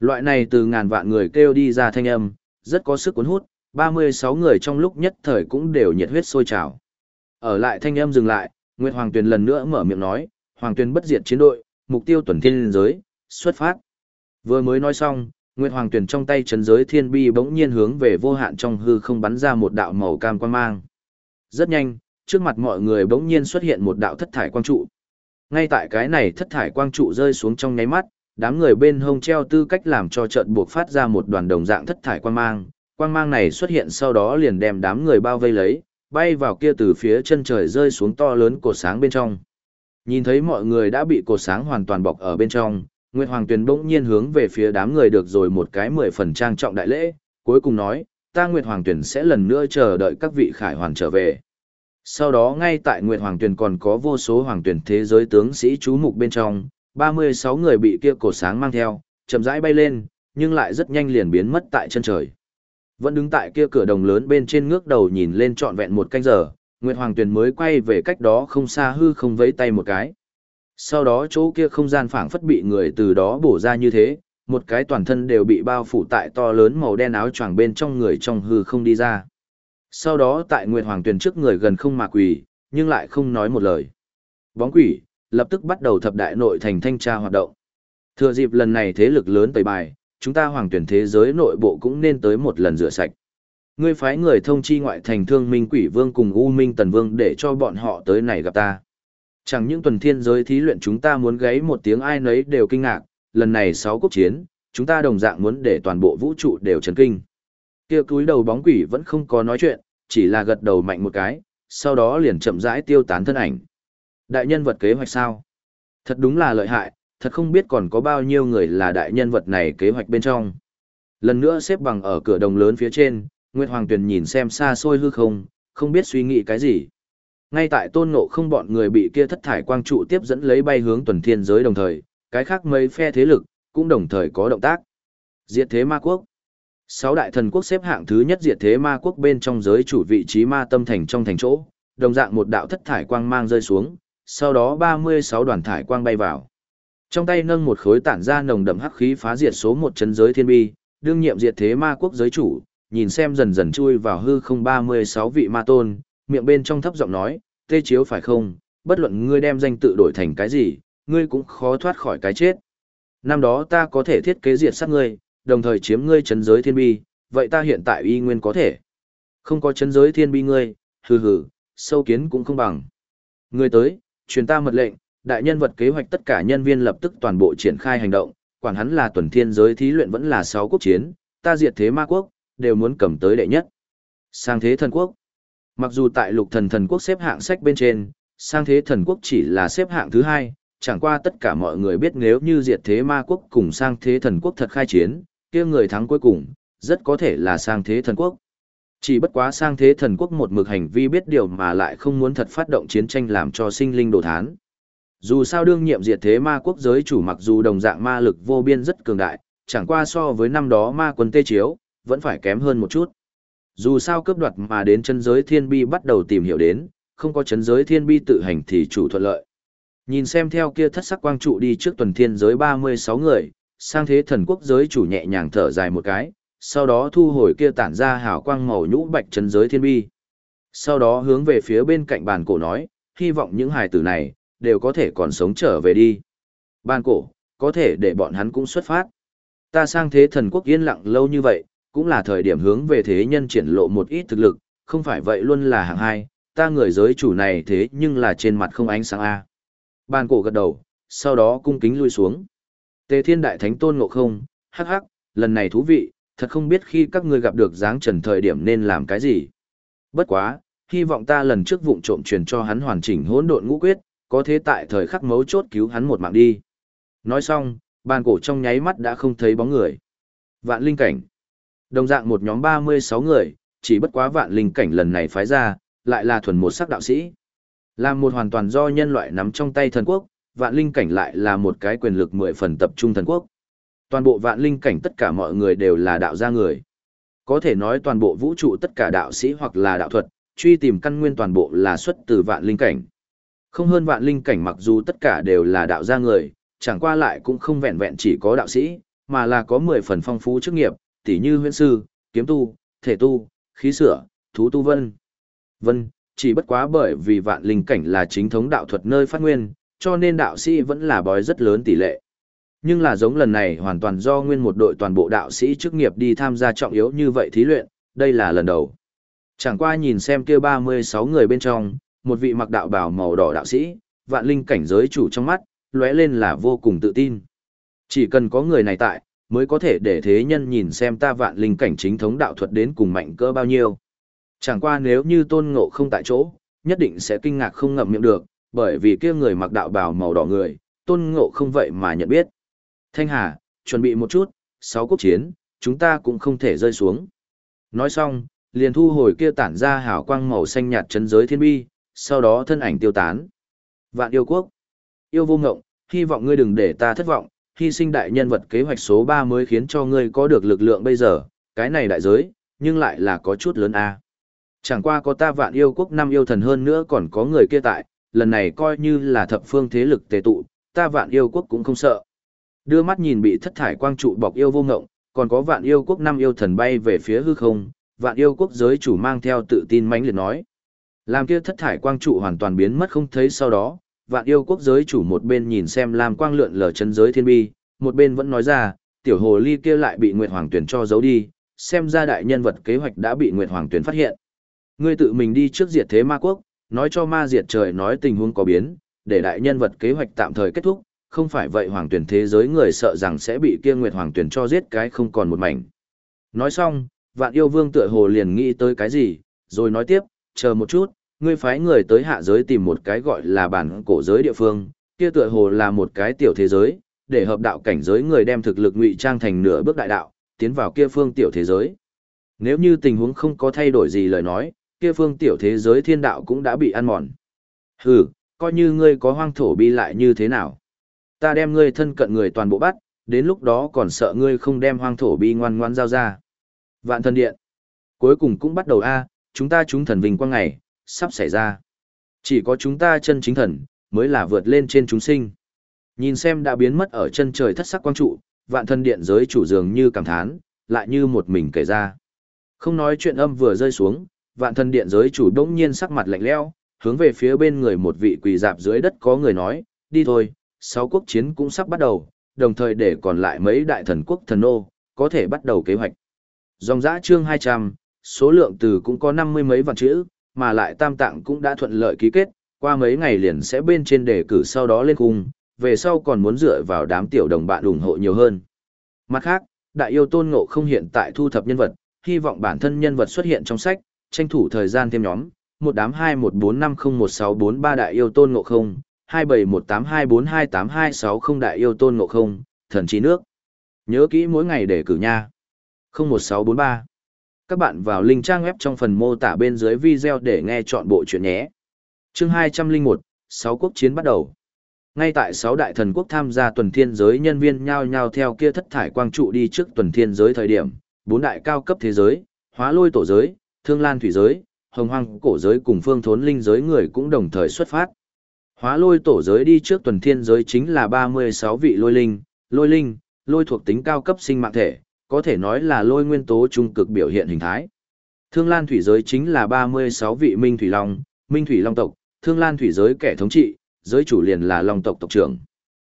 Loại này từ ngàn vạn người kêu đi ra thanh âm, rất có sức cuốn hút, 36 người trong lúc nhất thời cũng đều nhiệt huyết sôi trào. Ở lại thanh âm dừng lại, Nguyệt Hoàng Tuyền lần nữa mở miệng nói, Hoàng Tuyền bất diệt chiến đội, mục tiêu tuần thiên giới, xuất phát. Vừa mới nói xong, Nguyệt Hoàng Tuyền trong tay chấn giới thiên bi bỗng nhiên hướng về vô hạn trong hư không bắn ra một đạo màu cam quang mang. Rất nhanh, trước mặt mọi người bỗng nhiên xuất hiện một đạo thất thải quang trụ. Ngay tại cái này thất thải quang trụ rơi xuống trong nháy mắt, đám người bên hông treo tư cách làm cho trận buộc phát ra một đoàn đồng dạng thất thải quang mang. Quang mang này xuất hiện sau đó liền đem đám người bao vây lấy, bay vào kia từ phía chân trời rơi xuống to lớn cột sáng bên trong. Nhìn thấy mọi người đã bị cột sáng hoàn toàn bọc ở bên trong, Nguyệt Hoàng Tuyền bỗng nhiên hướng về phía đám người được rồi một cái mười phần trang trọng đại lễ, cuối cùng nói, ta Nguyệt Hoàng Tuyền sẽ lần nữa chờ đợi các vị khải hoàn trở về. Sau đó ngay tại Nguyệt Hoàng Tuyền còn có vô số hoàng tuyển thế giới tướng sĩ chú mục bên trong, 36 người bị kia cổ sáng mang theo, chậm rãi bay lên, nhưng lại rất nhanh liền biến mất tại chân trời. Vẫn đứng tại kia cửa đồng lớn bên trên ngước đầu nhìn lên trọn vẹn một canh giờ, Nguyệt Hoàng Tuyền mới quay về cách đó không xa hư không vẫy tay một cái. Sau đó chỗ kia không gian phảng phất bị người từ đó bổ ra như thế, một cái toàn thân đều bị bao phủ tại to lớn màu đen áo choàng bên trong người trong hư không đi ra. Sau đó tại Nguyệt Hoàng Tuyền trước người gần không mà quỳ, nhưng lại không nói một lời. Bóng quỷ, lập tức bắt đầu thập đại nội thành thanh tra hoạt động. Thừa dịp lần này thế lực lớn tẩy bài, chúng ta hoàng Tuyền thế giới nội bộ cũng nên tới một lần rửa sạch. Ngươi phái người thông chi ngoại thành thương minh quỷ vương cùng U Minh Tần Vương để cho bọn họ tới này gặp ta. Chẳng những tuần thiên giới thí luyện chúng ta muốn gáy một tiếng ai nấy đều kinh ngạc, lần này sáu quốc chiến, chúng ta đồng dạng muốn để toàn bộ vũ trụ đều chấn kinh. Kia cúi đầu bóng quỷ vẫn không có nói chuyện, chỉ là gật đầu mạnh một cái, sau đó liền chậm rãi tiêu tán thân ảnh. Đại nhân vật kế hoạch sao? Thật đúng là lợi hại, thật không biết còn có bao nhiêu người là đại nhân vật này kế hoạch bên trong. Lần nữa xếp bằng ở cửa đồng lớn phía trên, Nguyệt Hoàng Tuyền nhìn xem xa xôi hư không, không biết suy nghĩ cái gì. Ngay tại tôn ngộ không bọn người bị kia thất thải quang trụ tiếp dẫn lấy bay hướng tuần thiên giới đồng thời, cái khác mấy phe thế lực, cũng đồng thời có động tác. Diệt thế ma quốc. Sáu đại thần quốc xếp hạng thứ nhất diệt thế ma quốc bên trong giới chủ vị trí ma tâm thành trong thành chỗ, đồng dạng một đạo thất thải quang mang rơi xuống, sau đó 36 đoàn thải quang bay vào. Trong tay nâng một khối tản ra nồng đậm hắc khí phá diệt số một chân giới thiên bi, đương nhiệm diệt thế ma quốc giới chủ, nhìn xem dần dần chui vào hư không 36 vị ma tôn, miệng bên trong thấp giọng nói, tê chiếu phải không, bất luận ngươi đem danh tự đổi thành cái gì, ngươi cũng khó thoát khỏi cái chết. Năm đó ta có thể thiết kế diệt sát ngươi, đồng thời chiếm ngươi chấn giới thiên bi, vậy ta hiện tại y nguyên có thể. Không có chấn giới thiên bi ngươi, hừ hừ, sâu kiến cũng không bằng. Ngươi tới, truyền ta mật lệnh, đại nhân vật kế hoạch tất cả nhân viên lập tức toàn bộ triển khai hành động, quản hắn là tuần thiên giới thí luyện vẫn là sáu quốc chiến, ta diệt thế ma quốc, đều muốn cầm tới đệ nhất. Sang thế thần quốc. Mặc dù tại lục thần thần quốc xếp hạng sách bên trên, sang thế thần quốc chỉ là xếp hạng thứ hai, chẳng qua tất cả mọi người biết nếu như diệt thế ma quốc cùng sang thế thần quốc thật khai chiến, kia người thắng cuối cùng, rất có thể là sang thế thần quốc. Chỉ bất quá sang thế thần quốc một mực hành vi biết điều mà lại không muốn thật phát động chiến tranh làm cho sinh linh đổ thán. Dù sao đương nhiệm diệt thế ma quốc giới chủ mặc dù đồng dạng ma lực vô biên rất cường đại, chẳng qua so với năm đó ma quân tê chiếu, vẫn phải kém hơn một chút. Dù sao cướp đoạt mà đến chân giới thiên bi bắt đầu tìm hiểu đến, không có chân giới thiên bi tự hành thì chủ thuận lợi. Nhìn xem theo kia thất sắc quang trụ đi trước tuần thiên giới 36 người, sang thế thần quốc giới chủ nhẹ nhàng thở dài một cái, sau đó thu hồi kia tản ra hào quang màu nhũ bạch trấn giới thiên bi. Sau đó hướng về phía bên cạnh bàn cổ nói, hy vọng những hài tử này, đều có thể còn sống trở về đi. Bàn cổ, có thể để bọn hắn cũng xuất phát. Ta sang thế thần quốc yên lặng lâu như vậy, cũng là thời điểm hướng về thế nhân triển lộ một ít thực lực, không phải vậy luôn là hạng hai, ta người giới chủ này thế nhưng là trên mặt không ánh sáng A. Bàn cổ gật đầu, sau đó cung kính lui xuống. Tề thiên đại thánh tôn ngộ không, hắc hắc, lần này thú vị, thật không biết khi các ngươi gặp được dáng trần thời điểm nên làm cái gì. Bất quá, hy vọng ta lần trước vụng trộm truyền cho hắn hoàn chỉnh hỗn độn ngũ quyết, có thế tại thời khắc mấu chốt cứu hắn một mạng đi. Nói xong, bàn cổ trong nháy mắt đã không thấy bóng người. Vạn linh cảnh. Đồng dạng một nhóm 36 người, chỉ bất quá vạn linh cảnh lần này phái ra, lại là thuần một sắc đạo sĩ. Là một hoàn toàn do nhân loại nắm trong tay thần quốc, vạn linh cảnh lại là một cái quyền lực mười phần tập trung thần quốc. Toàn bộ vạn linh cảnh tất cả mọi người đều là đạo gia người. Có thể nói toàn bộ vũ trụ tất cả đạo sĩ hoặc là đạo thuật, truy tìm căn nguyên toàn bộ là xuất từ vạn linh cảnh. Không hơn vạn linh cảnh mặc dù tất cả đều là đạo gia người, chẳng qua lại cũng không vẹn vẹn chỉ có đạo sĩ, mà là có 10 phần phong phú chức nghiệp, tỉ như huyễn sư, kiếm tu, thể tu, khí sửa, thú tu vân. Vân, chỉ bất quá bởi vì vạn linh cảnh là chính thống đạo thuật nơi phát nguyên, cho nên đạo sĩ vẫn là bói rất lớn tỷ lệ. Nhưng là giống lần này hoàn toàn do nguyên một đội toàn bộ đạo sĩ chức nghiệp đi tham gia trọng yếu như vậy thí luyện, đây là lần đầu. Chẳng qua nhìn xem kia 36 người bên trong, một vị mặc đạo bào màu đỏ đạo sĩ, vạn linh cảnh giới chủ trong mắt, lóe lên là vô cùng tự tin. Chỉ cần có người này tại, mới có thể để thế nhân nhìn xem ta vạn linh cảnh chính thống đạo thuật đến cùng mạnh cỡ bao nhiêu. Chẳng qua nếu như tôn ngộ không tại chỗ, nhất định sẽ kinh ngạc không ngậm miệng được, bởi vì kia người mặc đạo bào màu đỏ người, tôn ngộ không vậy mà nhận biết. Thanh Hà, chuẩn bị một chút, sáu quốc chiến, chúng ta cũng không thể rơi xuống. Nói xong, liền thu hồi kia tản ra hào quang màu xanh nhạt chấn giới thiên bi, sau đó thân ảnh tiêu tán. Vạn yêu quốc, yêu vô ngộng, hy vọng ngươi đừng để ta thất vọng, hy sinh đại nhân vật kế hoạch số 3 mới khiến cho ngươi có được lực lượng bây giờ, cái này đại giới, nhưng lại là có chút lớn a. Chẳng qua có ta vạn yêu quốc năm yêu thần hơn nữa còn có người kia tại, lần này coi như là thập phương thế lực tề tụ, ta vạn yêu quốc cũng không sợ. Đưa mắt nhìn bị thất thải quang trụ bọc yêu vô ngộng, còn có vạn yêu quốc năm yêu thần bay về phía hư không, vạn yêu quốc giới chủ mang theo tự tin mãnh liệt nói. Làm kia thất thải quang trụ hoàn toàn biến mất không thấy sau đó, vạn yêu quốc giới chủ một bên nhìn xem làm quang lượn lờ chân giới thiên bi, một bên vẫn nói ra, tiểu hồ ly kia lại bị Nguyệt Hoàng tuyển cho giấu đi, xem ra đại nhân vật kế hoạch đã bị Nguyệt Hoàng tuyển phát hiện. Ngươi tự mình đi trước diệt thế ma quốc, nói cho ma diệt trời nói tình huống có biến, để đại nhân vật kế hoạch tạm thời kết thúc, không phải vậy hoàng tuyển thế giới người sợ rằng sẽ bị kia Nguyệt Hoàng tuyển cho giết cái không còn một mảnh. Nói xong, vạn yêu vương tựa hồ liền nghĩ tới cái gì, rồi nói tiếp, chờ một chút, ngươi phái người tới hạ giới tìm một cái gọi là bản cổ giới địa phương, kia tựa hồ là một cái tiểu thế giới, để hợp đạo cảnh giới người đem thực lực ngụy trang thành nửa bước đại đạo, tiến vào kia phương tiểu thế giới. Nếu như tình huống không có thay đổi gì lời nói, kia phương tiểu thế giới thiên đạo cũng đã bị ăn mòn. Hừ, coi như ngươi có hoang thổ bi lại như thế nào. Ta đem ngươi thân cận người toàn bộ bắt, đến lúc đó còn sợ ngươi không đem hoang thổ bi ngoan ngoan giao ra. Vạn thần điện. Cuối cùng cũng bắt đầu a, chúng ta chúng thần vinh quang ngày, sắp xảy ra. Chỉ có chúng ta chân chính thần, mới là vượt lên trên chúng sinh. Nhìn xem đã biến mất ở chân trời thất sắc quang trụ, vạn thần điện giới chủ dường như cảm thán, lại như một mình kể ra. Không nói chuyện âm vừa rơi xuống, vạn thần điện giới chủ đông nhiên sắc mặt lạnh lẽo, hướng về phía bên người một vị quỳ dạp dưới đất có người nói, đi thôi, sáu quốc chiến cũng sắp bắt đầu, đồng thời để còn lại mấy đại thần quốc thần ô, có thể bắt đầu kế hoạch. Dòng giã chương 200, số lượng từ cũng có năm mươi mấy vạn chữ, mà lại tam tạng cũng đã thuận lợi ký kết, qua mấy ngày liền sẽ bên trên đề cử sau đó lên cung, về sau còn muốn dựa vào đám tiểu đồng bạn ủng hộ nhiều hơn. Mặt khác, đại yêu tôn ngộ không hiện tại thu thập nhân vật, hy vọng bản thân nhân vật xuất hiện trong sách, tranh thủ thời gian thêm nhóm, một đám 21450163 đại yêu tôn ngộ không, 2718242826 đại yêu tôn ngộ không, thần trí nước. Nhớ kỹ mỗi ngày để cử nha. 01643. Các bạn vào link trang web trong phần mô tả bên dưới video để nghe chọn bộ chuyện nhé. Chương 201, 6 quốc chiến bắt đầu. Ngay tại 6 đại thần quốc tham gia tuần thiên giới nhân viên nhao nhao theo kia thất thải quang trụ đi trước tuần thiên giới thời điểm, bốn đại cao cấp thế giới, hóa lôi tổ giới, thương lan thủy giới, hồng hoang cổ giới cùng phương thốn linh giới người cũng đồng thời xuất phát. Hóa lôi tổ giới đi trước tuần thiên giới chính là 36 vị lôi linh, lôi linh, lôi thuộc tính cao cấp sinh mạng thể, có thể nói là lôi nguyên tố trung cực biểu hiện hình thái. Thương lan thủy giới chính là 36 vị minh thủy long, minh thủy long tộc, thương lan thủy giới kẻ thống trị, giới chủ liền là long tộc tộc trưởng.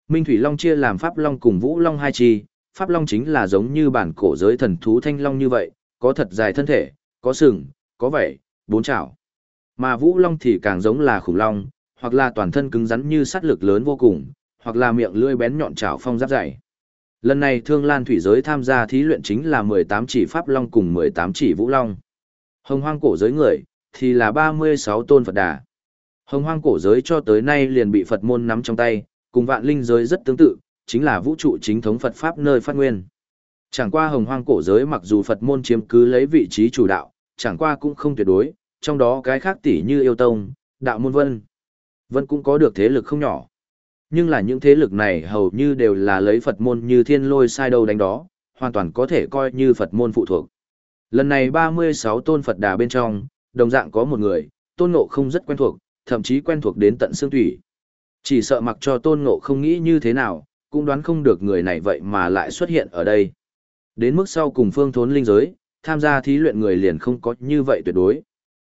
Minh thủy long chia làm pháp long cùng vũ long hai chi, pháp long chính là giống như bản cổ giới thần thú thanh long như vậy, có thật dài thân thể, có sừng, có vảy, bốn chảo. Mà vũ long thì càng giống là khủng long, hoặc là toàn thân cứng rắn như sắt lực lớn vô cùng, hoặc là miệng lưỡi bén nhọn chảo phong giáp dày. Lần này Thương Lan Thủy giới tham gia thí luyện chính là 18 chỉ Pháp Long cùng 18 chỉ Vũ Long. Hồng hoang cổ giới người, thì là 36 tôn Phật Đà. Hồng hoang cổ giới cho tới nay liền bị Phật môn nắm trong tay, cùng vạn linh giới rất tương tự, chính là vũ trụ chính thống Phật Pháp nơi phát nguyên. Chẳng qua hồng hoang cổ giới mặc dù Phật môn chiếm cứ lấy vị trí chủ đạo, chẳng qua cũng không tuyệt đối, trong đó cái khác tỷ như yêu tông, đạo môn vân. Vân cũng có được thế lực không nhỏ. Nhưng là những thế lực này hầu như đều là lấy Phật môn như thiên lôi sai đầu đánh đó, hoàn toàn có thể coi như Phật môn phụ thuộc. Lần này 36 tôn Phật đà bên trong, đồng dạng có một người, tôn ngộ không rất quen thuộc, thậm chí quen thuộc đến tận xương thủy. Chỉ sợ mặc cho tôn ngộ không nghĩ như thế nào, cũng đoán không được người này vậy mà lại xuất hiện ở đây. Đến mức sau cùng phương thốn linh giới, tham gia thí luyện người liền không có như vậy tuyệt đối.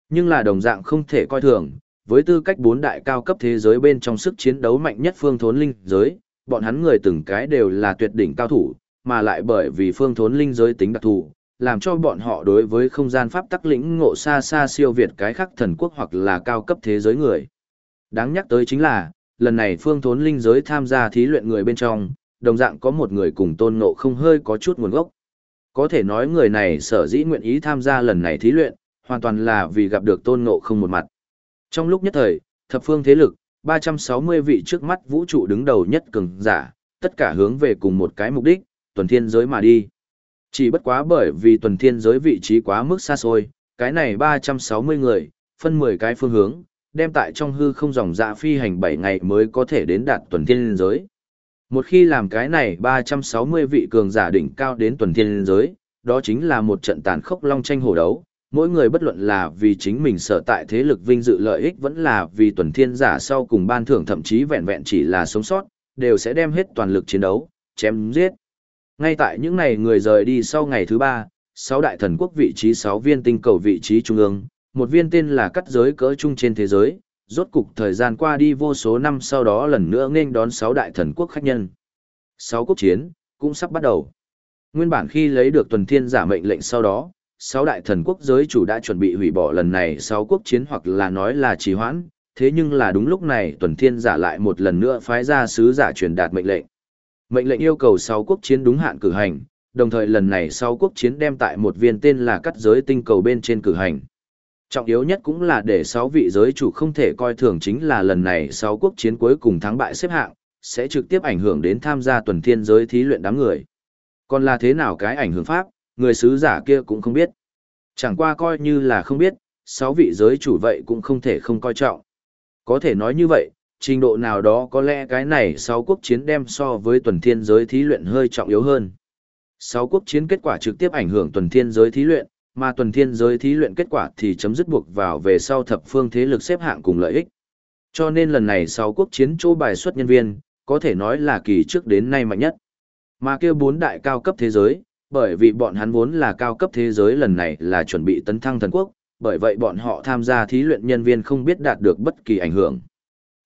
Nhưng là đồng dạng không thể coi thường, với tư cách bốn đại cao cấp thế giới bên trong sức chiến đấu mạnh nhất phương thốn linh giới, bọn hắn người từng cái đều là tuyệt đỉnh cao thủ, mà lại bởi vì phương thốn linh giới tính đặc thù, làm cho bọn họ đối với không gian pháp tắc lĩnh ngộ xa xa siêu việt cái khác thần quốc hoặc là cao cấp thế giới người. Đáng nhắc tới chính là, lần này phương thốn linh giới tham gia thí luyện người bên trong, đồng dạng có một người cùng tôn ngộ không hơi có chút nguồn gốc. Có thể nói người này sở dĩ nguyện ý tham gia lần này thí luyện, hoàn toàn là vì gặp được tôn ngộ không một mặt. Trong lúc nhất thời, thập phương thế lực, 360 vị trước mắt vũ trụ đứng đầu nhất cường giả, tất cả hướng về cùng một cái mục đích, tuần thiên giới mà đi. Chỉ bất quá bởi vì tuần thiên giới vị trí quá mức xa xôi, cái này 360 người, phân 10 cái phương hướng, đem tại trong hư không dòng dạ phi hành 7 ngày mới có thể đến đạt tuần thiên giới. Một khi làm cái này 360 vị cường giả đỉnh cao đến tuần thiên giới, đó chính là một trận tàn khốc long tranh hổ đấu, mỗi người bất luận là vì chính mình sở tại thế lực vinh dự lợi ích vẫn là vì tuần thiên giả sau cùng ban thưởng thậm chí vẹn vẹn chỉ là sống sót, đều sẽ đem hết toàn lực chiến đấu, chém giết. Ngay tại những ngày người rời đi sau ngày thứ ba, sáu đại thần quốc vị trí sáu viên tinh cầu vị trí trung ương, một viên tên là cắt giới cỡ trung trên thế giới, rốt cục thời gian qua đi vô số năm sau đó lần nữa nên đón sáu đại thần quốc khách nhân. Sáu quốc chiến, cũng sắp bắt đầu. Nguyên bản khi lấy được tuần thiên giả mệnh lệnh sau đó, sáu đại thần quốc giới chủ đã chuẩn bị hủy bỏ lần này sáu quốc chiến hoặc là nói là trì hoãn, thế nhưng là đúng lúc này tuần thiên giả lại một lần nữa phái ra sứ giả truyền đạt mệnh lệnh. Mệnh lệnh yêu cầu sáu quốc chiến đúng hạn cử hành, đồng thời lần này sáu quốc chiến đem tại một viên tên là cắt giới tinh cầu bên trên cử hành. Trọng yếu nhất cũng là để sáu vị giới chủ không thể coi thường chính là lần này sáu quốc chiến cuối cùng thắng bại xếp hạng, sẽ trực tiếp ảnh hưởng đến tham gia tuần thiên giới thí luyện đám người. Còn là thế nào cái ảnh hưởng pháp, người sứ giả kia cũng không biết. Chẳng qua coi như là không biết, sáu vị giới chủ vậy cũng không thể không coi trọng. Có thể nói như vậy, trình độ nào đó có lẽ cái này sáu quốc chiến đem so với tuần thiên giới thí luyện hơi trọng yếu hơn. Sáu quốc chiến kết quả trực tiếp ảnh hưởng tuần thiên giới thí luyện, mà tuần thiên giới thí luyện kết quả thì chấm dứt buộc vào về sau thập phương thế lực xếp hạng cùng lợi ích. Cho nên lần này sáu quốc chiến chỗ bài xuất nhân viên, có thể nói là kỳ trước đến nay mạnh nhất. Mà kêu bốn đại cao cấp thế giới, bởi vì bọn hắn vốn là cao cấp thế giới lần này là chuẩn bị tấn thăng thần quốc, bởi vậy bọn họ tham gia thí luyện nhân viên không biết đạt được bất kỳ ảnh hưởng.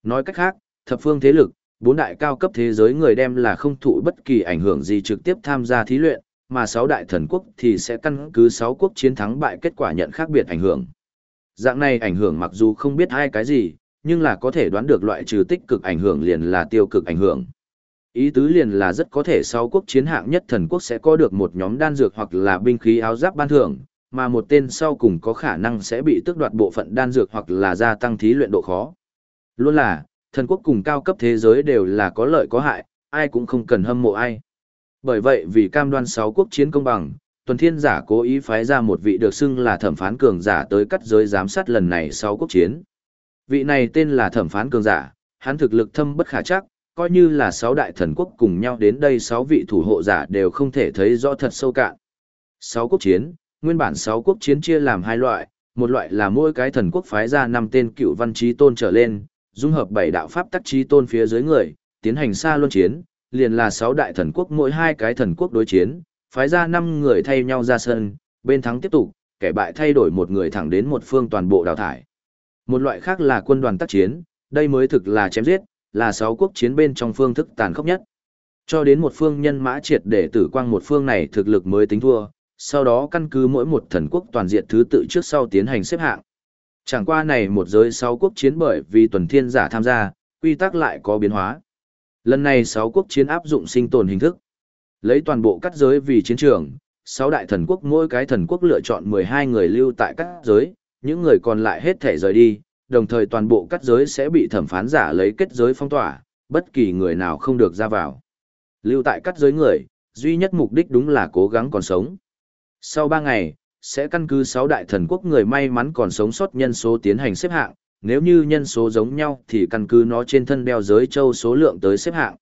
Nói cách khác, thập phương thế lực, bốn đại cao cấp thế giới người đem là không thụ bất kỳ ảnh hưởng gì trực tiếp tham gia thí luyện, mà sáu đại thần quốc thì sẽ căn cứ sáu quốc chiến thắng bại kết quả nhận khác biệt ảnh hưởng. Dạng này ảnh hưởng mặc dù không biết hai cái gì, nhưng là có thể đoán được loại trừ tích cực ảnh hưởng liền là tiêu cực ảnh hưởng. Ý tứ liền là rất có thể sáu quốc chiến hạng nhất thần quốc sẽ có được một nhóm đan dược hoặc là binh khí áo giáp ban thưởng, mà một tên sau cùng có khả năng sẽ bị tước đoạt bộ phận đan dược hoặc là gia tăng thí luyện độ khó. Luôn là, thần quốc cùng cao cấp thế giới đều là có lợi có hại, ai cũng không cần hâm mộ ai. Bởi vậy vì cam đoan sáu quốc chiến công bằng, tuần thiên giả cố ý phái ra một vị được xưng là thẩm phán cường giả tới cắt giới giám sát lần này sáu quốc chiến. Vị này tên là thẩm phán cường giả, hắn thực lực thâm bất khả chắc, coi như là sáu đại thần quốc cùng nhau đến đây sáu vị thủ hộ giả đều không thể thấy rõ thật sâu cạn. Sáu quốc chiến, nguyên bản sáu quốc chiến chia làm hai loại, một loại là mỗi cái thần quốc phái ra năm tên cựu văn trí tôn trở lên, dung hợp bảy đạo pháp tắc trí tôn phía dưới người, tiến hành xa luân chiến, liền là sáu đại thần quốc mỗi hai cái thần quốc đối chiến, phái ra năm người thay nhau ra sân, bên thắng tiếp tục, kẻ bại thay đổi một người thẳng đến một phương toàn bộ đào thải. Một loại khác là quân đoàn tác chiến, đây mới thực là chém giết, là sáu quốc chiến bên trong phương thức tàn khốc nhất. Cho đến một phương nhân mã triệt để tử quang một phương này thực lực mới tính thua, sau đó căn cứ mỗi một thần quốc toàn diện thứ tự trước sau tiến hành xếp hạng. Chẳng qua này một giới sáu quốc chiến bởi vì tuần thiên giả tham gia, quy tắc lại có biến hóa. Lần này sáu quốc chiến áp dụng sinh tồn hình thức. Lấy toàn bộ cắt giới vì chiến trường, sáu đại thần quốc mỗi cái thần quốc lựa chọn 12 người lưu tại cắt giới, những người còn lại hết thể rời đi, đồng thời toàn bộ cắt giới sẽ bị thẩm phán giả lấy kết giới phong tỏa, bất kỳ người nào không được ra vào. Lưu tại cắt giới người, duy nhất mục đích đúng là cố gắng còn sống. Sau 3 ngày, sẽ căn cứ 6 đại thần quốc người may mắn còn sống sót nhân số tiến hành xếp hạng, nếu như nhân số giống nhau thì căn cứ nó trên thân đeo giới châu số lượng tới xếp hạng.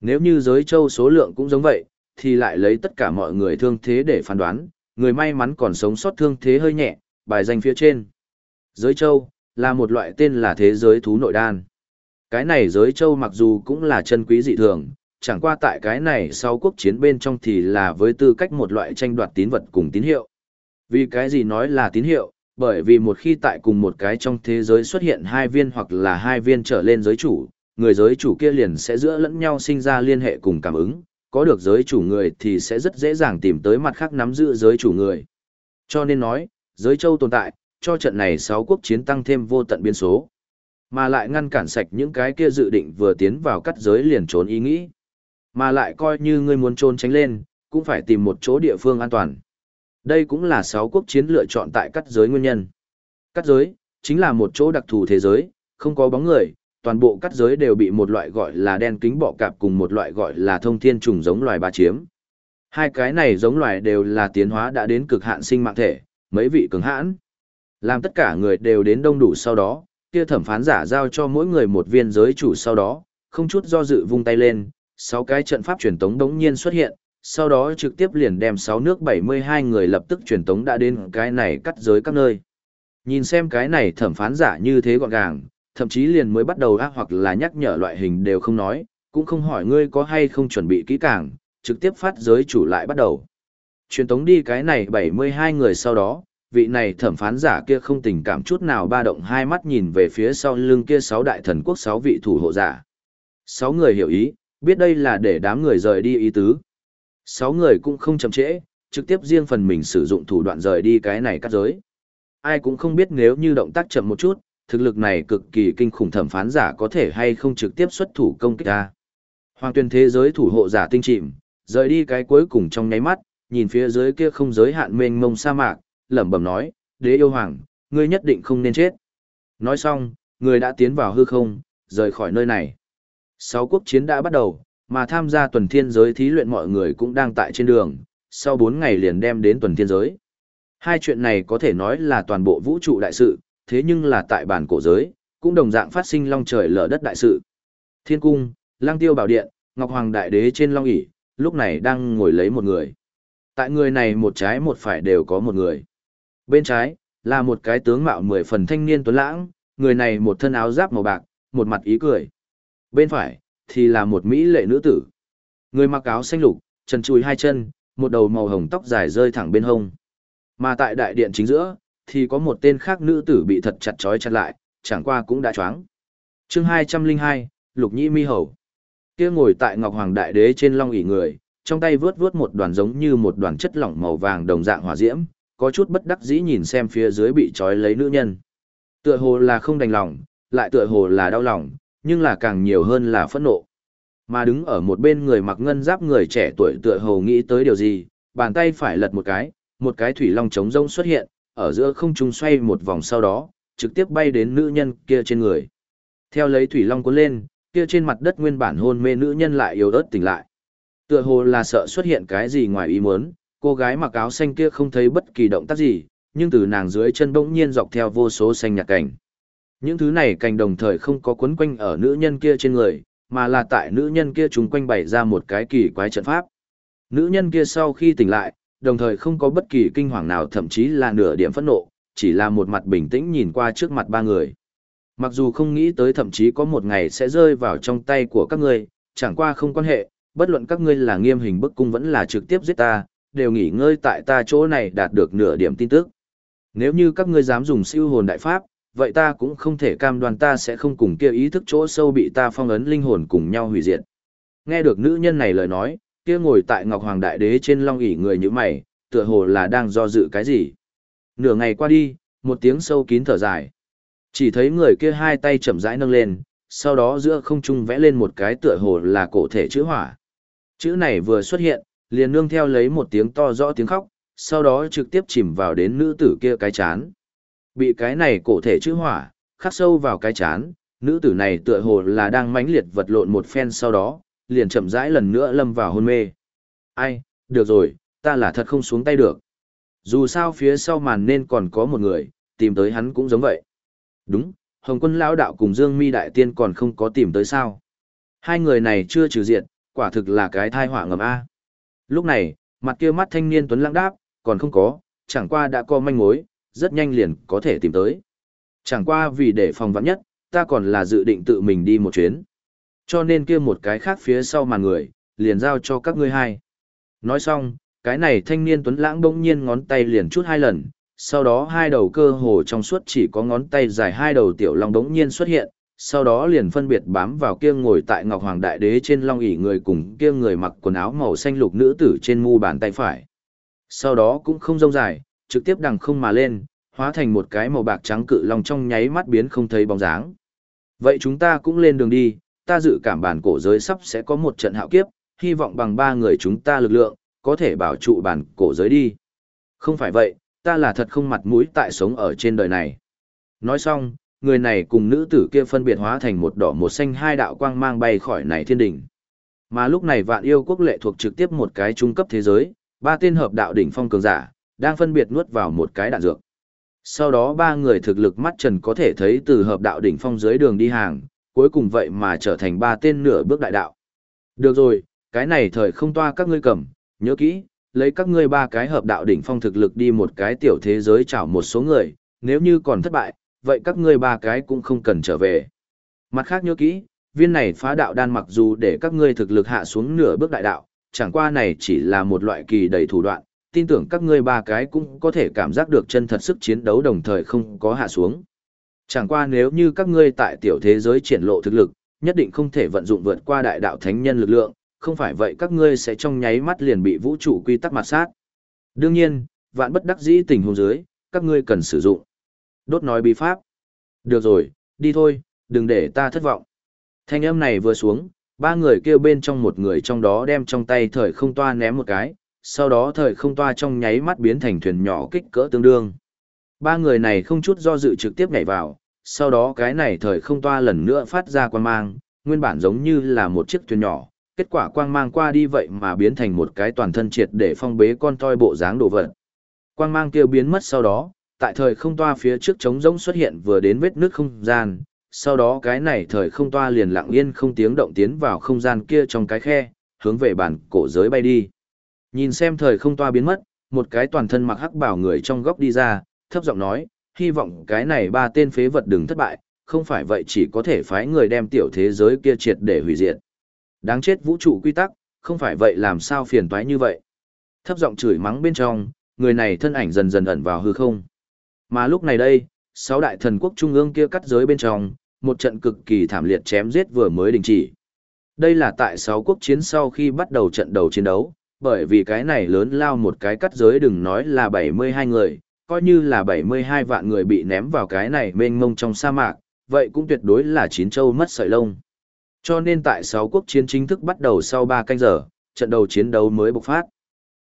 Nếu như giới châu số lượng cũng giống vậy, thì lại lấy tất cả mọi người thương thế để phán đoán, người may mắn còn sống sót thương thế hơi nhẹ, bài danh phía trên. Giới châu, là một loại tên là thế giới thú nội đan. Cái này giới châu mặc dù cũng là chân quý dị thường, chẳng qua tại cái này sau quốc chiến bên trong thì là với tư cách một loại tranh đoạt tín vật cùng tín hiệu. Vì cái gì nói là tín hiệu, bởi vì một khi tại cùng một cái trong thế giới xuất hiện hai viên hoặc là hai viên trở lên giới chủ, người giới chủ kia liền sẽ giữa lẫn nhau sinh ra liên hệ cùng cảm ứng, có được giới chủ người thì sẽ rất dễ dàng tìm tới mặt khác nắm giữ giới chủ người. Cho nên nói, giới châu tồn tại, cho trận này sáu quốc chiến tăng thêm vô tận biên số, mà lại ngăn cản sạch những cái kia dự định vừa tiến vào cắt giới liền trốn ý nghĩ. Mà lại coi như ngươi muốn trốn tránh lên, cũng phải tìm một chỗ địa phương an toàn. Đây cũng là sáu quốc chiến lựa chọn tại cắt giới nguyên nhân. Cắt giới, chính là một chỗ đặc thù thế giới, không có bóng người, toàn bộ cắt giới đều bị một loại gọi là đen kính bọ cạp cùng một loại gọi là thông thiên trùng giống loài ba chiếm. Hai cái này giống loài đều là tiến hóa đã đến cực hạn sinh mạng thể, mấy vị cứng hãn. Làm tất cả người đều đến đông đủ sau đó, kia thẩm phán giả giao cho mỗi người một viên giới chủ sau đó, không chút do dự vung tay lên, sáu cái trận pháp truyền tống đống nhiên xuất hiện, sau đó trực tiếp liền đem sáu nước 72 người lập tức truyền tống đã đến cái này cắt giới các nơi. Nhìn xem cái này thẩm phán giả như thế gọn gàng, thậm chí liền mới bắt đầu ác hoặc là nhắc nhở loại hình đều không nói, cũng không hỏi ngươi có hay không chuẩn bị kỹ càng, trực tiếp phát giới chủ lại bắt đầu. Truyền tống đi cái này 72 người sau đó, vị này thẩm phán giả kia không tình cảm chút nào ba động hai mắt nhìn về phía sau lưng kia sáu đại thần quốc sáu vị thủ hộ giả. Sáu người hiểu ý, biết đây là để đám người rời đi ý tứ. Sáu người cũng không chậm trễ, trực tiếp riêng phần mình sử dụng thủ đoạn rời đi cái này cắt giới. Ai cũng không biết nếu như động tác chậm một chút, thực lực này cực kỳ kinh khủng thẩm phán giả có thể hay không trực tiếp xuất thủ công kích ta. Hoàng tuyên thế giới thủ hộ giả tinh chìm, rời đi cái cuối cùng trong nháy mắt, nhìn phía dưới kia không giới hạn mênh mông sa mạc, lẩm bẩm nói, đế yêu hoàng, ngươi nhất định không nên chết. Nói xong, người đã tiến vào hư không, rời khỏi nơi này. Sáu quốc chiến đã bắt đầu, mà tham gia tuần thiên giới thí luyện mọi người cũng đang tại trên đường, sau bốn ngày liền đem đến tuần thiên giới. Hai chuyện này có thể nói là toàn bộ vũ trụ đại sự, thế nhưng là tại bản cổ giới, cũng đồng dạng phát sinh long trời lở đất đại sự. Thiên cung, lang tiêu bảo điện, ngọc hoàng đại đế trên long ỷ lúc này đang ngồi lấy một người. Tại người này một trái một phải đều có một người. Bên trái, là một cái tướng mạo mười phần thanh niên tuấn lãng, người này một thân áo giáp màu bạc, một mặt ý cười. Bên phải, thì là một mỹ lệ nữ tử. Người mặc áo xanh lục, chân chùi hai chân, một đầu màu hồng tóc dài rơi thẳng bên hông. Mà tại đại điện chính giữa, thì có một tên khác nữ tử bị thật chặt trói chặt lại, chẳng qua cũng đã choáng. chương 202, Lục Nhĩ Mi Hầu. kia ngồi tại Ngọc Hoàng Đại Đế trên long ỷ người, trong tay vướt vướt một đoàn giống như một đoàn chất lỏng màu vàng đồng dạng hỏa diễm, có chút bất đắc dĩ nhìn xem phía dưới bị trói lấy nữ nhân. Tựa hồ là không đành lòng, lại tựa hồ là đau lòng, nhưng là càng nhiều hơn là phẫn nộ. Mà đứng ở một bên người mặc ngân giáp người trẻ tuổi tựa hồ nghĩ tới điều gì, bàn tay phải lật một cái, một cái thủy long trống rông xuất hiện, ở giữa không trung xoay một vòng sau đó, trực tiếp bay đến nữ nhân kia trên người. Theo lấy thủy long cuốn lên, kia trên mặt đất nguyên bản hôn mê nữ nhân lại yếu ớt tỉnh lại. Tựa hồ là sợ xuất hiện cái gì ngoài ý muốn, cô gái mặc áo xanh kia không thấy bất kỳ động tác gì, nhưng từ nàng dưới chân bỗng nhiên dọc theo vô số xanh nhạt cảnh. Những thứ này cành đồng thời không có quấn quanh ở nữ nhân kia trên người, mà là tại nữ nhân kia chúng quanh bày ra một cái kỳ quái trận pháp. Nữ nhân kia sau khi tỉnh lại, đồng thời không có bất kỳ kinh hoàng nào thậm chí là nửa điểm phẫn nộ, chỉ là một mặt bình tĩnh nhìn qua trước mặt ba người. Mặc dù không nghĩ tới thậm chí có một ngày sẽ rơi vào trong tay của các ngươi, chẳng qua không quan hệ, bất luận các ngươi là nghiêm hình bức cung vẫn là trực tiếp giết ta, đều nghỉ ngơi tại ta chỗ này đạt được nửa điểm tin tức. Nếu như các ngươi dám dùng siêu hồn đại pháp, vậy ta cũng không thể cam đoan ta sẽ không cùng kia ý thức chỗ sâu bị ta phong ấn linh hồn cùng nhau hủy diệt. Nghe được nữ nhân này lời nói, kia ngồi tại Ngọc Hoàng Đại Đế trên long ỷ người như mày, tựa hồ là đang do dự cái gì. Nửa ngày qua đi, một tiếng sâu kín thở dài. Chỉ thấy người kia hai tay chậm rãi nâng lên, sau đó giữa không trung vẽ lên một cái tựa hồ là cổ thể chữ hỏa. Chữ này vừa xuất hiện, liền nương theo lấy một tiếng to rõ tiếng khóc, sau đó trực tiếp chìm vào đến nữ tử kia cái chán. Bị cái này cổ thể chữ hỏa, khắc sâu vào cái chán, nữ tử này tựa hồ là đang mãnh liệt vật lộn một phen sau đó, liền chậm rãi lần nữa lâm vào hôn mê. Ai, được rồi, ta là thật không xuống tay được. Dù sao phía sau màn nên còn có một người, tìm tới hắn cũng giống vậy. Đúng, Hồng quân lão đạo cùng Dương mi đại tiên còn không có tìm tới sao. Hai người này chưa trừ diệt, quả thực là cái thai họa ngầm A. Lúc này, mặt kia mắt thanh niên tuấn lãng đáp, còn không có, chẳng qua đã có manh mối, rất nhanh liền có thể tìm tới. Chẳng qua vì để phòng vắng nhất, ta còn là dự định tự mình đi một chuyến. Cho nên kia một cái khác phía sau màn người, liền giao cho các ngươi hai. Nói xong, cái này thanh niên tuấn lãng bỗng nhiên ngón tay liền chút hai lần, sau đó hai đầu cơ hồ trong suốt chỉ có ngón tay dài hai đầu tiểu long bỗng nhiên xuất hiện, sau đó liền phân biệt bám vào kia ngồi tại Ngọc Hoàng Đại Đế trên long ỷ người cùng kia người mặc quần áo màu xanh lục nữ tử trên mu bàn tay phải. Sau đó cũng không rông dài, trực tiếp đằng không mà lên, hóa thành một cái màu bạc trắng cự long trong nháy mắt biến không thấy bóng dáng. Vậy chúng ta cũng lên đường đi, ta dự cảm bản cổ giới sắp sẽ có một trận hạo kiếp, hy vọng bằng ba người chúng ta lực lượng, có thể bảo trụ bản cổ giới đi. Không phải vậy, ta là thật không mặt mũi tại sống ở trên đời này. Nói xong, người này cùng nữ tử kia phân biệt hóa thành một đỏ một xanh hai đạo quang mang bay khỏi này thiên đỉnh. Mà lúc này vạn yêu quốc lệ thuộc trực tiếp một cái trung cấp thế giới, ba tên hợp đạo đỉnh phong cường giả, đang phân biệt nuốt vào một cái đạn dược. Sau đó ba người thực lực mắt trần có thể thấy từ hợp đạo đỉnh phong dưới đường đi hàng, cuối cùng vậy mà trở thành ba tên nửa bước đại đạo. Được rồi, cái này thời không toa các ngươi cầm, nhớ kỹ, lấy các ngươi ba cái hợp đạo đỉnh phong thực lực đi một cái tiểu thế giới chảo một số người, nếu như còn thất bại, vậy các ngươi ba cái cũng không cần trở về. Mặt khác nhớ kỹ, viên này phá đạo đan mặc dù để các ngươi thực lực hạ xuống nửa bước đại đạo, chẳng qua này chỉ là một loại kỳ đầy thủ đoạn, tin tưởng các ngươi ba cái cũng có thể cảm giác được chân thật sức chiến đấu đồng thời không có hạ xuống. Chẳng qua nếu như các ngươi tại tiểu thế giới triển lộ thực lực, nhất định không thể vận dụng vượt qua đại đạo thánh nhân lực lượng, không phải vậy các ngươi sẽ trong nháy mắt liền bị vũ trụ quy tắc mặt sát. Đương nhiên, vạn bất đắc dĩ tình huống dưới, các ngươi cần sử dụng. Đốt nói bí pháp. Được rồi, đi thôi, đừng để ta thất vọng. Thanh âm này vừa xuống, ba người kêu bên trong một người trong đó đem trong tay thời không toa ném một cái, sau đó thời không toa trong nháy mắt biến thành thuyền nhỏ kích cỡ tương đương. Ba người này không chút do dự trực tiếp nhảy vào, sau đó cái này thời không toa lần nữa phát ra quang mang, nguyên bản giống như là một chiếc thuyền nhỏ, kết quả quang mang qua đi vậy mà biến thành một cái toàn thân triệt để phong bế con toi bộ dáng đồ vật. Quang mang kia biến mất sau đó, tại thời không toa phía trước trống rỗng xuất hiện vừa đến vết nước không gian, sau đó cái này thời không toa liền lặng yên không tiếng động tiến vào không gian kia trong cái khe, hướng về bản cổ giới bay đi. Nhìn xem thời không toa biến mất, một cái toàn thân mặc hắc bảo người trong góc đi ra, thấp giọng nói, hy vọng cái này ba tên phế vật đừng thất bại, không phải vậy chỉ có thể phái người đem tiểu thế giới kia triệt để hủy diệt. Đáng chết vũ trụ quy tắc, không phải vậy làm sao phiền toái như vậy. Thấp giọng chửi mắng bên trong, người này thân ảnh dần dần ẩn vào hư không. Mà lúc này đây, sáu đại thần quốc trung ương kia cắt giới bên trong, một trận cực kỳ thảm liệt chém giết vừa mới đình chỉ. Đây là tại sáu quốc chiến sau khi bắt đầu trận đầu chiến đấu, bởi vì cái này lớn lao một cái cắt giới đừng nói là 72 người, coi như là 72 vạn người bị ném vào cái này mênh mông trong sa mạc, vậy cũng tuyệt đối là chín châu mất sợi lông. Cho nên tại 6 quốc chiến chính thức bắt đầu sau 3 canh giờ, trận đầu chiến đấu mới bộc phát.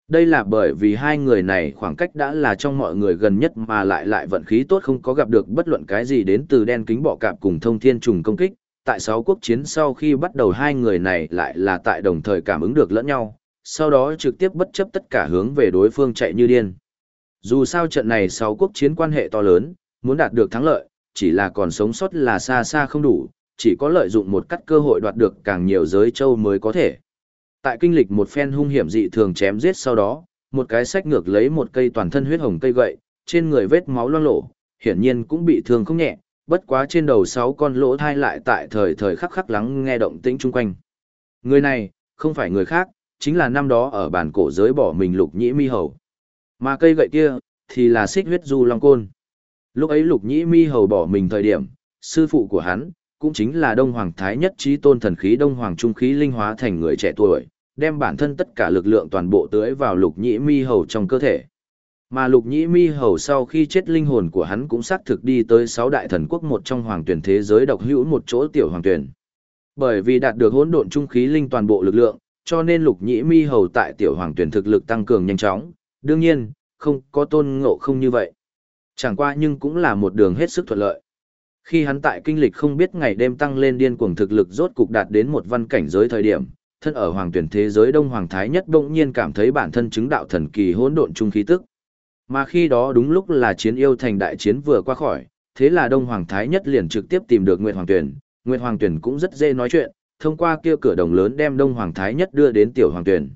Đây là bởi vì hai người này khoảng cách đã là trong mọi người gần nhất mà lại lại vận khí tốt không có gặp được bất luận cái gì đến từ đen kính bọ cạp cùng thông thiên trùng công kích. Tại 6 quốc chiến sau khi bắt đầu hai người này lại là tại đồng thời cảm ứng được lẫn nhau, sau đó trực tiếp bất chấp tất cả hướng về đối phương chạy như điên. Dù sao trận này sáu quốc chiến quan hệ to lớn, muốn đạt được thắng lợi, chỉ là còn sống sót là xa xa không đủ, chỉ có lợi dụng một cắt cơ hội đoạt được càng nhiều giới châu mới có thể. Tại kinh lịch một phen hung hiểm dị thường chém giết sau đó, một cái sách ngược lấy một cây toàn thân huyết hồng cây gậy, trên người vết máu loang lổ, hiển nhiên cũng bị thương không nhẹ, bất quá trên đầu sáu con lỗ thai lại tại thời thời khắc khắc lắng nghe động tĩnh chung quanh. Người này, không phải người khác, chính là năm đó ở bản cổ giới bỏ mình lục nhĩ mi hầu. Mà cây gậy kia, thì là xích huyết du long côn. Lúc ấy lục nhĩ mi hầu bỏ mình thời điểm, sư phụ của hắn, cũng chính là Đông Hoàng Thái nhất trí tôn thần khí Đông Hoàng Trung khí linh hóa thành người trẻ tuổi, đem bản thân tất cả lực lượng toàn bộ tưới vào lục nhĩ mi hầu trong cơ thể. Mà lục nhĩ mi hầu sau khi chết linh hồn của hắn cũng xác thực đi tới sáu đại thần quốc một trong hoàng tuyển thế giới độc hữu một chỗ tiểu hoàng tuyển. Bởi vì đạt được hỗn độn trung khí linh toàn bộ lực lượng, cho nên lục nhĩ mi hầu tại tiểu hoàng tuyển thực lực tăng cường nhanh chóng, đương nhiên, không có tôn ngộ không như vậy. Chẳng qua nhưng cũng là một đường hết sức thuận lợi. Khi hắn tại kinh lịch không biết ngày đêm tăng lên điên cuồng thực lực rốt cục đạt đến một văn cảnh giới thời điểm, thân ở hoàng tuyển thế giới đông hoàng thái nhất bỗng nhiên cảm thấy bản thân chứng đạo thần kỳ hỗn độn trung khí tức. Mà khi đó đúng lúc là chiến yêu thành đại chiến vừa qua khỏi, thế là đông hoàng thái nhất liền trực tiếp tìm được Nguyệt Hoàng Tuyển, Nguyệt Hoàng Tuyển cũng rất dễ nói chuyện, thông qua kia cửa đồng lớn đem đông hoàng thái nhất đưa đến tiểu hoàng tuyển.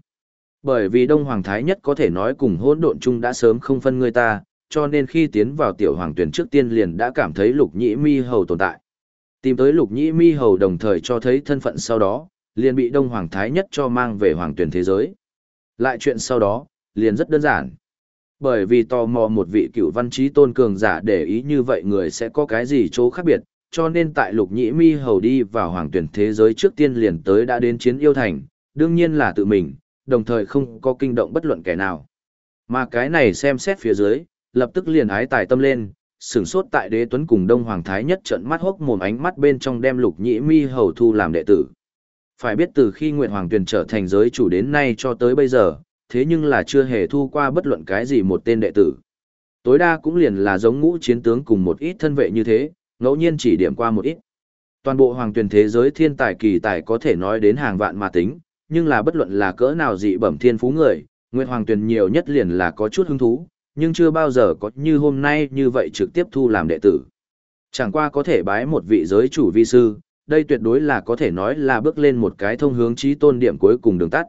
Bởi vì đông hoàng thái nhất có thể nói cùng hỗn độn chung đã sớm không phân người ta, cho nên khi tiến vào tiểu hoàng tuyển trước tiên liền đã cảm thấy lục nhĩ mi hầu tồn tại. Tìm tới lục nhĩ mi hầu đồng thời cho thấy thân phận sau đó, liền bị Đông Hoàng Thái Nhất cho mang về hoàng tuyển thế giới. Lại chuyện sau đó, liền rất đơn giản. Bởi vì tò mò một vị cựu văn trí tôn cường giả để ý như vậy người sẽ có cái gì chỗ khác biệt, cho nên tại lục nhĩ mi hầu đi vào hoàng tuyển thế giới trước tiên liền tới đã đến chiến yêu thành, đương nhiên là tự mình, đồng thời không có kinh động bất luận kẻ nào. Mà cái này xem xét phía dưới, lập tức liền ái tài tâm lên, sửng sốt tại đế tuấn cùng đông hoàng thái nhất trận mắt hốc mồm ánh mắt bên trong đem lục nhĩ mi hầu thu làm đệ tử. Phải biết từ khi Nguyệt Hoàng Tuyền trở thành giới chủ đến nay cho tới bây giờ, thế nhưng là chưa hề thu qua bất luận cái gì một tên đệ tử. Tối đa cũng liền là giống ngũ chiến tướng cùng một ít thân vệ như thế, ngẫu nhiên chỉ điểm qua một ít. Toàn bộ hoàng tuyển thế giới thiên tài kỳ tài có thể nói đến hàng vạn mà tính, nhưng là bất luận là cỡ nào dị bẩm thiên phú người, Nguyệt Hoàng tuyển nhiều nhất liền là có chút hứng thú, nhưng chưa bao giờ có như hôm nay như vậy trực tiếp thu làm đệ tử. Chẳng qua có thể bái một vị giới chủ vi sư, đây tuyệt đối là có thể nói là bước lên một cái thông hướng trí tôn điểm cuối cùng đường tắt.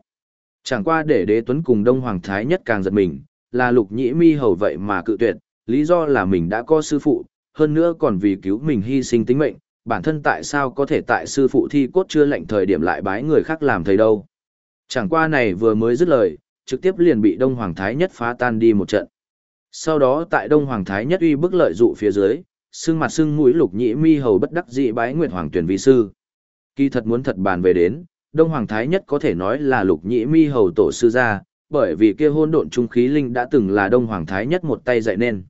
Chẳng qua để đế tuấn cùng Đông Hoàng Thái nhất càng giật mình, là lục nhĩ mi hầu vậy mà cự tuyệt, lý do là mình đã có sư phụ, hơn nữa còn vì cứu mình hy sinh tính mệnh, bản thân tại sao có thể tại sư phụ thi cốt chưa lệnh thời điểm lại bái người khác làm thầy đâu. Chẳng qua này vừa mới dứt lời, trực tiếp liền bị Đông Hoàng Thái nhất phá tan đi một trận. Sau đó tại Đông Hoàng Thái nhất uy bức lợi dụ phía dưới, xương mặt xương mũi lục nhĩ mi hầu bất đắc dĩ bái Nguyệt Hoàng tuyển vi sư. Kỳ thật muốn thật bàn về đến, Đông Hoàng Thái nhất có thể nói là lục nhĩ mi hầu tổ sư gia, bởi vì kia hôn độn trung khí linh đã từng là Đông Hoàng Thái nhất một tay dạy nên.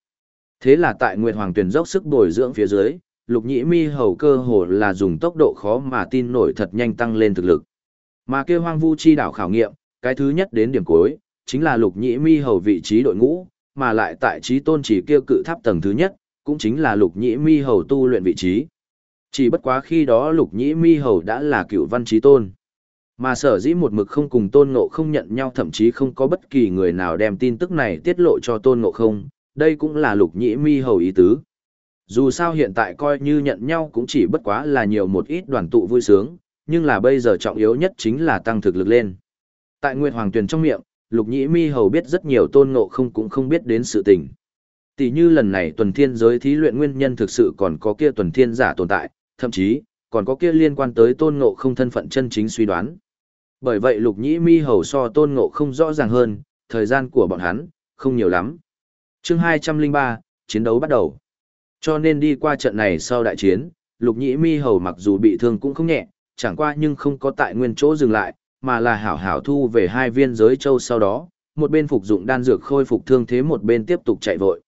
Thế là tại Nguyệt Hoàng tuyển dốc sức bồi dưỡng phía dưới, lục nhĩ mi hầu cơ hồ là dùng tốc độ khó mà tin nổi thật nhanh tăng lên thực lực. Mà kia hoang vu chi đảo khảo nghiệm, cái thứ nhất đến điểm cuối, chính là lục nhĩ mi hầu vị trí đội ngũ, mà lại tại trí tôn chỉ kia cự tháp tầng thứ nhất, cũng chính là lục nhĩ mi hầu tu luyện vị trí. Chỉ bất quá khi đó lục nhĩ mi hầu đã là cựu văn trí tôn. Mà sở dĩ một mực không cùng tôn ngộ không nhận nhau thậm chí không có bất kỳ người nào đem tin tức này tiết lộ cho tôn ngộ không, đây cũng là lục nhĩ mi hầu ý tứ. Dù sao hiện tại coi như nhận nhau cũng chỉ bất quá là nhiều một ít đoàn tụ vui sướng, nhưng là bây giờ trọng yếu nhất chính là tăng thực lực lên. Tại Nguyệt Hoàng Tuyền trong miệng, lục nhĩ mi hầu biết rất nhiều tôn ngộ không cũng không biết đến sự tình. Tỷ như lần này tuần thiên giới thí luyện nguyên nhân thực sự còn có kia tuần thiên giả tồn tại, thậm chí, còn có kia liên quan tới tôn ngộ không thân phận chân chính suy đoán. Bởi vậy lục nhĩ mi hầu so tôn ngộ không rõ ràng hơn, thời gian của bọn hắn, không nhiều lắm chương 203, chiến đấu bắt đầu. Cho nên đi qua trận này sau đại chiến, lục nhĩ mi hầu mặc dù bị thương cũng không nhẹ, chẳng qua nhưng không có tại nguyên chỗ dừng lại, mà là hảo hảo thu về hai viên giới châu sau đó, một bên phục dụng đan dược khôi phục thương thế một bên tiếp tục chạy vội.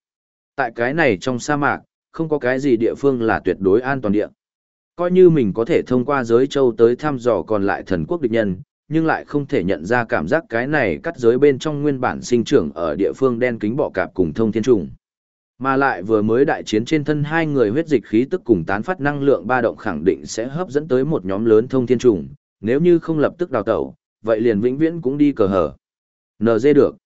Tại cái này trong sa mạc, không có cái gì địa phương là tuyệt đối an toàn địa. Coi như mình có thể thông qua giới châu tới thăm dò còn lại thần quốc địch nhân, nhưng lại không thể nhận ra cảm giác cái này cắt giới bên trong nguyên bản sinh trưởng ở địa phương đen kính bọ cạp cùng thông thiên trùng. Mà lại vừa mới đại chiến trên thân hai người huyết dịch khí tức cùng tán phát năng lượng ba động khẳng định sẽ hấp dẫn tới một nhóm lớn thông thiên trùng, nếu như không lập tức đào tẩu, vậy liền vĩnh viễn cũng đi cờ hở. NG được.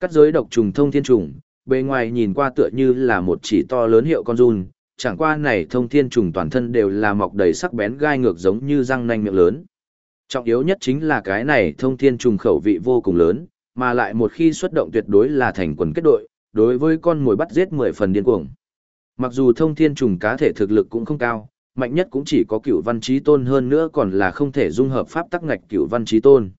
Cắt giới độc trùng thông thiên trùng, bề ngoài nhìn qua tựa như là một chỉ to lớn hiệu con run, chẳng qua này thông thiên trùng toàn thân đều là mọc đầy sắc bén gai ngược giống như răng nanh miệng lớn. Trọng yếu nhất chính là cái này thông thiên trùng khẩu vị vô cùng lớn, mà lại một khi xuất động tuyệt đối là thành quần kết đội, đối với con mồi bắt giết 10 phần điên cuồng. Mặc dù thông thiên trùng cá thể thực lực cũng không cao, mạnh nhất cũng chỉ có cựu văn trí tôn hơn nữa còn là không thể dung hợp pháp tắc ngạch cựu văn trí tôn.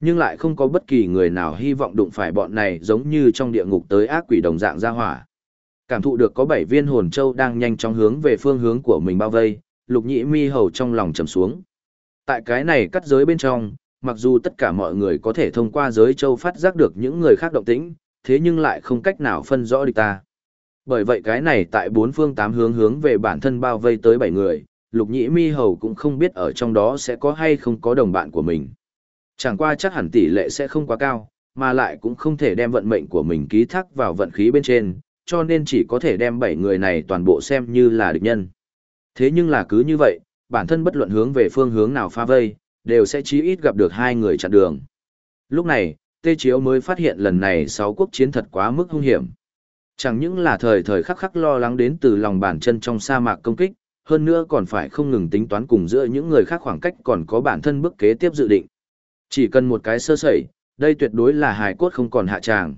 Nhưng lại không có bất kỳ người nào hy vọng đụng phải bọn này giống như trong địa ngục tới ác quỷ đồng dạng ra hỏa. Cảm thụ được có bảy viên hồn châu đang nhanh chóng hướng về phương hướng của mình bao vây, lục nhĩ mi hầu trong lòng trầm xuống. Tại cái này cắt giới bên trong, mặc dù tất cả mọi người có thể thông qua giới châu phát giác được những người khác động tĩnh, thế nhưng lại không cách nào phân rõ địch ta. Bởi vậy cái này tại bốn phương tám hướng hướng về bản thân bao vây tới bảy người, lục nhĩ mi hầu cũng không biết ở trong đó sẽ có hay không có đồng bạn của mình. Chẳng qua chắc hẳn tỷ lệ sẽ không quá cao, mà lại cũng không thể đem vận mệnh của mình ký thác vào vận khí bên trên, cho nên chỉ có thể đem bảy người này toàn bộ xem như là địch nhân. Thế nhưng là cứ như vậy, bản thân bất luận hướng về phương hướng nào pha vây, đều sẽ chí ít gặp được hai người chặn đường. Lúc này, Tê Chiếu mới phát hiện lần này sáu quốc chiến thật quá mức hung hiểm. Chẳng những là thời thời khắc khắc lo lắng đến từ lòng bàn chân trong sa mạc công kích, hơn nữa còn phải không ngừng tính toán cùng giữa những người khác khoảng cách còn có bản thân bước kế tiếp dự định. Chỉ cần một cái sơ sẩy, đây tuyệt đối là hài cốt không còn hạ tràng.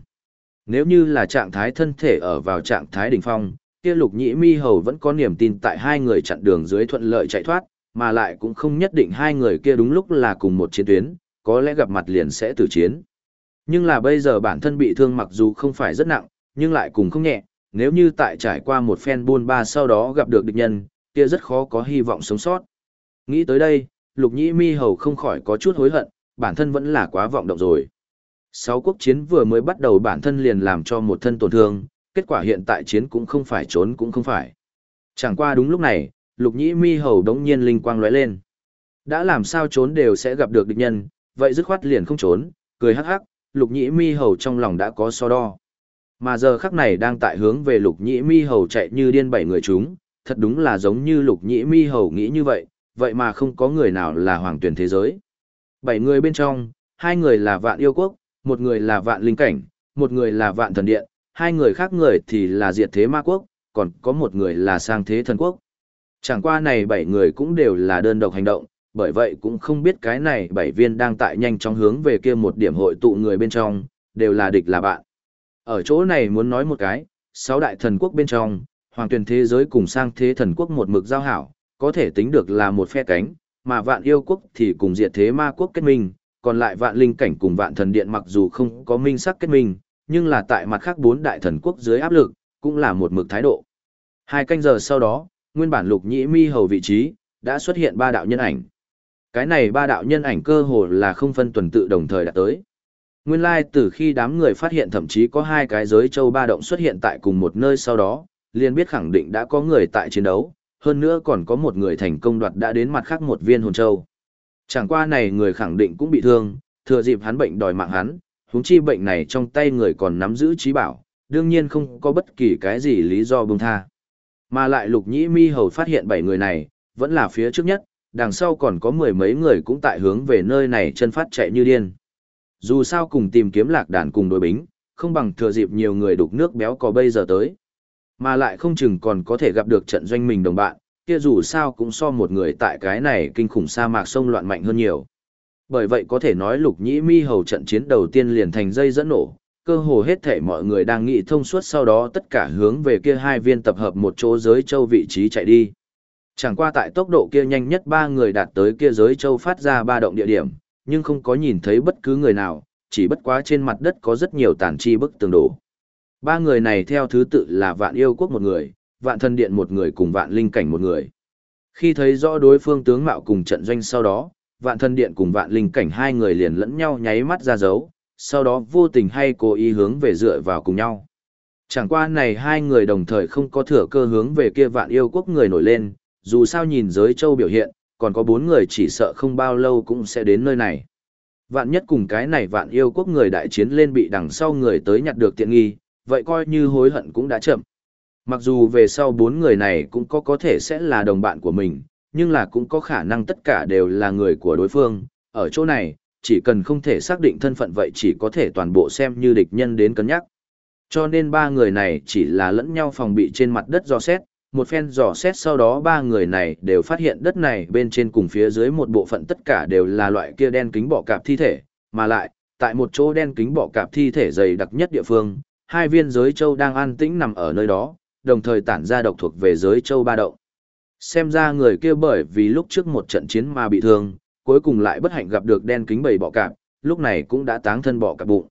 Nếu như là trạng thái thân thể ở vào trạng thái đỉnh phong, kia lục nhĩ mi hầu vẫn có niềm tin tại hai người chặn đường dưới thuận lợi chạy thoát, mà lại cũng không nhất định hai người kia đúng lúc là cùng một chiến tuyến, có lẽ gặp mặt liền sẽ tử chiến. Nhưng là bây giờ bản thân bị thương mặc dù không phải rất nặng, nhưng lại cùng không nhẹ, nếu như tại trải qua một phen buôn ba sau đó gặp được địch nhân, kia rất khó có hy vọng sống sót. Nghĩ tới đây, lục nhĩ mi hầu không khỏi có chút hối hận, bản thân vẫn là quá vọng động rồi. Sáu quốc chiến vừa mới bắt đầu bản thân liền làm cho một thân tổn thương, kết quả hiện tại chiến cũng không phải trốn cũng không phải. Chẳng qua đúng lúc này, lục nhĩ mi hầu đống nhiên linh quang lóe lên. Đã làm sao trốn đều sẽ gặp được địch nhân, vậy dứt khoát liền không trốn, cười hắc hắc, lục nhĩ mi hầu trong lòng đã có so đo. Mà giờ khắc này đang tại hướng về lục nhĩ mi hầu chạy như điên bảy người chúng, thật đúng là giống như lục nhĩ mi hầu nghĩ như vậy, vậy mà không có người nào là hoàng tuyển thế giới. Bảy người bên trong, hai người là vạn yêu quốc, một người là vạn linh cảnh, một người là vạn thần điện, hai người khác người thì là diệt thế ma quốc, còn có một người là sang thế thần quốc. Chẳng qua này bảy người cũng đều là đơn độc hành động, bởi vậy cũng không biết cái này bảy viên đang tại nhanh chóng hướng về kia một điểm hội tụ người bên trong, đều là địch là bạn. Ở chỗ này muốn nói một cái, sáu đại thần quốc bên trong, hoàng tuyển thế giới cùng sang thế thần quốc một mực giao hảo, có thể tính được là một phe cánh, mà vạn yêu quốc thì cùng diệt thế ma quốc kết minh, còn lại vạn linh cảnh cùng vạn thần điện mặc dù không có minh sắc kết minh, nhưng là tại mặt khác bốn đại thần quốc dưới áp lực, cũng là một mực thái độ. Hai canh giờ sau đó, nguyên bản lục nhĩ mi hầu vị trí, đã xuất hiện ba đạo nhân ảnh. Cái này ba đạo nhân ảnh cơ hồ là không phân tuần tự đồng thời đã tới. Nguyên lai like, từ khi đám người phát hiện thậm chí có hai cái giới châu ba động xuất hiện tại cùng một nơi sau đó, liền biết khẳng định đã có người tại chiến đấu, hơn nữa còn có một người thành công đoạt đã đến mặt khác một viên hồn châu. Chẳng qua này người khẳng định cũng bị thương, thừa dịp hắn bệnh đòi mạng hắn, huống chi bệnh này trong tay người còn nắm giữ trí bảo, đương nhiên không có bất kỳ cái gì lý do buông tha. Mà lại lục nhĩ mi hầu phát hiện bảy người này, vẫn là phía trước nhất, đằng sau còn có mười mấy người cũng tại hướng về nơi này chân phát chạy như điên. Dù sao cùng tìm kiếm lạc đàn cùng đối bính, không bằng thừa dịp nhiều người đục nước béo có bây giờ tới. Mà lại không chừng còn có thể gặp được trận doanh mình đồng bạn, kia dù sao cũng so một người tại cái này kinh khủng sa mạc sông loạn mạnh hơn nhiều. Bởi vậy có thể nói lục nhĩ mi hầu trận chiến đầu tiên liền thành dây dẫn nổ, cơ hồ hết thể mọi người đang nghĩ thông suốt sau đó tất cả hướng về kia hai viên tập hợp một chỗ giới châu vị trí chạy đi. Chẳng qua tại tốc độ kia nhanh nhất ba người đạt tới kia giới châu phát ra ba động địa điểm, nhưng không có nhìn thấy bất cứ người nào, chỉ bất quá trên mặt đất có rất nhiều tàn chi bức tường đổ. Ba người này theo thứ tự là vạn yêu quốc một người, vạn thân điện một người cùng vạn linh cảnh một người. Khi thấy rõ đối phương tướng mạo cùng trận doanh sau đó, vạn thân điện cùng vạn linh cảnh hai người liền lẫn nhau nháy mắt ra dấu, sau đó vô tình hay cố ý hướng về dựa vào cùng nhau. Chẳng qua này hai người đồng thời không có thừa cơ hướng về kia vạn yêu quốc người nổi lên, dù sao nhìn giới châu biểu hiện, còn có bốn người chỉ sợ không bao lâu cũng sẽ đến nơi này. Vạn nhất cùng cái này vạn yêu quốc người đại chiến lên bị đằng sau người tới nhặt được tiện nghi, vậy coi như hối hận cũng đã chậm. Mặc dù về sau bốn người này cũng có có thể sẽ là đồng bạn của mình, nhưng là cũng có khả năng tất cả đều là người của đối phương. Ở chỗ này, chỉ cần không thể xác định thân phận vậy chỉ có thể toàn bộ xem như địch nhân đến cân nhắc. Cho nên ba người này chỉ là lẫn nhau phòng bị trên mặt đất dò xét, một phen dò xét sau đó ba người này đều phát hiện đất này bên trên cùng phía dưới một bộ phận tất cả đều là loại kia đen kính bọ cạp thi thể, mà lại, tại một chỗ đen kính bọ cạp thi thể dày đặc nhất địa phương, hai viên giới châu đang an tĩnh nằm ở nơi đó, đồng thời tản ra độc thuộc về giới châu ba động. Xem ra người kia bởi vì lúc trước một trận chiến mà bị thương, cuối cùng lại bất hạnh gặp được đen kính bầy bọ cạp, lúc này cũng đã táng thân bọ cạp bụng.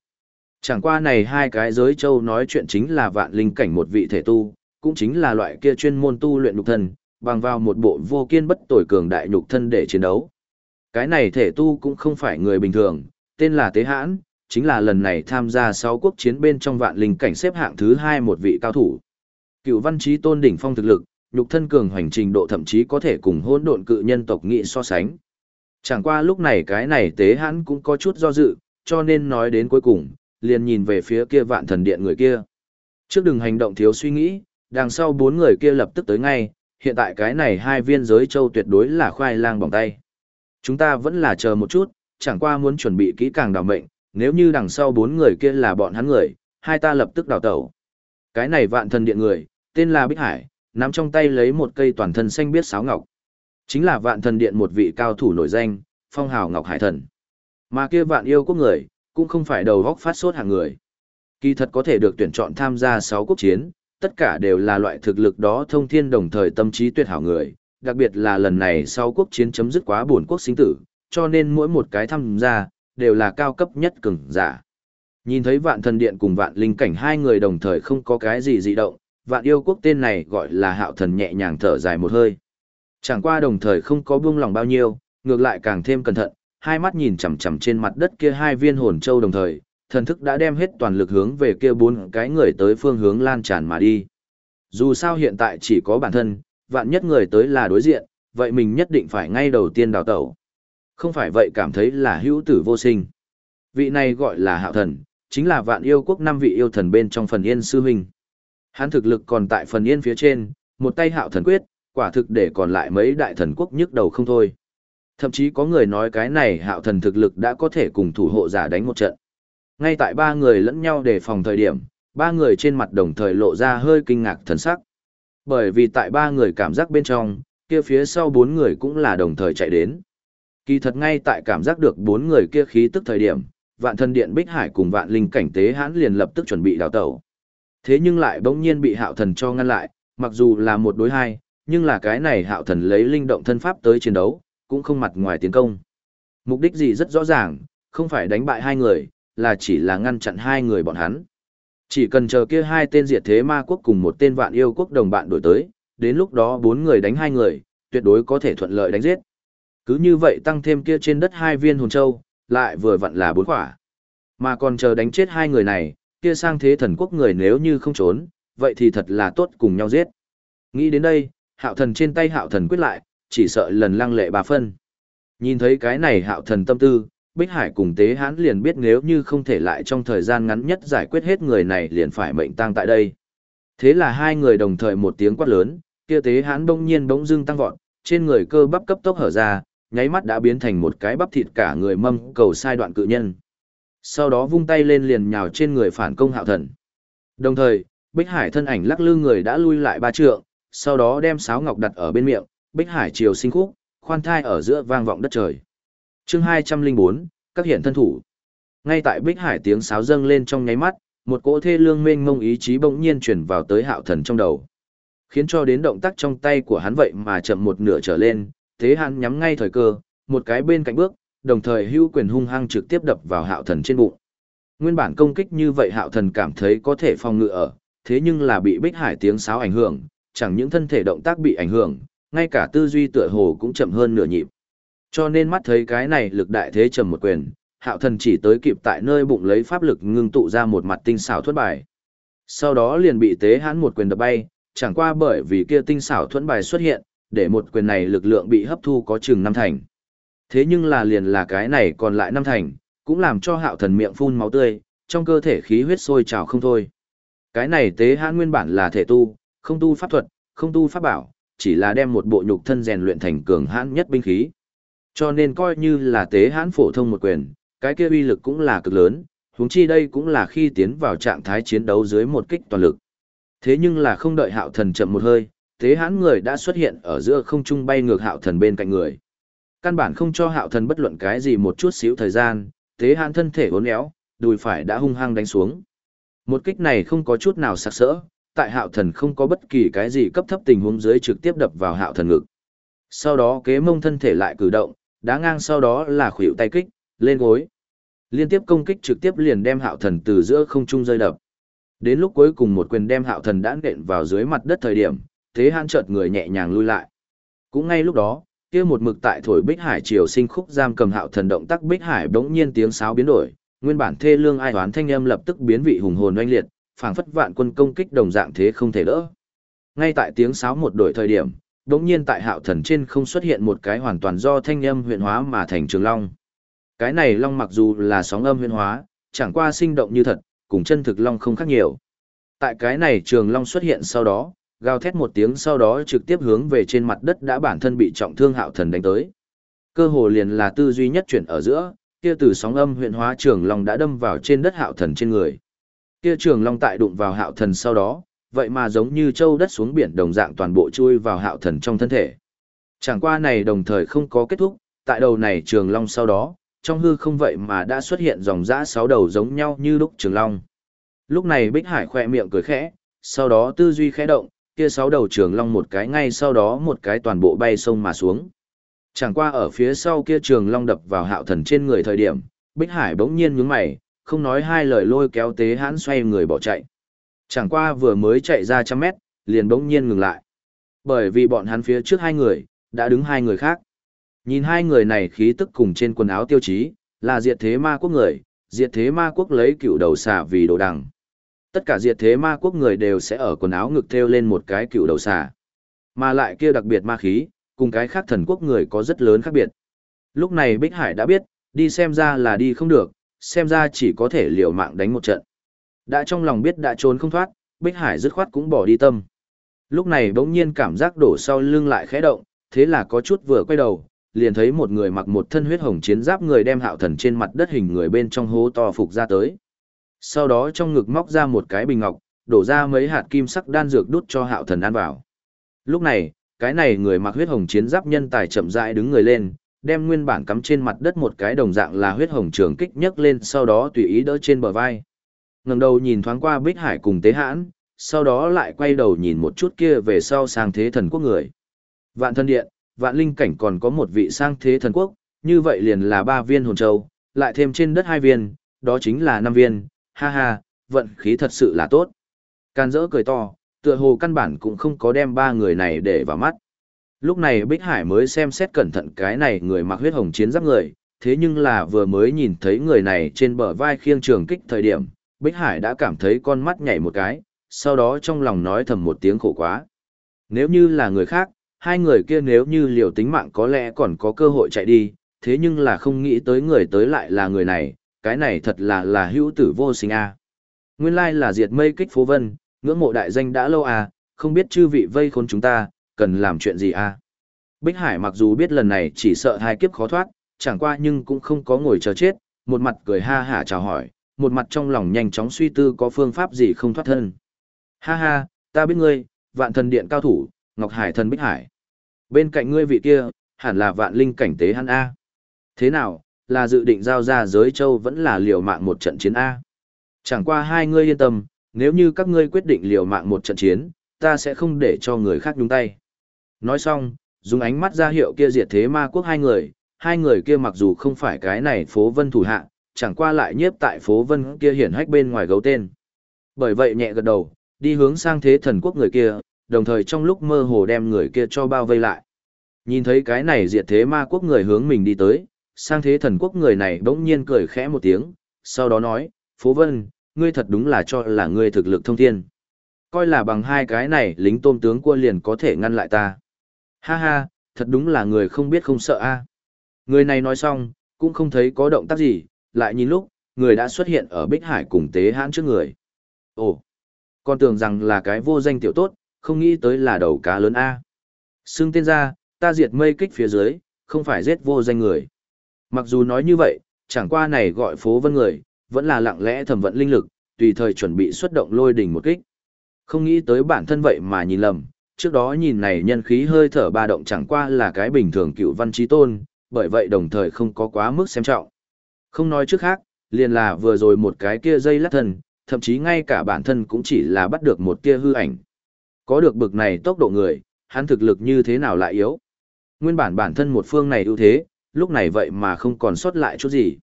Chẳng qua này hai cái giới châu nói chuyện chính là vạn linh cảnh một vị thể tu, cũng chính là loại kia chuyên môn tu luyện nhục thân, bằng vào một bộ vô kiên bất tồi cường đại nhục thân để chiến đấu. Cái này thể tu cũng không phải người bình thường, tên là Tế Hãn, chính là lần này tham gia sáu quốc chiến bên trong vạn linh cảnh xếp hạng thứ hai một vị cao thủ. Cựu văn trí tôn đỉnh phong thực lực, nhục thân cường hoành trình độ thậm chí có thể cùng hỗn độn cự nhân tộc nghị so sánh. Chẳng qua lúc này cái này tế hãn cũng có chút do dự, cho nên nói đến cuối cùng, liền nhìn về phía kia vạn thần điện người kia. Trước đừng hành động thiếu suy nghĩ, đằng sau bốn người kia lập tức tới ngay, hiện tại cái này hai viên giới châu tuyệt đối là khoai lang bỏng tay. Chúng ta vẫn là chờ một chút, chẳng qua muốn chuẩn bị kỹ càng đào mệnh, nếu như đằng sau bốn người kia là bọn hắn người, hai ta lập tức đào tẩu. Cái này vạn thần điện người, tên là Bích Hải, nắm trong tay lấy một cây toàn thân xanh biết sáo ngọc. Chính là vạn thần điện một vị cao thủ nổi danh, phong hào ngọc hải thần. Mà kia vạn yêu quốc người, cũng không phải đầu góc phát sốt hàng người. Kỳ thật có thể được tuyển chọn tham gia 6 quốc chiến, tất cả đều là loại thực lực đó thông thiên đồng thời tâm trí tuyệt hảo người, đặc biệt là lần này sau quốc chiến chấm dứt quá buồn quốc sinh tử, cho nên mỗi một cái tham gia, đều là cao cấp nhất cường giả. Nhìn thấy vạn thần điện cùng vạn linh cảnh hai người đồng thời không có cái gì dị động, vạn yêu quốc tên này gọi là hạo thần nhẹ nhàng thở dài một hơi. Chẳng qua đồng thời không có buông lòng bao nhiêu, ngược lại càng thêm cẩn thận, hai mắt nhìn chằm chằm trên mặt đất kia hai viên hồn châu đồng thời, thần thức đã đem hết toàn lực hướng về kia bốn cái người tới phương hướng lan tràn mà đi. Dù sao hiện tại chỉ có bản thân, vạn nhất người tới là đối diện, vậy mình nhất định phải ngay đầu tiên đào tẩu. Không phải vậy cảm thấy là hữu tử vô sinh. Vị này gọi là hạo thần, chính là vạn yêu quốc năm vị yêu thần bên trong phần yên sư huynh. Hắn thực lực còn tại phần yên phía trên, một tay hạo thần quyết, quả thực để còn lại mấy đại thần quốc nhức đầu không thôi. Thậm chí có người nói cái này hạo thần thực lực đã có thể cùng thủ hộ giả đánh một trận. Ngay tại ba người lẫn nhau đề phòng thời điểm, ba người trên mặt đồng thời lộ ra hơi kinh ngạc thần sắc. Bởi vì tại ba người cảm giác bên trong, kia phía sau bốn người cũng là đồng thời chạy đến. Kỳ thật ngay tại cảm giác được bốn người kia khí tức thời điểm, vạn thần điện Bích Hải cùng vạn linh cảnh tế hãn liền lập tức chuẩn bị đào tẩu. Thế nhưng lại bỗng nhiên bị hạo thần cho ngăn lại, mặc dù là một đối hai, nhưng là cái này hạo thần lấy linh động thân pháp tới chiến đấu, cũng không mặt ngoài tiến công. Mục đích gì rất rõ ràng, không phải đánh bại hai người, là chỉ là ngăn chặn hai người bọn hắn. Chỉ cần chờ kia hai tên diệt thế ma quốc cùng một tên vạn yêu quốc đồng bạn đổi tới, đến lúc đó bốn người đánh hai người, tuyệt đối có thể thuận lợi đánh giết. Cứ như vậy tăng thêm kia trên đất hai viên hồn châu, lại vừa vặn là bốn quả. Mà còn chờ đánh chết hai người này, kia sang thế thần quốc người nếu như không trốn, vậy thì thật là tốt cùng nhau giết. Nghĩ đến đây, hạo thần trên tay hạo thần quyết lại, chỉ sợ lần lăng lệ bà phân. Nhìn thấy cái này hạo thần tâm tư, Bích Hải cùng Tế Hán liền biết nếu như không thể lại trong thời gian ngắn nhất giải quyết hết người này liền phải mệnh tang tại đây. Thế là hai người đồng thời một tiếng quát lớn, kia Tế Hán đông nhiên bỗng dưng tăng vọt, trên người cơ bắp cấp tốc hở ra, nháy mắt đã biến thành một cái bắp thịt cả người mâm cầu sai đoạn cự nhân. Sau đó vung tay lên liền nhào trên người phản công hạo thần. Đồng thời, Bích Hải thân ảnh lắc lư người đã lui lại ba trượng, sau đó đem sáo ngọc đặt ở bên miệng, Bích Hải chiều sinh khúc, khoan thai ở giữa vang vọng đất trời. Chương 204, các hiện thân thủ. Ngay tại Bích Hải tiếng sáo dâng lên trong nháy mắt, một cỗ thê lương mênh mông ý chí bỗng nhiên truyền vào tới Hạo Thần trong đầu. Khiến cho đến động tác trong tay của hắn vậy mà chậm một nửa trở lên, thế hắn nhắm ngay thời cơ, một cái bên cạnh bước, đồng thời hưu quyền hung hăng trực tiếp đập vào Hạo Thần trên bụng. Nguyên bản công kích như vậy Hạo Thần cảm thấy có thể phòng ngự ở, thế nhưng là bị Bích Hải tiếng sáo ảnh hưởng, chẳng những thân thể động tác bị ảnh hưởng, ngay cả tư duy tựa hồ cũng chậm hơn nửa nhịp. Cho nên mắt thấy cái này lực đại thế trầm một quyền, hạo thần chỉ tới kịp tại nơi bụng lấy pháp lực ngưng tụ ra một mặt tinh xảo thuất bài. Sau đó liền bị tế hãn một quyền đập bay, chẳng qua bởi vì kia tinh xảo thuẫn bài xuất hiện, để một quyền này lực lượng bị hấp thu có chừng năm thành. Thế nhưng là liền là cái này còn lại năm thành, cũng làm cho hạo thần miệng phun máu tươi, trong cơ thể khí huyết sôi trào không thôi. Cái này tế hãn nguyên bản là thể tu, không tu pháp thuật, không tu pháp bảo, chỉ là đem một bộ nhục thân rèn luyện thành cường hãn nhất binh khí. Cho nên coi như là tế hãn phổ thông một quyền, cái kia uy lực cũng là cực lớn, huống chi đây cũng là khi tiến vào trạng thái chiến đấu dưới một kích toàn lực. Thế nhưng là không đợi hạo thần chậm một hơi, tế hãn người đã xuất hiện ở giữa không trung bay ngược hạo thần bên cạnh người. Căn bản không cho hạo thần bất luận cái gì một chút xíu thời gian, tế hãn thân thể uốn éo, đùi phải đã hung hăng đánh xuống. Một kích này không có chút nào sặc sỡ, tại hạo thần không có bất kỳ cái gì cấp thấp tình huống dưới trực tiếp đập vào hạo thần ngực. Sau đó kế mông thân thể lại cử động, đá ngang sau đó là khuỷu tay kích, lên gối. Liên tiếp công kích trực tiếp liền đem hạo thần từ giữa không trung rơi đập. Đến lúc cuối cùng một quyền đem hạo thần đã nện vào dưới mặt đất thời điểm, thế hãn chợt người nhẹ nhàng lui lại. Cũng ngay lúc đó, kia một mực tại thổi bích hải triều sinh khúc giam cầm hạo thần động tác bích hải bỗng nhiên tiếng sáo biến đổi, nguyên bản thê lương ai toán thanh âm lập tức biến vị hùng hồn oanh liệt, phảng phất vạn quân công kích đồng dạng thế không thể đỡ. Ngay tại tiếng sáo một đổi thời điểm, đống nhiên tại hạo thần trên không xuất hiện một cái hoàn toàn do thanh âm huyện hóa mà thành trường long. Cái này long mặc dù là sóng âm huyện hóa, chẳng qua sinh động như thật, cùng chân thực long không khác nhiều. Tại cái này trường long xuất hiện sau đó, gào thét một tiếng sau đó trực tiếp hướng về trên mặt đất đã bản thân bị trọng thương hạo thần đánh tới. Cơ hồ liền là tư duy nhất chuyển ở giữa, kia từ sóng âm huyện hóa trường long đã đâm vào trên đất hạo thần trên người. Kia trường long tại đụng vào hạo thần sau đó, vậy mà giống như châu đất xuống biển đồng dạng toàn bộ chui vào hạo thần trong thân thể. Chẳng qua này đồng thời không có kết thúc, tại đầu này trường long sau đó, trong hư không vậy mà đã xuất hiện dòng dã sáu đầu giống nhau như lúc trường long. Lúc này Bích Hải khoe miệng cười khẽ, sau đó tư duy khẽ động, kia sáu đầu trường long một cái ngay sau đó một cái toàn bộ bay sông mà xuống. Chẳng qua ở phía sau kia trường long đập vào hạo thần trên người thời điểm, Bích Hải bỗng nhiên nhướng mày, không nói hai lời lôi kéo tế hãn xoay người bỏ chạy. Chẳng qua vừa mới chạy ra trăm mét, liền bỗng nhiên ngừng lại. Bởi vì bọn hắn phía trước hai người, đã đứng hai người khác. Nhìn hai người này khí tức cùng trên quần áo tiêu chí, là diệt thế ma quốc người, diệt thế ma quốc lấy cựu đầu xà vì đồ đằng. Tất cả diệt thế ma quốc người đều sẽ ở quần áo ngực thêu lên một cái cựu đầu xà. Mà lại kia đặc biệt ma khí, cùng cái khác thần quốc người có rất lớn khác biệt. Lúc này Bích Hải đã biết, đi xem ra là đi không được, xem ra chỉ có thể liều mạng đánh một trận. Đã trong lòng biết đã trốn không thoát, Bích Hải dứt khoát cũng bỏ đi tâm. Lúc này bỗng nhiên cảm giác đổ sau lưng lại khẽ động, thế là có chút vừa quay đầu, liền thấy một người mặc một thân huyết hồng chiến giáp người đem hạo thần trên mặt đất hình người bên trong hố to phục ra tới. Sau đó trong ngực móc ra một cái bình ngọc, đổ ra mấy hạt kim sắc đan dược đút cho hạo thần ăn vào. Lúc này, cái này người mặc huyết hồng chiến giáp nhân tài chậm rãi đứng người lên, đem nguyên bản cắm trên mặt đất một cái đồng dạng là huyết hồng trường kích nhấc lên sau đó tùy ý đỡ trên bờ vai. Ngẩng đầu nhìn thoáng qua Bích Hải cùng Tế Hãn, sau đó lại quay đầu nhìn một chút kia về sau sang thế thần quốc người. Vạn thân điện, vạn linh cảnh còn có một vị sang thế thần quốc, như vậy liền là ba viên hồn châu, lại thêm trên đất hai viên, đó chính là năm viên, ha ha, vận khí thật sự là tốt. Can dỡ cười to, tựa hồ căn bản cũng không có đem ba người này để vào mắt. Lúc này Bích Hải mới xem xét cẩn thận cái này người mặc huyết hồng chiến giáp người, thế nhưng là vừa mới nhìn thấy người này trên bờ vai khiêng trường kích thời điểm, Bích Hải đã cảm thấy con mắt nhảy một cái, sau đó trong lòng nói thầm một tiếng khổ quá. Nếu như là người khác, hai người kia nếu như liều tính mạng có lẽ còn có cơ hội chạy đi, thế nhưng là không nghĩ tới người tới lại là người này, cái này thật là là hữu tử vô sinh a. Nguyên lai là diệt mây kích phố vân, ngưỡng mộ đại danh đã lâu à, không biết chư vị vây khốn chúng ta, cần làm chuyện gì à. Bích Hải mặc dù biết lần này chỉ sợ hai kiếp khó thoát, chẳng qua nhưng cũng không có ngồi chờ chết, một mặt cười ha hả chào hỏi, một mặt trong lòng nhanh chóng suy tư có phương pháp gì không thoát thân. Ha ha, ta biết ngươi, vạn thần điện cao thủ, Ngọc Hải thần Bích Hải. Bên cạnh ngươi vị kia, hẳn là vạn linh cảnh tế hắn A. Thế nào, là dự định giao ra giới châu vẫn là liều mạng một trận chiến A. Chẳng qua hai ngươi yên tâm, nếu như các ngươi quyết định liều mạng một trận chiến, ta sẽ không để cho người khác nhúng tay. Nói xong, dùng ánh mắt ra hiệu kia diệt thế ma quốc hai người, hai người kia mặc dù không phải cái này phố vân thủ hạ, chẳng qua lại nhiếp tại phố vân kia hiển hách bên ngoài gấu tên. Bởi vậy nhẹ gật đầu, đi hướng sang thế thần quốc người kia, đồng thời trong lúc mơ hồ đem người kia cho bao vây lại. Nhìn thấy cái này diệt thế ma quốc người hướng mình đi tới, sang thế thần quốc người này bỗng nhiên cười khẽ một tiếng, sau đó nói, Phố Vân, ngươi thật đúng là cho là ngươi thực lực thông thiên. Coi là bằng hai cái này lính tôm tướng quân liền có thể ngăn lại ta. Ha ha, thật đúng là người không biết không sợ a. À. Người này nói xong, cũng không thấy có động tác gì, lại nhìn lúc, người đã xuất hiện ở Bích Hải cùng tế hãn trước người. Ồ, con tưởng rằng là cái vô danh tiểu tốt, không nghĩ tới là đầu cá lớn A. Xưng tên ra, ta diệt mây kích phía dưới, không phải giết vô danh người. Mặc dù nói như vậy, chẳng qua này gọi phố vân người, vẫn là lặng lẽ thẩm vận linh lực, tùy thời chuẩn bị xuất động lôi đỉnh một kích. Không nghĩ tới bản thân vậy mà nhìn lầm, trước đó nhìn này nhân khí hơi thở ba động chẳng qua là cái bình thường cựu văn trí tôn, bởi vậy đồng thời không có quá mức xem trọng. Không nói trước khác, liền là vừa rồi một cái kia dây lắc thần, thậm chí ngay cả bản thân cũng chỉ là bắt được một tia hư ảnh. Có được bực này tốc độ người, hắn thực lực như thế nào lại yếu. Nguyên bản bản thân một phương này ưu thế, lúc này vậy mà không còn sót lại chút gì.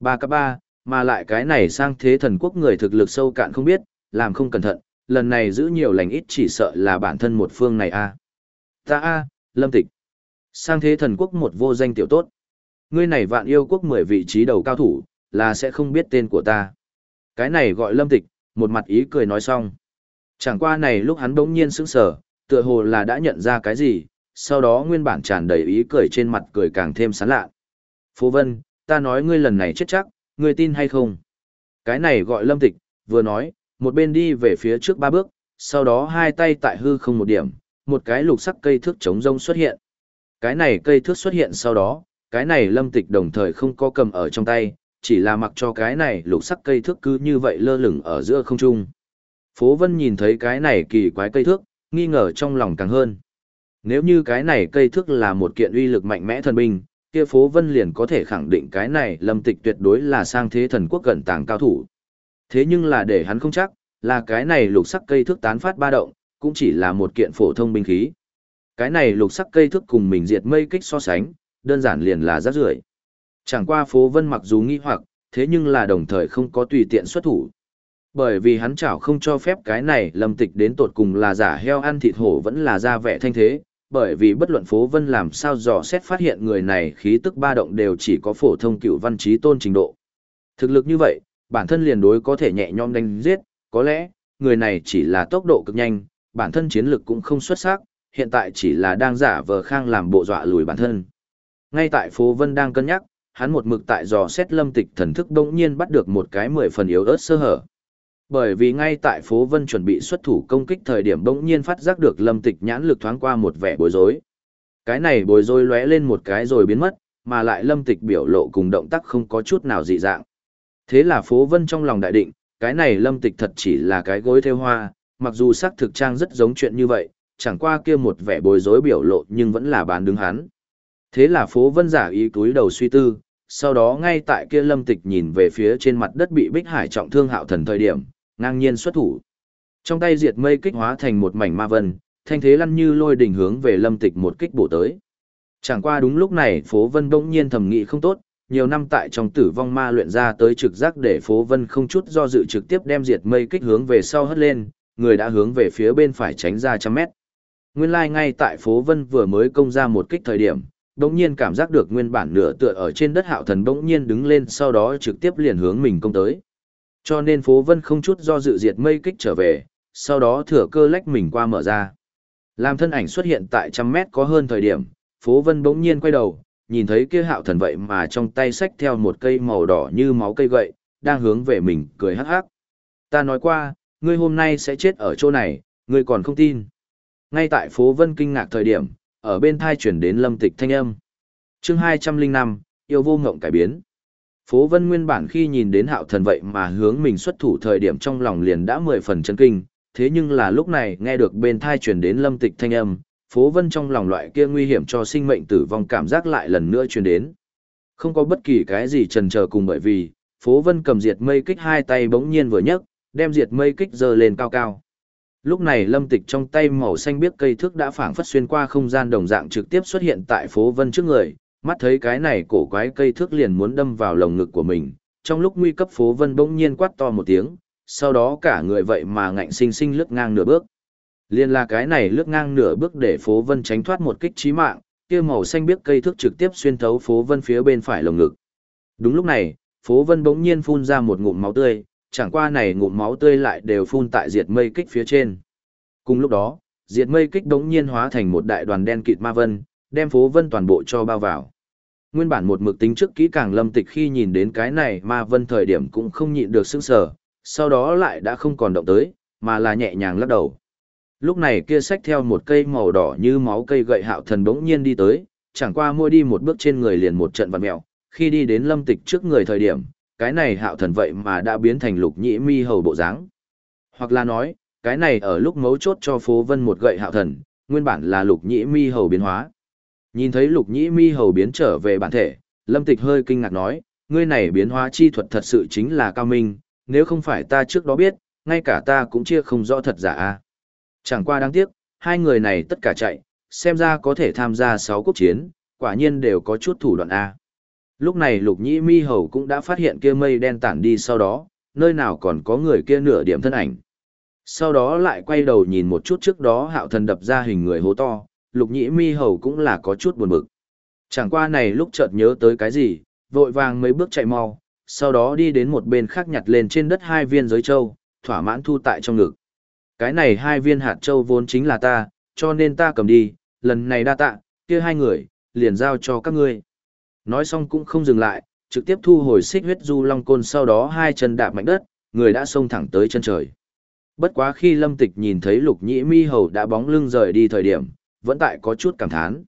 Ba cấp ba, mà lại cái này sang thế thần quốc người thực lực sâu cạn không biết, làm không cẩn thận, lần này giữ nhiều lành ít chỉ sợ là bản thân một phương này a. Ta a, Lâm Tịch. Sang thế thần quốc một vô danh tiểu tốt. Ngươi này vạn yêu quốc mười vị trí đầu cao thủ, là sẽ không biết tên của ta. Cái này gọi Lâm Tịch, một mặt ý cười nói xong. Chẳng qua này lúc hắn bỗng nhiên sững sờ, tựa hồ là đã nhận ra cái gì, sau đó nguyên bản tràn đầy ý cười trên mặt cười càng thêm sán lạ. Phố Vân, ta nói ngươi lần này chết chắc, ngươi tin hay không? Cái này gọi lâm tịch, vừa nói, một bên đi về phía trước ba bước, sau đó hai tay tại hư không một điểm, một cái lục sắc cây thước chống rông xuất hiện. Cái này cây thước xuất hiện sau đó, cái này lâm tịch đồng thời không có cầm ở trong tay, chỉ là mặc cho cái này lục sắc cây thước cứ như vậy lơ lửng ở giữa không trung. Phố Vân nhìn thấy cái này kỳ quái cây thước, nghi ngờ trong lòng càng hơn. Nếu như cái này cây thước là một kiện uy lực mạnh mẽ thần binh, kia Phố Vân liền có thể khẳng định cái này lâm tịch tuyệt đối là sang thế thần quốc gần tàng cao thủ. Thế nhưng là để hắn không chắc, là cái này lục sắc cây thước tán phát ba động, cũng chỉ là một kiện phổ thông binh khí. Cái này lục sắc cây thước cùng mình diệt mây kích so sánh, đơn giản liền là rác rưởi. Chẳng qua phố vân mặc dù nghi hoặc, thế nhưng là đồng thời không có tùy tiện xuất thủ. Bởi vì hắn chảo không cho phép cái này lâm tịch đến tột cùng là giả heo ăn thịt hổ vẫn là ra vẻ thanh thế, bởi vì bất luận phố vân làm sao dò xét phát hiện người này khí tức ba động đều chỉ có phổ thông cựu văn trí tôn trình độ. Thực lực như vậy, bản thân liền đối có thể nhẹ nhõm đánh giết, có lẽ, người này chỉ là tốc độ cực nhanh, bản thân chiến lực cũng không xuất sắc, hiện tại chỉ là đang giả vờ khang làm bộ dọa lùi bản thân. Ngay tại phố Vân đang cân nhắc, hắn một mực tại dò xét lâm tịch thần thức đông nhiên bắt được một cái mười phần yếu ớt sơ hở. Bởi vì ngay tại phố Vân chuẩn bị xuất thủ công kích thời điểm bỗng nhiên phát giác được lâm tịch nhãn lực thoáng qua một vẻ bối rối. Cái này bối rối lóe lên một cái rồi biến mất, mà lại lâm tịch biểu lộ cùng động tác không có chút nào dị dạng. Thế là phố Vân trong lòng đại định, cái này lâm tịch thật chỉ là cái gối theo hoa, mặc dù sắc thực trang rất giống chuyện như vậy, chẳng qua kia một vẻ bối rối biểu lộ nhưng vẫn là bán đứng hắn. Thế là phố Vân giả ý túi đầu suy tư, sau đó ngay tại kia lâm tịch nhìn về phía trên mặt đất bị bích hải trọng thương hạo thần thời điểm, ngang nhiên xuất thủ. Trong tay diệt mây kích hóa thành một mảnh ma vân, thanh thế lăn như lôi đỉnh hướng về lâm tịch một kích bổ tới. Chẳng qua đúng lúc này phố vân bỗng nhiên thầm nghị không tốt, nhiều năm tại trong tử vong ma luyện ra tới trực giác để phố vân không chút do dự trực tiếp đem diệt mây kích hướng về sau hất lên, người đã hướng về phía bên phải tránh ra trăm mét. Nguyên lai like ngay tại phố vân vừa mới công ra một kích thời điểm, bỗng nhiên cảm giác được nguyên bản nửa tựa ở trên đất hạo thần bỗng nhiên đứng lên sau đó trực tiếp liền hướng mình công tới. Cho nên phố vân không chút do dự diệt mây kích trở về, sau đó thừa cơ lách mình qua mở ra. Làm thân ảnh xuất hiện tại trăm mét có hơn thời điểm, phố vân bỗng nhiên quay đầu, nhìn thấy kia hạo thần vậy mà trong tay xách theo một cây màu đỏ như máu cây gậy, đang hướng về mình cười hắc hắc. Ta nói qua, ngươi hôm nay sẽ chết ở chỗ này, ngươi còn không tin. Ngay tại phố vân kinh ngạc thời điểm, ở bên thai chuyển đến lâm tịch thanh âm. chương 205, yêu vô ngộng cải biến. Phố Vân nguyên bản khi nhìn đến hạo thần vậy mà hướng mình xuất thủ thời điểm trong lòng liền đã mười phần chân kinh, thế nhưng là lúc này nghe được bên thai truyền đến lâm tịch thanh âm, Phố Vân trong lòng loại kia nguy hiểm cho sinh mệnh tử vong cảm giác lại lần nữa truyền đến. Không có bất kỳ cái gì trần chờ cùng bởi vì, Phố Vân cầm diệt mây kích hai tay bỗng nhiên vừa nhấc, đem diệt mây kích giơ lên cao cao. Lúc này lâm tịch trong tay màu xanh biếc cây thước đã phảng phất xuyên qua không gian đồng dạng trực tiếp xuất hiện tại phố vân trước người, mắt thấy cái này cổ quái cây thước liền muốn đâm vào lồng ngực của mình, trong lúc nguy cấp phố vân bỗng nhiên quát to một tiếng, sau đó cả người vậy mà ngạnh sinh sinh lướt ngang nửa bước. Liên là cái này lướt ngang nửa bước để phố vân tránh thoát một kích chí mạng, kia màu xanh biếc cây thước trực tiếp xuyên thấu phố vân phía bên phải lồng ngực. Đúng lúc này, phố vân bỗng nhiên phun ra một ngụm máu tươi, chẳng qua này ngụm máu tươi lại đều phun tại diệt mây kích phía trên. Cùng lúc đó, diệt mây kích đống nhiên hóa thành một đại đoàn đen kịt ma vân, đem phố vân toàn bộ cho bao vào. Nguyên bản một mực tính trước kỹ càng lâm tịch khi nhìn đến cái này ma vân thời điểm cũng không nhịn được sững sờ, sau đó lại đã không còn động tới, mà là nhẹ nhàng lắc đầu. Lúc này kia sách theo một cây màu đỏ như máu cây gậy hạo thần đống nhiên đi tới, chẳng qua mua đi một bước trên người liền một trận vặn mẹo, khi đi đến lâm tịch trước người thời điểm, cái này hạo thần vậy mà đã biến thành lục nhĩ mi hầu bộ dáng. Hoặc là nói, cái này ở lúc mấu chốt cho phố vân một gậy hạo thần, nguyên bản là lục nhĩ mi hầu biến hóa. Nhìn thấy lục nhĩ mi hầu biến trở về bản thể, lâm tịch hơi kinh ngạc nói, ngươi này biến hóa chi thuật thật sự chính là cao minh, nếu không phải ta trước đó biết, ngay cả ta cũng chia không rõ thật giả a. Chẳng qua đáng tiếc, hai người này tất cả chạy, xem ra có thể tham gia sáu quốc chiến, quả nhiên đều có chút thủ đoạn a. Lúc này lục nhĩ mi hầu cũng đã phát hiện kia mây đen tản đi sau đó, nơi nào còn có người kia nửa điểm thân ảnh. Sau đó lại quay đầu nhìn một chút trước đó hạo thần đập ra hình người hố to, lục nhĩ mi hầu cũng là có chút buồn bực. Chẳng qua này lúc chợt nhớ tới cái gì, vội vàng mấy bước chạy mau, sau đó đi đến một bên khác nhặt lên trên đất hai viên giới châu, thỏa mãn thu tại trong ngực. Cái này hai viên hạt châu vốn chính là ta, cho nên ta cầm đi, lần này đa tạ, kia hai người, liền giao cho các ngươi. Nói xong cũng không dừng lại, trực tiếp thu hồi xích huyết du long côn sau đó hai chân đạp mạnh đất, người đã xông thẳng tới chân trời. Bất quá khi lâm tịch nhìn thấy lục nhĩ mi hầu đã bóng lưng rời đi thời điểm, vẫn tại có chút cảm thán.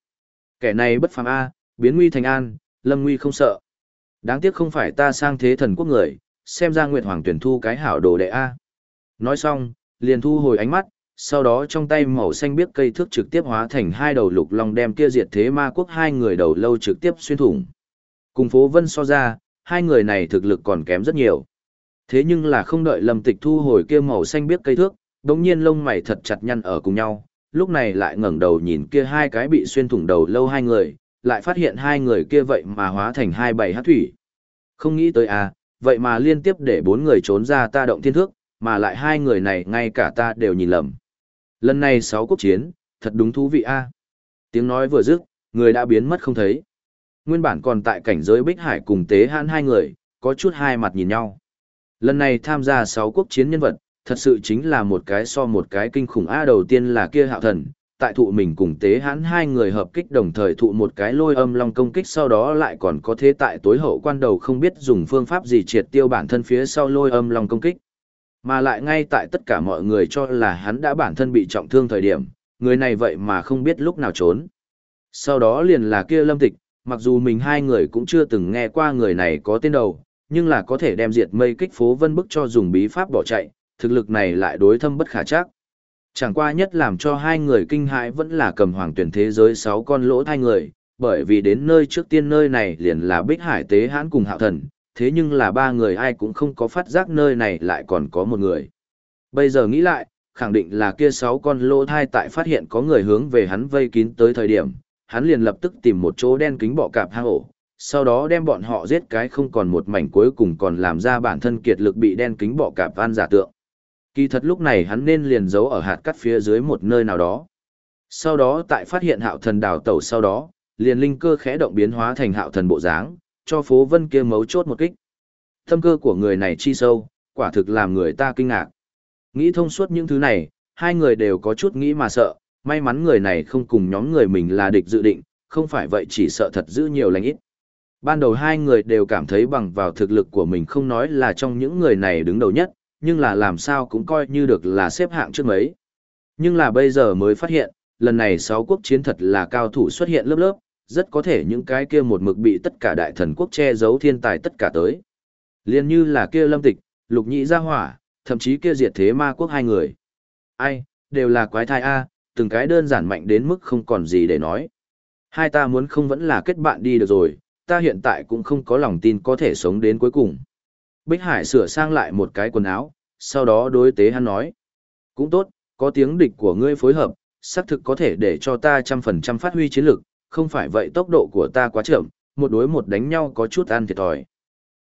Kẻ này bất phàm A, biến nguy thành an, lâm nguy không sợ. Đáng tiếc không phải ta sang thế thần quốc người, xem ra Nguyệt Hoàng tuyển thu cái hảo đồ đệ A. Nói xong, liền thu hồi ánh mắt, sau đó trong tay màu xanh biếc cây thước trực tiếp hóa thành hai đầu lục long đem kia diệt thế ma quốc hai người đầu lâu trực tiếp xuyên thủng. Cùng phố vân so ra, hai người này thực lực còn kém rất nhiều. Thế nhưng là không đợi Lâm Tịch thu hồi kia màu xanh biếc cây thước, đống nhiên lông mày thật chặt nhăn ở cùng nhau, lúc này lại ngẩng đầu nhìn kia hai cái bị xuyên thủng đầu lâu hai người, lại phát hiện hai người kia vậy mà hóa thành hai bảy hát thủy. Không nghĩ tới à, vậy mà liên tiếp để bốn người trốn ra ta động thiên thước, mà lại hai người này ngay cả ta đều nhìn lầm. Lần này sáu quốc chiến, thật đúng thú vị a. Tiếng nói vừa dứt, người đã biến mất không thấy. Nguyên bản còn tại cảnh giới Bích Hải cùng Tế Hãn hai người, có chút hai mặt nhìn nhau. Lần này tham gia sáu quốc chiến nhân vật, thật sự chính là một cái so một cái kinh khủng A đầu tiên là kia hạo thần, tại thụ mình cùng Tế Hãn hai người hợp kích đồng thời thụ một cái lôi âm long công kích sau đó lại còn có thế tại tối hậu quan đầu không biết dùng phương pháp gì triệt tiêu bản thân phía sau lôi âm long công kích. Mà lại ngay tại tất cả mọi người cho là hắn đã bản thân bị trọng thương thời điểm, người này vậy mà không biết lúc nào trốn. Sau đó liền là kia lâm tịch, mặc dù mình hai người cũng chưa từng nghe qua người này có tên đầu, nhưng là có thể đem diệt mây kích phố vân bức cho dùng bí pháp bỏ chạy, thực lực này lại đối thâm bất khả chắc. Chẳng qua nhất làm cho hai người kinh hãi vẫn là cầm hoàng tuyển thế giới sáu con lỗ thai người, bởi vì đến nơi trước tiên nơi này liền là bích hải tế hãn cùng hạo thần, thế nhưng là ba người ai cũng không có phát giác nơi này lại còn có một người. Bây giờ nghĩ lại, khẳng định là kia sáu con lỗ thai tại phát hiện có người hướng về hắn vây kín tới thời điểm, hắn liền lập tức tìm một chỗ đen kính bọ cạp hang ổ, sau đó đem bọn họ giết cái không còn một mảnh cuối cùng còn làm ra bản thân kiệt lực bị đen kính bọ cạp van giả tượng. Kỳ thật lúc này hắn nên liền giấu ở hạt cắt phía dưới một nơi nào đó. Sau đó tại phát hiện hạo thần đào tẩu sau đó, liền linh cơ khẽ động biến hóa thành hạo thần bộ dáng, cho phố vân kia mấu chốt một kích. Tâm cơ của người này chi sâu, quả thực làm người ta kinh ngạc. Nghĩ thông suốt những thứ này, hai người đều có chút nghĩ mà sợ, may mắn người này không cùng nhóm người mình là địch dự định, không phải vậy chỉ sợ thật giữ nhiều lành ít. Ban đầu hai người đều cảm thấy bằng vào thực lực của mình không nói là trong những người này đứng đầu nhất, nhưng là làm sao cũng coi như được là xếp hạng trước mấy. Nhưng là bây giờ mới phát hiện, lần này sáu quốc chiến thật là cao thủ xuất hiện lớp lớp, rất có thể những cái kia một mực bị tất cả đại thần quốc che giấu thiên tài tất cả tới. Liên như là kia lâm tịch, lục nhị gia hỏa, thậm chí kia diệt thế ma quốc hai người. Ai, đều là quái thai A, từng cái đơn giản mạnh đến mức không còn gì để nói. Hai ta muốn không vẫn là kết bạn đi được rồi, ta hiện tại cũng không có lòng tin có thể sống đến cuối cùng. Bích Hải sửa sang lại một cái quần áo, sau đó đối tế hắn nói. Cũng tốt, có tiếng địch của ngươi phối hợp, xác thực có thể để cho ta trăm phần trăm phát huy chiến lực, không phải vậy tốc độ của ta quá chậm, một đối một đánh nhau có chút ăn thiệt thòi.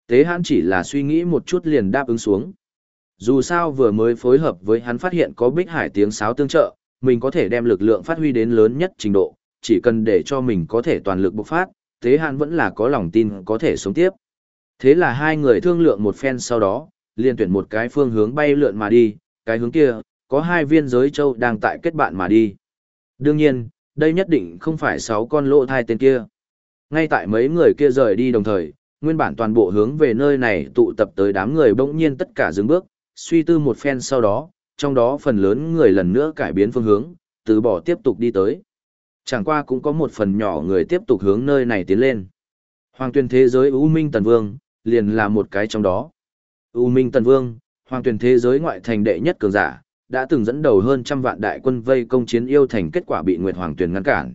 Tế hắn chỉ là suy nghĩ một chút liền đáp ứng xuống. Dù sao vừa mới phối hợp với hắn phát hiện có Bích Hải tiếng sáo tương trợ, mình có thể đem lực lượng phát huy đến lớn nhất trình độ, chỉ cần để cho mình có thể toàn lực bộc phát, Tế Hàn vẫn là có lòng tin có thể sống tiếp. Thế là hai người thương lượng một phen sau đó, liền tuyển một cái phương hướng bay lượn mà đi, cái hướng kia, có hai viên giới châu đang tại kết bạn mà đi. Đương nhiên, đây nhất định không phải sáu con lỗ thai tên kia. Ngay tại mấy người kia rời đi đồng thời, nguyên bản toàn bộ hướng về nơi này tụ tập tới đám người bỗng nhiên tất cả dừng bước, suy tư một phen sau đó, trong đó phần lớn người lần nữa cải biến phương hướng, từ bỏ tiếp tục đi tới. Chẳng qua cũng có một phần nhỏ người tiếp tục hướng nơi này tiến lên. Hoàng tuyên thế giới U Minh Tần Vương, liền là một cái trong đó. U Minh Tần Vương, hoàng tuyển thế giới ngoại thành đệ nhất cường giả, đã từng dẫn đầu hơn trăm vạn đại quân vây công chiến yêu thành kết quả bị Nguyệt Hoàng Tuyền ngăn cản.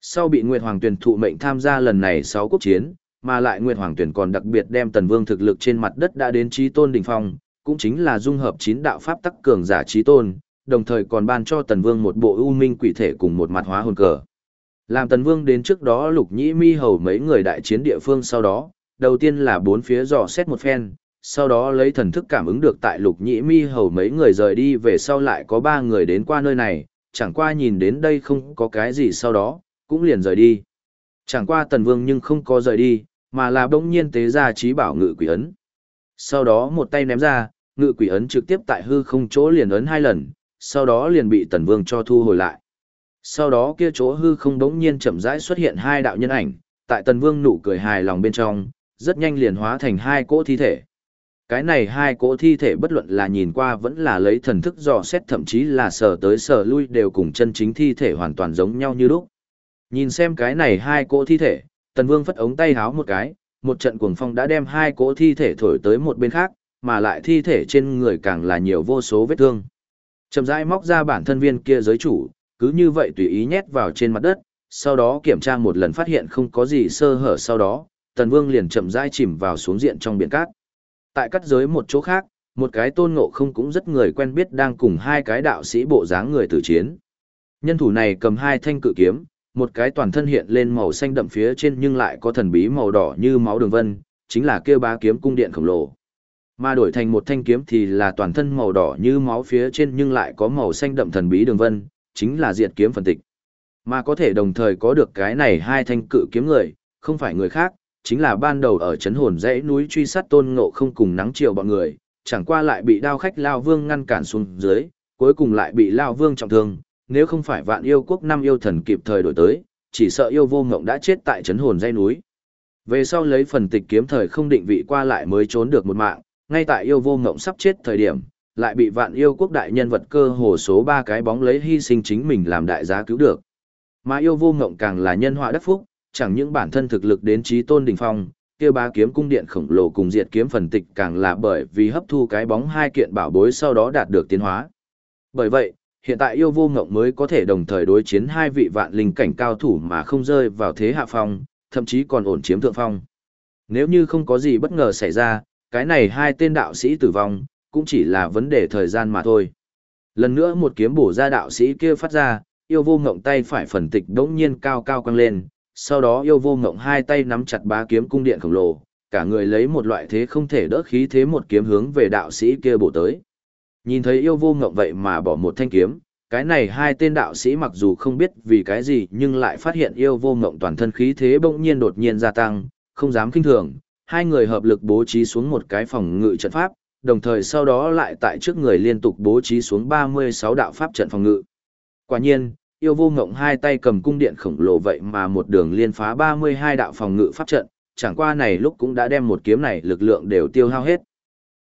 Sau bị Nguyệt Hoàng Tuyền thụ mệnh tham gia lần này 6 quốc chiến, mà lại Nguyệt Hoàng Tuyền còn đặc biệt đem Tần Vương thực lực trên mặt đất đã đến trí tôn đỉnh phong, cũng chính là dung hợp chín đạo pháp tắc cường giả trí tôn, đồng thời còn ban cho Tần Vương một bộ ưu minh quỷ thể cùng một mặt hóa hồn cờ. Làm Tần Vương đến trước đó Lục Nhĩ Mi hầu mấy người đại chiến địa phương sau đó, đầu tiên là bốn phía dò xét một phen, sau đó lấy thần thức cảm ứng được tại Lục Nhĩ Mi hầu mấy người rời đi về sau lại có ba người đến qua nơi này, chẳng qua nhìn đến đây không có cái gì sau đó, cũng liền rời đi. Chẳng qua Tần Vương nhưng không có rời đi, mà là bỗng nhiên tế ra trí bảo ngự quỷ ấn. Sau đó một tay ném ra, ngự quỷ ấn trực tiếp tại hư không chỗ liền ấn hai lần, sau đó liền bị tần vương cho thu hồi lại. Sau đó kia chỗ hư không đống nhiên chậm rãi xuất hiện hai đạo nhân ảnh, tại tần vương nụ cười hài lòng bên trong, rất nhanh liền hóa thành hai cỗ thi thể. Cái này hai cỗ thi thể bất luận là nhìn qua vẫn là lấy thần thức dò xét thậm chí là sờ tới sờ lui đều cùng chân chính thi thể hoàn toàn giống nhau như lúc. Nhìn xem cái này hai cỗ thi thể, tần vương phất ống tay háo một cái, một trận cuồng phong đã đem hai cỗ thi thể thổi tới một bên khác, mà lại thi thể trên người càng là nhiều vô số vết thương. Chậm rãi móc ra bản thân viên kia giới chủ, cứ như vậy tùy ý nhét vào trên mặt đất, sau đó kiểm tra một lần phát hiện không có gì sơ hở sau đó, Tần Vương liền chậm rãi chìm vào xuống diện trong biển cát. Tại cắt giới một chỗ khác, một cái tôn ngộ không cũng rất người quen biết đang cùng hai cái đạo sĩ bộ dáng người tử chiến. Nhân thủ này cầm hai thanh cự kiếm, một cái toàn thân hiện lên màu xanh đậm phía trên nhưng lại có thần bí màu đỏ như máu đường vân, chính là kêu bá kiếm cung điện khổng lồ. Mà đổi thành một thanh kiếm thì là toàn thân màu đỏ như máu phía trên nhưng lại có màu xanh đậm thần bí đường vân, chính là diệt kiếm phân tịch. Mà có thể đồng thời có được cái này hai thanh cự kiếm người, không phải người khác, chính là ban đầu ở chấn hồn dãy núi truy sát tôn ngộ không cùng nắng chiều bọn người, chẳng qua lại bị đao khách Lao Vương ngăn cản xuống dưới, cuối cùng lại bị Lao Vương trọng thương, nếu không phải vạn yêu quốc năm yêu thần kịp thời đổi tới, chỉ sợ yêu vô ngộng đã chết tại chấn hồn dãy núi. Về sau lấy phần tịch kiếm thời không định vị qua lại mới trốn được một mạng, ngay tại yêu vô ngộng sắp chết thời điểm, lại bị vạn yêu quốc đại nhân vật cơ hồ số ba cái bóng lấy hy sinh chính mình làm đại giá cứu được. Mà yêu vô ngộng càng là nhân họa đắc phúc, chẳng những bản thân thực lực đến trí tôn đỉnh phong, kia ba kiếm cung điện khổng lồ cùng diệt kiếm phần tịch càng là bởi vì hấp thu cái bóng hai kiện bảo bối sau đó đạt được tiến hóa. Bởi vậy, hiện tại yêu vô ngộng mới có thể đồng thời đối chiến hai vị vạn linh cảnh cao thủ mà không rơi vào thế hạ phong, thậm chí còn ổn chiếm thượng phong. Nếu như không có gì bất ngờ xảy ra, cái này hai tên đạo sĩ tử vong, cũng chỉ là vấn đề thời gian mà thôi. Lần nữa một kiếm bổ ra đạo sĩ kia phát ra, yêu vô ngộng tay phải phần tịch đống nhiên cao cao căng lên, sau đó yêu vô ngộng hai tay nắm chặt bá kiếm cung điện khổng lồ, cả người lấy một loại thế không thể đỡ khí thế một kiếm hướng về đạo sĩ kia bổ tới. Nhìn thấy yêu vô ngộng vậy mà bỏ một thanh kiếm, cái này hai tên đạo sĩ mặc dù không biết vì cái gì nhưng lại phát hiện yêu vô ngộng toàn thân khí thế bỗng nhiên đột nhiên gia tăng, không dám kinh thường, hai người hợp lực bố trí xuống một cái phòng ngự trận pháp, đồng thời sau đó lại tại trước người liên tục bố trí xuống 36 đạo pháp trận phòng ngự. Quả nhiên, yêu vô ngộng hai tay cầm cung điện khổng lồ vậy mà một đường liên phá 32 đạo phòng ngự pháp trận, chẳng qua này lúc cũng đã đem một kiếm này lực lượng đều tiêu hao hết.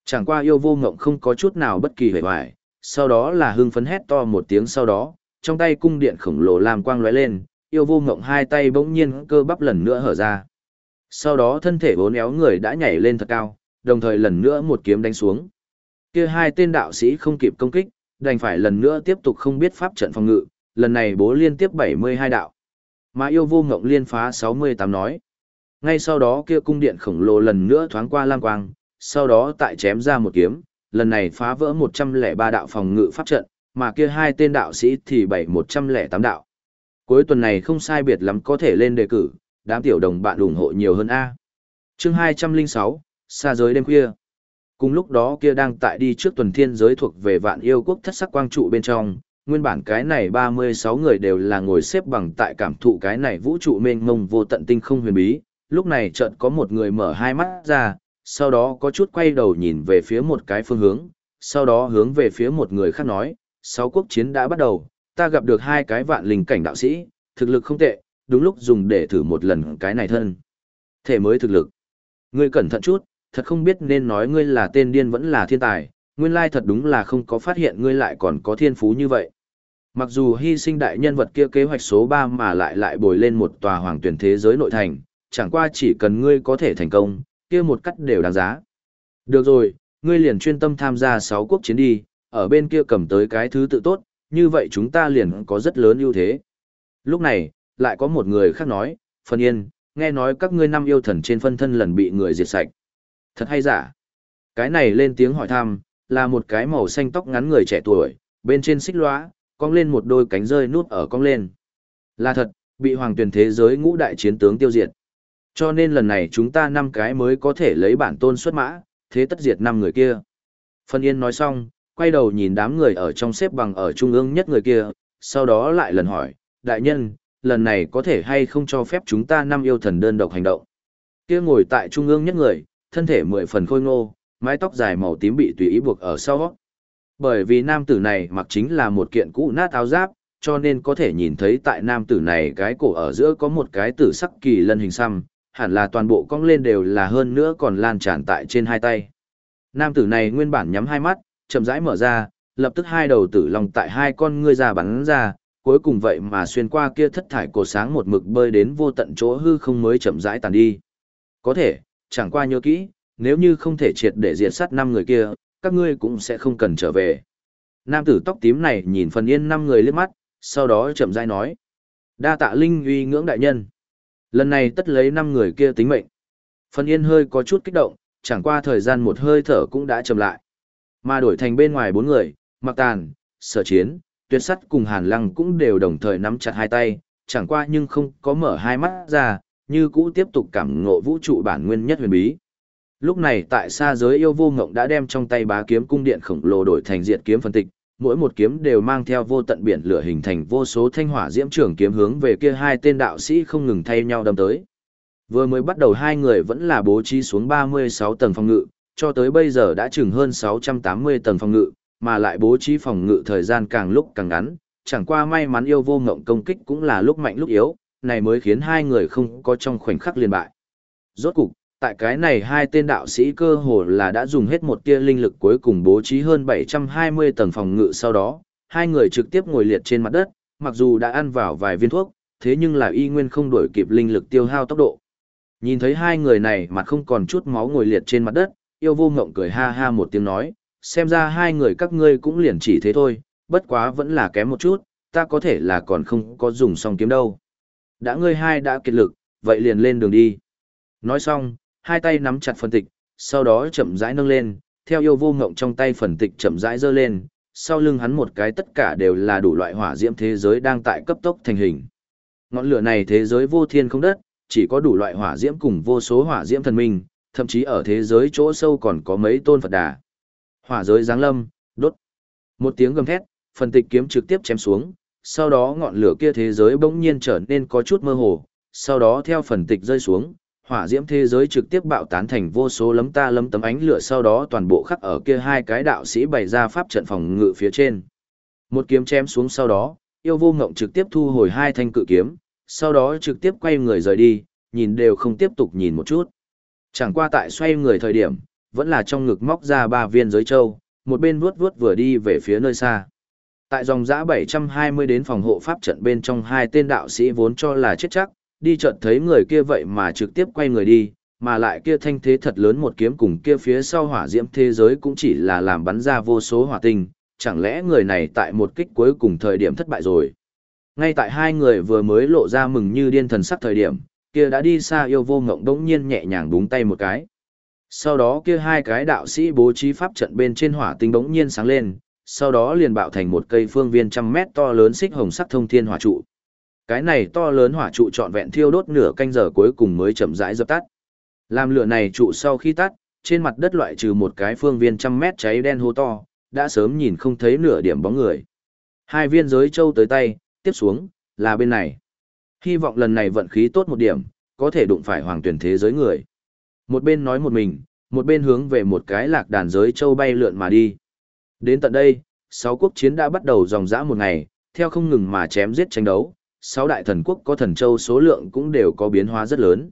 Chẳng qua yêu vô ngộng không có chút nào bất kỳ vẻ ngoài. sau đó là hưng phấn hét to một tiếng sau đó, trong tay cung điện khổng lồ làm quang lóe lên, yêu vô ngộng hai tay bỗng nhiên cơ bắp lần nữa hở ra. Sau đó thân thể bốn éo người đã nhảy lên thật cao, đồng thời lần nữa một kiếm đánh xuống. Kia hai tên đạo sĩ không kịp công kích, đành phải lần nữa tiếp tục không biết pháp trận phòng ngự, lần này bố liên tiếp 72 đạo. Mà yêu vô ngộng liên phá 68 nói. Ngay sau đó kia cung điện khổng lồ lần nữa thoáng qua lang quang, sau đó tại chém ra một kiếm, lần này phá vỡ 103 đạo phòng ngự pháp trận, mà kia hai tên đạo sĩ thì bảy 108 đạo. Cuối tuần này không sai biệt lắm có thể lên đề cử, đám tiểu đồng bạn ủng hộ nhiều hơn A. chương 206, xa giới đêm khuya. Cùng lúc đó kia đang tại đi trước tuần thiên giới thuộc về vạn yêu quốc thất sắc quang trụ bên trong, nguyên bản cái này 36 người đều là ngồi xếp bằng tại cảm thụ cái này vũ trụ mênh mông vô tận tinh không huyền bí, lúc này chợt có một người mở hai mắt ra, sau đó có chút quay đầu nhìn về phía một cái phương hướng, sau đó hướng về phía một người khác nói, sáu quốc chiến đã bắt đầu, ta gặp được hai cái vạn linh cảnh đạo sĩ, thực lực không tệ, đúng lúc dùng để thử một lần cái này thân. Thể mới thực lực. Ngươi cẩn thận chút, thật không biết nên nói ngươi là tên điên vẫn là thiên tài, nguyên lai thật đúng là không có phát hiện ngươi lại còn có thiên phú như vậy. Mặc dù hy sinh đại nhân vật kia kế hoạch số 3 mà lại lại bồi lên một tòa hoàng tuyển thế giới nội thành, chẳng qua chỉ cần ngươi có thể thành công, kia một cắt đều đáng giá. Được rồi, ngươi liền chuyên tâm tham gia 6 quốc chiến đi, ở bên kia cầm tới cái thứ tự tốt, như vậy chúng ta liền có rất lớn ưu thế. Lúc này, lại có một người khác nói, phân yên, nghe nói các ngươi năm yêu thần trên phân thân lần bị người diệt sạch. Thật hay giả? Cái này lên tiếng hỏi thăm, là một cái màu xanh tóc ngắn người trẻ tuổi, bên trên xích lóa, cong lên một đôi cánh rơi nút ở cong lên. Là thật, bị hoàng tuyển thế giới ngũ đại chiến tướng tiêu diệt. Cho nên lần này chúng ta năm cái mới có thể lấy bản tôn xuất mã, thế tất diệt năm người kia. Phân Yên nói xong, quay đầu nhìn đám người ở trong xếp bằng ở trung ương nhất người kia, sau đó lại lần hỏi, đại nhân, lần này có thể hay không cho phép chúng ta năm yêu thần đơn độc hành động. Kia ngồi tại trung ương nhất người, thân thể mười phần khôi ngô, mái tóc dài màu tím bị tùy ý buộc ở sau. Bởi vì nam tử này mặc chính là một kiện cũ nát áo giáp, cho nên có thể nhìn thấy tại nam tử này cái cổ ở giữa có một cái tử sắc kỳ lân hình xăm, hẳn là toàn bộ cong lên đều là hơn nữa còn lan tràn tại trên hai tay. Nam tử này nguyên bản nhắm hai mắt, chậm rãi mở ra, lập tức hai đầu tử lòng tại hai con ngươi ra bắn ra, cuối cùng vậy mà xuyên qua kia thất thải cổ sáng một mực bơi đến vô tận chỗ hư không mới chậm rãi tàn đi. Có thể, chẳng qua nhớ kỹ, nếu như không thể triệt để diệt sát năm người kia, các ngươi cũng sẽ không cần trở về. Nam tử tóc tím này nhìn phần yên năm người liếc mắt, sau đó chậm rãi nói. Đa tạ linh uy ngưỡng đại nhân. Lần này tất lấy năm người kia tính mệnh. Phần yên hơi có chút kích động, chẳng qua thời gian một hơi thở cũng đã chậm lại. Mà đổi thành bên ngoài bốn người, Mặc Tàn, Sở Chiến, Tuyệt Sắt cùng Hàn Lăng cũng đều đồng thời nắm chặt hai tay, chẳng qua nhưng không có mở hai mắt ra, như cũ tiếp tục cảm ngộ vũ trụ bản nguyên nhất huyền bí. Lúc này tại xa giới yêu vô ngộng đã đem trong tay bá kiếm cung điện khổng lồ đổi thành diệt kiếm phân tịch, mỗi một kiếm đều mang theo vô tận biển lửa hình thành vô số thanh hỏa diễm trường kiếm hướng về kia hai tên đạo sĩ không ngừng thay nhau đâm tới. Vừa mới bắt đầu hai người vẫn là bố trí xuống 36 tầng phòng ngự, cho tới bây giờ đã chừng hơn 680 tầng phòng ngự, mà lại bố trí phòng ngự thời gian càng lúc càng ngắn, chẳng qua may mắn yêu vô ngộng công kích cũng là lúc mạnh lúc yếu, này mới khiến hai người không có trong khoảnh khắc liền bại. Rốt cục, tại cái này hai tên đạo sĩ cơ hồ là đã dùng hết một tia linh lực cuối cùng bố trí hơn 720 tầng phòng ngự sau đó, hai người trực tiếp ngồi liệt trên mặt đất, mặc dù đã ăn vào vài viên thuốc, thế nhưng là y nguyên không đổi kịp linh lực tiêu hao tốc độ. Nhìn thấy hai người này mặt không còn chút máu ngồi liệt trên mặt đất, yêu vô ngộng cười ha ha một tiếng nói, xem ra hai người các ngươi cũng liền chỉ thế thôi, bất quá vẫn là kém một chút, ta có thể là còn không có dùng xong kiếm đâu. Đã ngươi hai đã kiệt lực, vậy liền lên đường đi. Nói xong, hai tay nắm chặt phần tịch, sau đó chậm rãi nâng lên, theo yêu vô ngộng trong tay phần tịch chậm rãi giơ lên, sau lưng hắn một cái tất cả đều là đủ loại hỏa diễm thế giới đang tại cấp tốc thành hình. Ngọn lửa này thế giới vô thiên không đất, chỉ có đủ loại hỏa diễm cùng vô số hỏa diễm thần minh, thậm chí ở thế giới chỗ sâu còn có mấy tôn Phật đà. Hỏa giới giáng lâm, đốt. Một tiếng gầm thét, phần tịch kiếm trực tiếp chém xuống, sau đó ngọn lửa kia thế giới bỗng nhiên trở nên có chút mơ hồ, sau đó theo phần tịch rơi xuống, hỏa diễm thế giới trực tiếp bạo tán thành vô số lấm ta lấm tấm ánh lửa sau đó toàn bộ khắc ở kia hai cái đạo sĩ bày ra pháp trận phòng ngự phía trên. Một kiếm chém xuống sau đó, yêu vô ngộng trực tiếp thu hồi hai thanh cự kiếm, sau đó trực tiếp quay người rời đi, nhìn đều không tiếp tục nhìn một chút. Chẳng qua tại xoay người thời điểm, vẫn là trong ngực móc ra ba viên giới châu, một bên vuốt vuốt vừa đi về phía nơi xa. Tại dòng giã 720 đến phòng hộ pháp trận bên trong hai tên đạo sĩ vốn cho là chết chắc, đi chợt thấy người kia vậy mà trực tiếp quay người đi, mà lại kia thanh thế thật lớn một kiếm cùng kia phía sau hỏa diễm thế giới cũng chỉ là làm bắn ra vô số hỏa tinh, chẳng lẽ người này tại một kích cuối cùng thời điểm thất bại rồi. Ngay tại hai người vừa mới lộ ra mừng như điên thần sắc thời điểm, kia đã đi xa yêu vô ngộng đống nhiên nhẹ nhàng búng tay một cái. Sau đó kia hai cái đạo sĩ bố trí pháp trận bên trên hỏa tinh đống nhiên sáng lên, sau đó liền bạo thành một cây phương viên trăm mét to lớn xích hồng sắc thông thiên hỏa trụ. Cái này to lớn hỏa trụ trọn vẹn thiêu đốt nửa canh giờ cuối cùng mới chậm rãi dập tắt. Làm lửa này trụ sau khi tắt, trên mặt đất loại trừ một cái phương viên trăm mét cháy đen hô to, đã sớm nhìn không thấy nửa điểm bóng người. Hai viên giới châu tới tay, tiếp xuống, là bên này. Hy vọng lần này vận khí tốt một điểm, có thể đụng phải hoàng tuyển thế giới người. Một bên nói một mình, một bên hướng về một cái lạc đàn giới châu bay lượn mà đi. Đến tận đây, sáu quốc chiến đã bắt đầu dòng dã một ngày, theo không ngừng mà chém giết tranh đấu, sáu đại thần quốc có thần châu số lượng cũng đều có biến hóa rất lớn.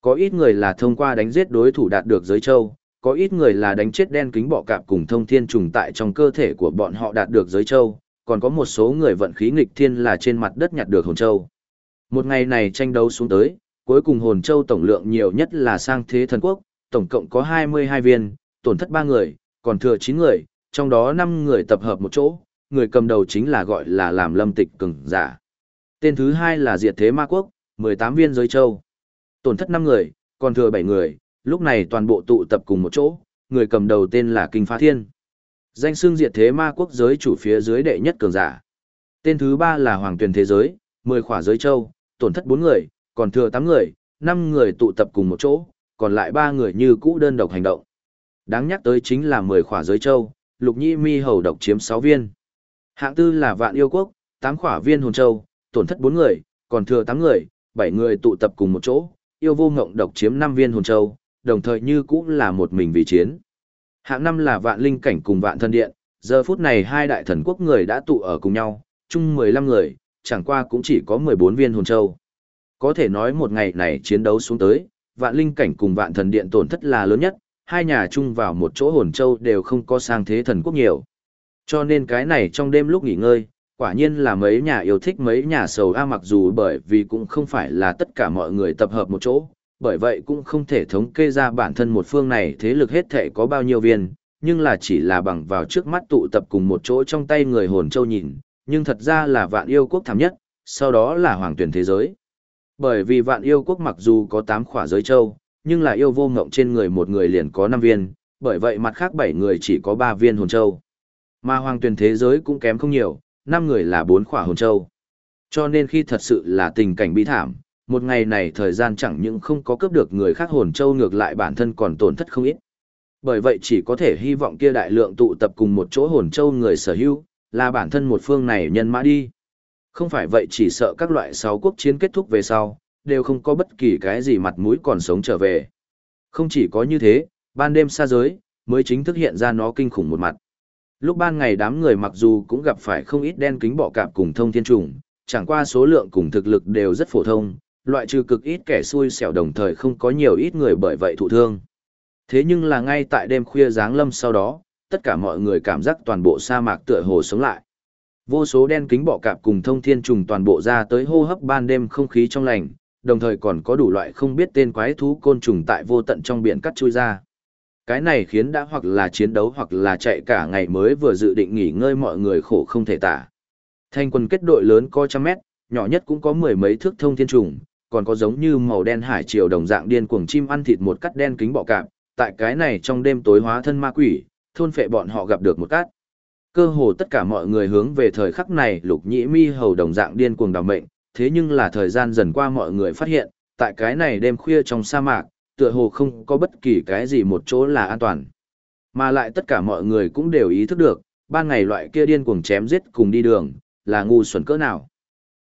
Có ít người là thông qua đánh giết đối thủ đạt được giới châu, có ít người là đánh chết đen kính bọ cạp cùng thông thiên trùng tại trong cơ thể của bọn họ đạt được giới châu, còn có một số người vận khí nghịch thiên là trên mặt đất nhặt được hồn châu. Một ngày này tranh đấu xuống tới, cuối cùng hồn châu tổng lượng nhiều nhất là sang thế thần quốc, tổng cộng có 22 viên, tổn thất 3 người, còn thừa 9 người, trong đó 5 người tập hợp một chỗ, người cầm đầu chính là gọi là làm lâm tịch cường giả. Tên thứ hai là Diệt Thế Ma Quốc, 18 viên giới châu. Tổn thất 5 người, còn thừa 7 người, lúc này toàn bộ tụ tập cùng một chỗ, người cầm đầu tên là Kinh Phá Thiên. Danh xưng Diệt Thế Ma Quốc giới chủ phía dưới đệ nhất cường giả. Tên thứ ba là Hoàng Tuyền Thế Giới, 10 khỏa giới châu, tổn thất 4 người, còn thừa 8 người, 5 người tụ tập cùng một chỗ, còn lại 3 người như cũ đơn độc hành động. Đáng nhắc tới chính là 10 khỏa giới châu, Lục Nhĩ Mi hầu độc chiếm 6 viên. Hạng tư là Vạn Yêu Quốc, 8 khỏa viên hồn châu, tổn thất 4 người, còn thừa 8 người, 7 người tụ tập cùng một chỗ, yêu vô ngộng độc chiếm 5 viên hồn châu, đồng thời như cũng là một mình vì chiến. Hạng năm là Vạn Linh cảnh cùng Vạn Thần Điện, giờ phút này hai đại thần quốc người đã tụ ở cùng nhau, chung 15 người, chẳng qua cũng chỉ có 14 viên hồn châu. Có thể nói một ngày này chiến đấu xuống tới, Vạn Linh cảnh cùng Vạn Thần Điện tổn thất là lớn nhất, hai nhà chung vào một chỗ hồn châu đều không có sang thế thần quốc nhiều. Cho nên cái này trong đêm lúc nghỉ ngơi, quả nhiên là mấy nhà yêu thích mấy nhà sầu A mặc dù bởi vì cũng không phải là tất cả mọi người tập hợp một chỗ, bởi vậy cũng không thể thống kê ra bản thân một phương này thế lực hết thể có bao nhiêu viên, nhưng là chỉ là bằng vào trước mắt tụ tập cùng một chỗ trong tay người hồn châu nhìn, nhưng thật ra là vạn yêu quốc thảm nhất, sau đó là hoàng tuyển thế giới. Bởi vì vạn yêu quốc mặc dù có 8 khỏa giới châu, nhưng là yêu vô ngộng trên người một người liền có 5 viên, bởi vậy mặt khác 7 người chỉ có 3 viên hồn châu. Mà hoàng tuyển thế giới cũng kém không nhiều, Năm người là bốn khỏa hồn châu. Cho nên khi thật sự là tình cảnh bi thảm, một ngày này thời gian chẳng những không có cướp được người khác hồn châu ngược lại bản thân còn tổn thất không ít. Bởi vậy chỉ có thể hy vọng kia đại lượng tụ tập cùng một chỗ hồn châu người sở hữu, là bản thân một phương này nhân mã đi. Không phải vậy chỉ sợ các loại sáu quốc chiến kết thúc về sau, đều không có bất kỳ cái gì mặt mũi còn sống trở về. Không chỉ có như thế, ban đêm xa giới, mới chính thức hiện ra nó kinh khủng một mặt. Lúc ban ngày đám người mặc dù cũng gặp phải không ít đen kính bọ cạp cùng thông thiên trùng, chẳng qua số lượng cùng thực lực đều rất phổ thông, loại trừ cực ít kẻ xui xẻo đồng thời không có nhiều ít người bởi vậy thụ thương. Thế nhưng là ngay tại đêm khuya giáng lâm sau đó, tất cả mọi người cảm giác toàn bộ sa mạc tựa hồ sống lại. Vô số đen kính bọ cạp cùng thông thiên trùng toàn bộ ra tới hô hấp ban đêm không khí trong lành, đồng thời còn có đủ loại không biết tên quái thú côn trùng tại vô tận trong biển cắt chui ra. Cái này khiến đã hoặc là chiến đấu hoặc là chạy cả ngày mới vừa dự định nghỉ ngơi mọi người khổ không thể tả. Thanh quân kết đội lớn có trăm mét, nhỏ nhất cũng có mười mấy thước thông thiên trùng, còn có giống như màu đen hải triều đồng dạng điên cuồng chim ăn thịt một cắt đen kính bọ cạp, tại cái này trong đêm tối hóa thân ma quỷ, thôn phệ bọn họ gặp được một cát. Cơ hồ tất cả mọi người hướng về thời khắc này lục nhĩ mi hầu đồng dạng điên cuồng đào mệnh, thế nhưng là thời gian dần qua mọi người phát hiện, tại cái này đêm khuya trong sa mạc, tựa hồ không có bất kỳ cái gì một chỗ là an toàn. Mà lại tất cả mọi người cũng đều ý thức được, ban ngày loại kia điên cuồng chém giết cùng đi đường, là ngu xuẩn cỡ nào.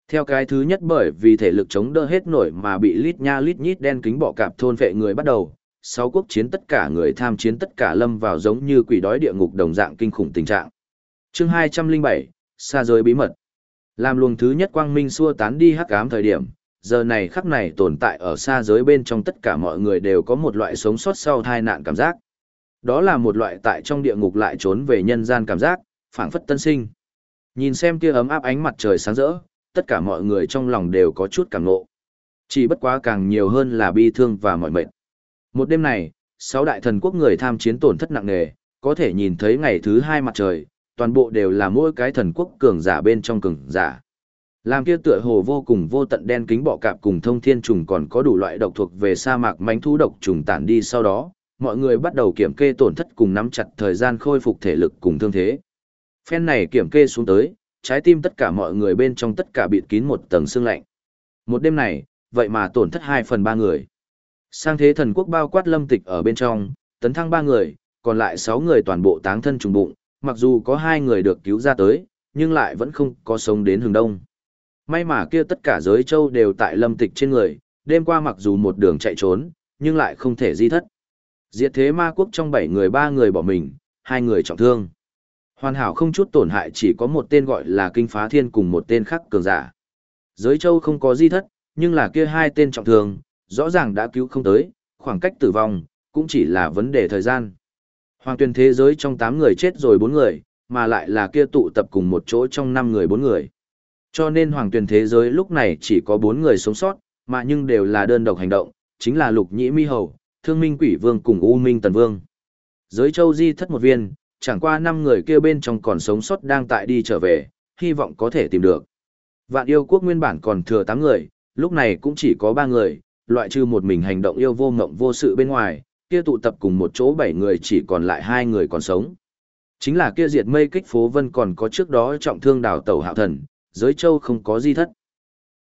Theo cái thứ nhất bởi vì thể lực chống đỡ hết nổi mà bị lít nha lít nhít đen kính bọ cạp thôn vệ người bắt đầu, sáu quốc chiến tất cả người tham chiến tất cả lâm vào giống như quỷ đói địa ngục đồng dạng kinh khủng tình trạng. Chương 207, xa rời bí mật. Làm luồng thứ nhất quang minh xua tán đi hắc ám thời điểm, giờ này khắc này tồn tại ở xa giới bên trong tất cả mọi người đều có một loại sống sót sau tai nạn cảm giác. Đó là một loại tại trong địa ngục lại trốn về nhân gian cảm giác, phảng phất tân sinh. Nhìn xem kia ấm áp ánh mặt trời sáng rỡ, tất cả mọi người trong lòng đều có chút cảm ngộ. Chỉ bất quá càng nhiều hơn là bi thương và mỏi mệt. Một đêm này, sáu đại thần quốc người tham chiến tổn thất nặng nề, có thể nhìn thấy ngày thứ hai mặt trời, toàn bộ đều là mỗi cái thần quốc cường giả bên trong cường giả. Làm kia tựa hồ vô cùng vô tận đen kính bọ cạp cùng thông thiên trùng còn có đủ loại độc thuộc về sa mạc mánh thú độc trùng tản đi sau đó, mọi người bắt đầu kiểm kê tổn thất cùng nắm chặt thời gian khôi phục thể lực cùng thương thế. Phen này kiểm kê xuống tới, trái tim tất cả mọi người bên trong tất cả bịt kín một tầng xương lạnh. Một đêm này, vậy mà tổn thất 2 phần 3 người. Sang thế thần quốc bao quát lâm tịch ở bên trong, tấn thăng 3 người, còn lại 6 người toàn bộ táng thân trùng bụng, mặc dù có 2 người được cứu ra tới, nhưng lại vẫn không có sống đến hướng đông. May mà kia tất cả giới châu đều tại lâm tịch trên người, đêm qua mặc dù một đường chạy trốn, nhưng lại không thể di thất. Diệt thế ma quốc trong 7 người 3 người bỏ mình, 2 người trọng thương. Hoàn hảo không chút tổn hại chỉ có một tên gọi là kinh phá thiên cùng một tên khác cường giả. Giới châu không có di thất, nhưng là kia hai tên trọng thương, rõ ràng đã cứu không tới, khoảng cách tử vong, cũng chỉ là vấn đề thời gian. Hoàng tuyên thế giới trong 8 người chết rồi 4 người, mà lại là kia tụ tập cùng một chỗ trong 5 người 4 người. Cho nên hoàng tuyển thế giới lúc này chỉ có 4 người sống sót, mà nhưng đều là đơn độc hành động, chính là lục nhĩ mi hầu, thương minh quỷ vương cùng u minh tần vương. Giới châu di thất một viên, chẳng qua năm người kia bên trong còn sống sót đang tại đi trở về, hy vọng có thể tìm được. Vạn yêu quốc nguyên bản còn thừa 8 người, lúc này cũng chỉ có 3 người, loại trừ một mình hành động yêu vô ngộng vô sự bên ngoài, kia tụ tập cùng một chỗ 7 người chỉ còn lại 2 người còn sống. Chính là kia diệt mây kích phố vân còn có trước đó trọng thương đào tẩu hạo thần, giới châu không có di thất.